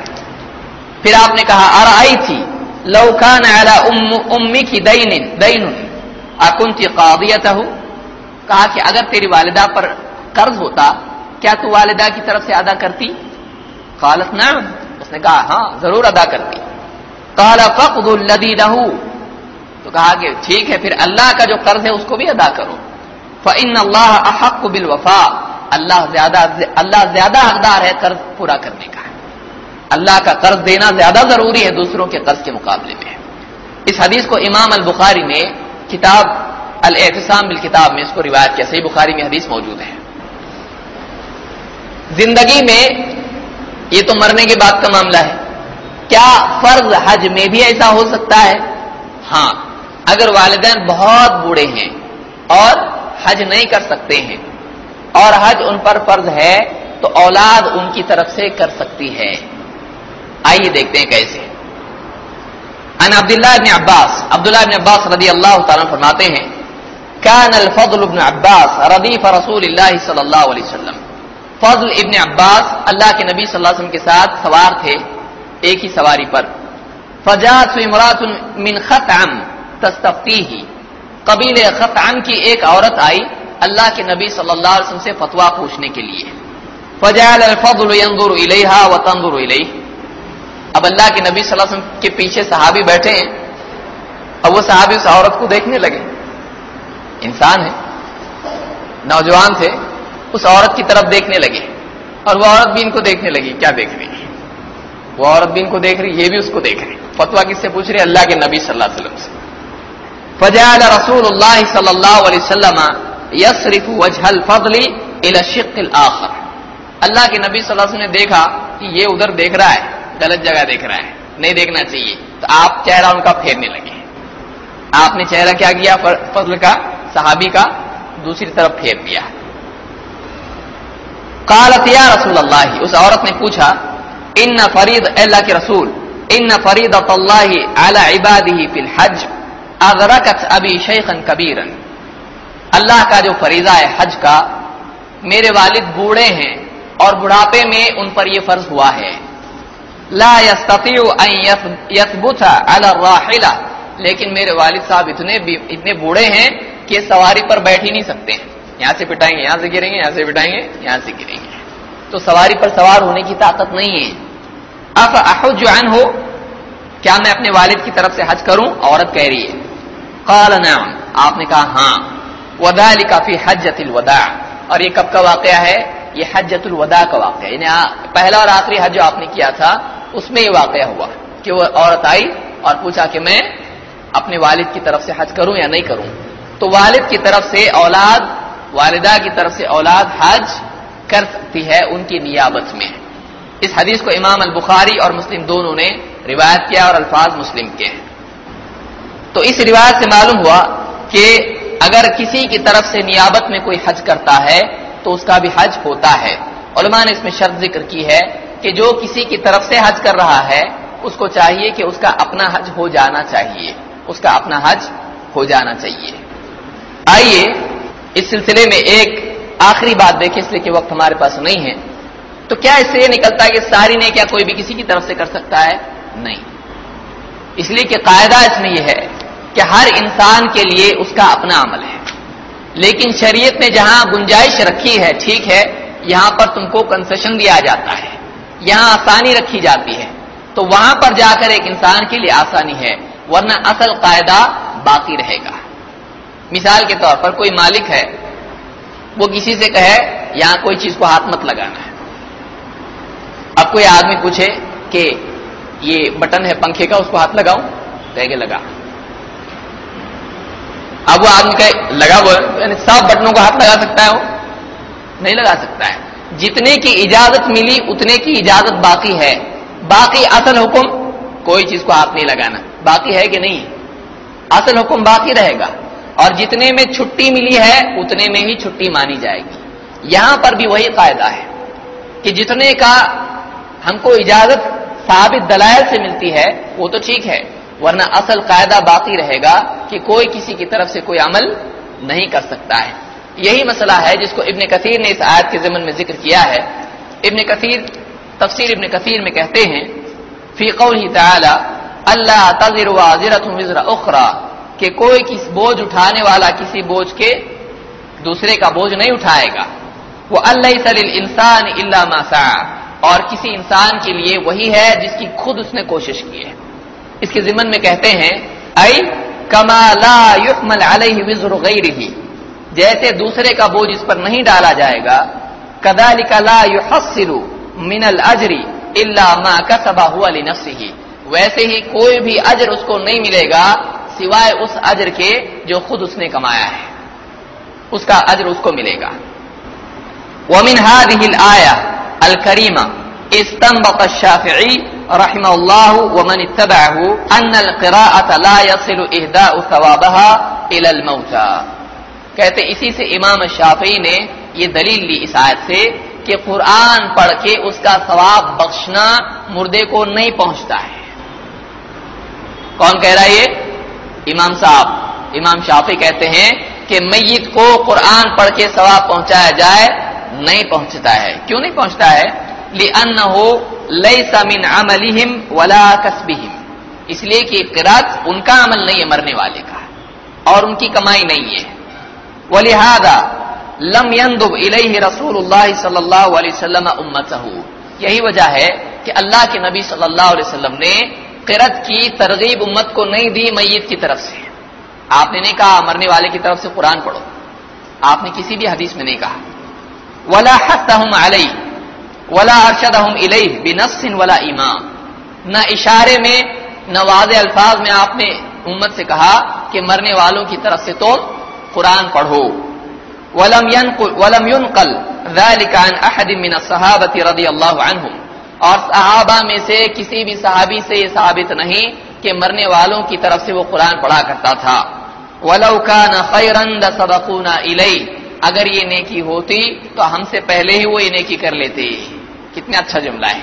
پھر آپ نے کہا ارآئی تھی لو كان على ام امك دين دين اكنت قاضيته کہا کہ اگر تیری والدہ پر قرض ہوتا، کیا تو والدہ کی طرف سے ادا کرتی؟ قالت، نعم. اس نے کہا ہاں ضرور ادا کرتی۔ قال فقد الذي له. تو کہا کہ ٹھیک ہے، پھر اللہ کا جو قرض ہے، اس کو بھی ادا کرو۔ فان الله احق بالوفاء. اللہ زیادہ اللہ زیادہ حقدار ہے قرض پورا کرنے کا۔ اللہ کا قرض دینا زیادہ ضروری ہے دوسروں کے قرض کے مقابلے میں۔ اس حدیث کو امام البخاری نے کتاب الاعتصام بالکتاب میں اس کو روایت کیا، صحیح بخاری میں حدیث موجود ہے۔ زندگی میں یہ تو مرنے کے بعد کا معاملہ ہے۔ کیا فرض حج میں بھی ایسا ہو سکتا ہے؟ ہاں اگر والدین بہت بوڑھے ہیں اور حج نہیں کر سکتے ہیں اور حج ان پر فرض ہے تو اولاد ان کی طرف سے کر سکتی ہے۔ آئیے دیکھتے ہیں کیسے۔ ان عبداللہ ابن عباس، عبداللہ ابن عباس رضی اللہ تعالیٰ فرماتے ہیں كان الفضل ابن عباس ردیف رسول اللہ صلی اللہ علیہ وسلم. فضل ابن عباس اللہ کے نبی صلی اللہ علیہ وسلم کے ساتھ سوار تھے، ایک ہی سواری پر. فجات امرات من خطعم تستفتیہ قبیل خطعم کی ایک عورت آئی اللہ کے نبی صلی اللہ علیہ وسلم سے فتوا پوچھنے کے لیے. فجعل الفضل ينظر الیہا وتنظر الیہ اب اللہ کے نبی صلی اللہ علیہ وسلم کے پیچھے صحابی بیٹھے ہیں، اب وہ صحابی اس عورت کو دیکھنے لگے۔ انسان ہے، نوجوان تھے، اس عورت کی طرف دیکھنے لگے اور وہ عورت بھی ان کو دیکھنے لگی، کیا دیکھ رہی ہے؟ وہ عورت بھی ان کو دیکھ رہی، یہ بھی اس کو دیکھ رہی۔ فتوا کس سے پوچھ رہی اللہ کے نبی صلی اللہ علیہ وسلم سے۔ فجعل رسول اللہ صلی اللہ علیہ وسلم یصرف وجه الفضل الى الشق الاخر۔ اللہ کے نبی صلی اللہ علیہ وسلم نے دیکھا کہ یہ ادھر دیکھ رہا ہے، غلط جگہ دیکھ رہا ہے، نہیں دیکھنا چاہیے۔ تو آپ چہرہ ان کا پھیرنے لگے۔ آپ نے چہرہ کیا کیا فضل کا؟ صحابی کا دوسری طرف پھیر دیا۔ قالت یا رسول اللہ، اس عورت نے پوچھا، ان فرید اللہ کے رسول، ان فرید اللہ علی عبادہ فی الحج اغرقت ابی شیخا کبیرا اللہ کا جو فریضہ ہے حج کا، میرے والد بوڑھے ہیں اور بڑھاپے میں ان پر یہ فرض ہوا ہے۔ لا يستطيع ان يثبت على الراحله لیکن میرے والد صاحب اتنے اتنے بوڑھے ہیں کہ سواری پر بیٹھ ہی نہیں سکتے ہیں۔ یہاں سے پٹائیں گے، یہاں سے گریں گے، یہاں سے پٹائیں گے، یہاں سے گریں گے۔ تو سواری پر سوار ہونے کی طاقت نہیں ہے۔ اب احج عن ہو کیا میں اپنے والد کی طرف سے حج کروں؟ عورت کہہ رہی ہے۔ قال، نعم۔ آپ نے کہا ہاں۔ وذلك في حجۃ الوداع۔ اور یہ کب کا واقعہ ہے؟ یہ حجت الوداع کا واقعہ یعنی پہلا اور آخری حج جو آپ نے کیا تھا، اس میں یہ واقعہ ہوا کہ وہ عورت آئی اور پوچھا کہ میں اپنے والد کی طرف سے حج کروں یا نہیں کروں۔ تو والد کی طرف سے اولاد، والدہ کی طرف سے اولاد حج کر سکتی ہے ان کی نیابت میں۔ اس حدیث کو امام البخاری اور مسلم دونوں نے روایت کیا اور الفاظ مسلم کے ہیں۔ تو اس روایت سے معلوم ہوا کہ اگر کسی کی طرف سے نیابت میں کوئی حج کرتا ہے تو اس کا بھی حج ہوتا ہے۔ علماء نے اس میں شرط ذکر کی ہے کہ جو کسی کی طرف سے حج کر رہا ہے، اس کو چاہیے کہ اس کا اپنا حج ہو جانا چاہیے۔ اس کا اپنا حج ہو جانا چاہیے۔ آئیے، اس سلسلے میں ایک آخری بات دیکھیں، اس لیے کہ وقت ہمارے پاس نہیں ہے۔ تو کیا اس سے یہ نکلتا ہے کہ ساری نے کیا کوئی بھی کسی کی طرف سے کر سکتا ہے؟ نہیں۔ اس لیے کہ قاعدہ اس میں یہ ہے کہ ہر انسان کے لیے اس کا اپنا عمل ہے۔ لیکن شریعت نے جہاں گنجائش رکھی ہے، ٹھیک ہے، یہاں پر تم کو کنسیشن دیا جاتا ہے، یہاں آسانی رکھی جاتی ہے۔ تو وہاں پر جا کر ایک انسان کے لیے آسانی ہے، ورنہ اصل قاعدہ باقی رہے گا۔ مثال کے طور پر کوئی مالک ہے، وہ کسی سے کہے، یہاں کوئی چیز کو ہاتھ مت لگانا ہے۔ اب کوئی آدمی پوچھے کہ یہ بٹن ہے پنکھے کا، اس کو ہاتھ لگاؤں؟ کہے گے لگا۔ اب وہ آدمی کہ لگا وہ یعنی سب بٹنوں کو ہاتھ لگا سکتا ہے وہ؟ نہیں لگا سکتا ہے۔ جتنے کی اجازت ملی، اتنے کی اجازت باقی ہے۔ باقی اصل حکم، کوئی چیز کو ہاتھ نہیں لگانا۔ باقی ہے کہ نہیں؟ اصل حکم باقی رہے گا۔ اور جتنے میں چھٹی ملی ہے، اتنے میں ہی چھٹی مانی جائے گی۔ یہاں پر بھی وہی قاعدہ ہے کہ جتنے کا ہم کو اجازت ثابت دلائل سے ملتی ہے، وہ تو ٹھیک ہے، ورنہ اصل قاعدہ باقی رہے گا کہ کوئی کسی کی طرف سے کوئی عمل نہیں کر سکتا ہے۔ یہی مسئلہ ہے جس کو ابن کثیر نے اس آیت کے ضمن میں ذکر کیا ہے۔ ابن کثیر، تفسیر ابن کثیر میں کہتے ہیں، فی قوله تعالی اللہ تذر وازرۃ وزر اخرى کہ کوئی کس بوجھ اٹھانے والا کسی بوجھ کے دوسرے کا بوجھ نہیں اٹھائے گا۔ وہ اللہ سل انسان اللہ ماسا اور کسی انسان کے لیے وہی ہے جس کی خود اس نے کوشش کی ہے۔ اس کے ضمن میں کہتے ہیں ائی کما لا یحمل علیہ وزر غیرہ جیسے دوسرے کا بوجھ اس پر نہیں ڈالا جائے گا کذالک لا یحصل من الاجر الا ما كسب لنفسه ویسے ہی کوئی بھی اجر اس کو نہیں ملے گا سوائے اس اجر کے جو خود اس نے کمایا ہے۔ اس کا اجر اس کو ملے گا۔ ومن هذه الآية الكريمة استنبط الشافعي رحمه الله ومن اتبعه أن القراءة لا يصل إهداء ثوابها إلى الموتى۔ کہتے اسی سے امام شافعی نے یہ دلیل لی اس آیت سے کہ قرآن پڑھ کے اس کا ثواب بخشنا مردے کو نہیں پہنچتا ہے۔ کون کہہ رہا ہے یہ؟ امام صاحب، امام شافی کہتے ہیں کہ میت کو قرآن پڑھ کے ثواب پہنچایا جائے، نہیں پہنچتا ہے۔ کیوں نہیں پہنچتا ہے؟ لِأَنَّهُ لَيْسَ مِنْ عَمَلِهِمْ وَلَا كَسْبِهِمْ۔ اس لیے کہ قرات ان کا عمل نہیں ہے، مرنے والے کا۔ اور ان کی کمائی نہیں ہے۔ وَلِهَذَا لم يندب الیہ رسول اللہ صلی اللہ علیہ وسلم امته یہی وجہ ہے کہ اللہ کے نبی صلی اللہ علیہ وسلم نے قرت کی ترغیب امت کو نہیں دی میت کی طرف سے۔ آپ نے نہیں کہا مرنے والے کی طرف سے قرآن پڑھو۔ آپ نے کسی بھی حدیث میں نہیں کہا۔ ولا حتهم علی ولا ارشدهم الیہ بنص ولا امام نہ اشارے میں، نہ واضح الفاظ میں آپ نے امت سے کہا کہ مرنے والوں کی طرف سے تو قرآن پڑھو۔ ولم ينقل ولم ينقل ذلك عن احد من الصحابه رضی اللہ عنهم۔ اور صحابہ میں سے کسی بھی صحابی سے یہ ثابت نہیں کہ مرنے والوں کی طرف سے وہ قرآن پڑھا کرتا تھا۔ ولو كان خيرا لسبقونا الیہ اگر یہ نیکی ہوتی تو ہم سے پہلے ہی وہ یہ نیکی کر لیتے۔ کتنا اچھا جملہ ہے۔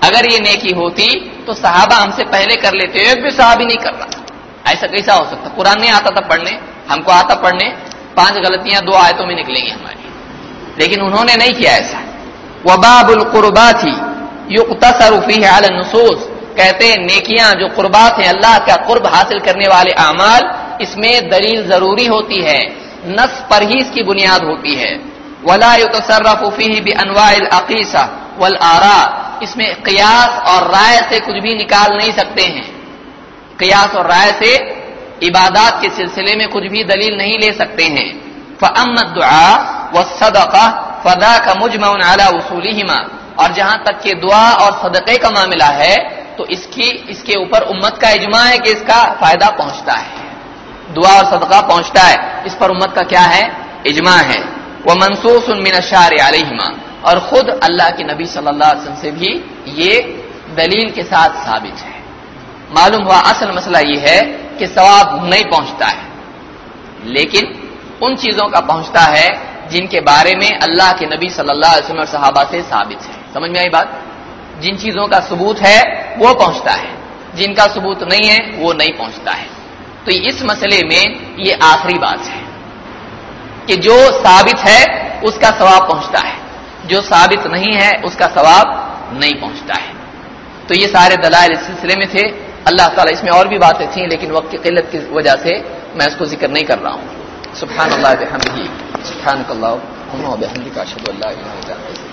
اگر یہ نیکی ہوتی تو صحابہ ہم سے پہلے کر لیتے، ایک بھی صحابی نہیں کرتا۔ ایسا کیسا ہو سکتا؟ قرآن نہیں آتا تھا پڑھنے، ہم کو آتا پڑھنے، پانچ غلطیاں دو آیتوں میں نکلیں گی ہماری۔ لیکن انہوں نے نہیں کیا ایسا۔ وباب القربات۔ ہی یقتصر فیہ علی النصوص۔ کہتے ہیں، نیکیاں جو قربات ہیں، اللہ کا قرب حاصل کرنے والے اعمال، اس میں دلیل ضروری ہوتی ہے، نص پرہیز کی بنیاد ہوتی ہے۔ ولا يتصرف فيه بانواع العقیصہ والآراء۔ اس میں قیاس اور رائے سے کچھ بھی نکال نہیں سکتے ہیں۔ قیاس اور رائے سے عبادات کے سلسلے میں کچھ بھی دلیل نہیں لے سکتے ہیں۔ فَأَمَّا الدُّعَاء وَالصَّدَقَةِ فَذَاكَ مُجْمَعٌ عَلَى وصولهما۔ اور جہاں تک کہ دعا اور صدقے کا معاملہ ہے، تو اس کی، اس کے اوپر امت کا اجماع ہے کہ اس کا فائدہ پہنچتا ہے۔ دعا اور صدقہ پہنچتا ہے۔ اس پر امت کا کیا ہے؟ اجماع ہے۔ وہ منسوخ من اشار علیہما اور خود اللہ کے نبی صلی اللہ علیہ وسلم سے بھی یہ دلیل کے ساتھ ثابت ہے۔ معلوم ہوا اصل مسئلہ یہ ہے کہ ثواب نہیں پہنچتا ہے۔ لیکن ان چیزوں کا پہنچتا ہے جن کے بارے میں اللہ کے نبی صلی اللہ علیہ وسلم اور صحابہ سے ثابت ہے۔ سمجھ میں آئی بات؟ جن چیزوں کا ثبوت ہے، وہ پہنچتا ہے۔ جن کا ثبوت نہیں ہے، وہ نہیں پہنچتا ہے۔ تو اس مسئلے میں یہ آخری بات ہے کہ جو ثابت ہے، اس کا ثواب پہنچتا ہے۔ جو ثابت نہیں ہے، اس کا ثواب نہیں پہنچتا ہے۔ تو یہ سارے دلائل اس سلسلے میں تھے۔ اللہ تعالیٰ اس میں اور بھی باتیں تھیں، لیکن وقت کی قلت کی وجہ سے میں اس کو ذکر نہیں کر رہا ہوں۔ سبحان اللہ، بحمدہ، سبحانک اللہ اشہد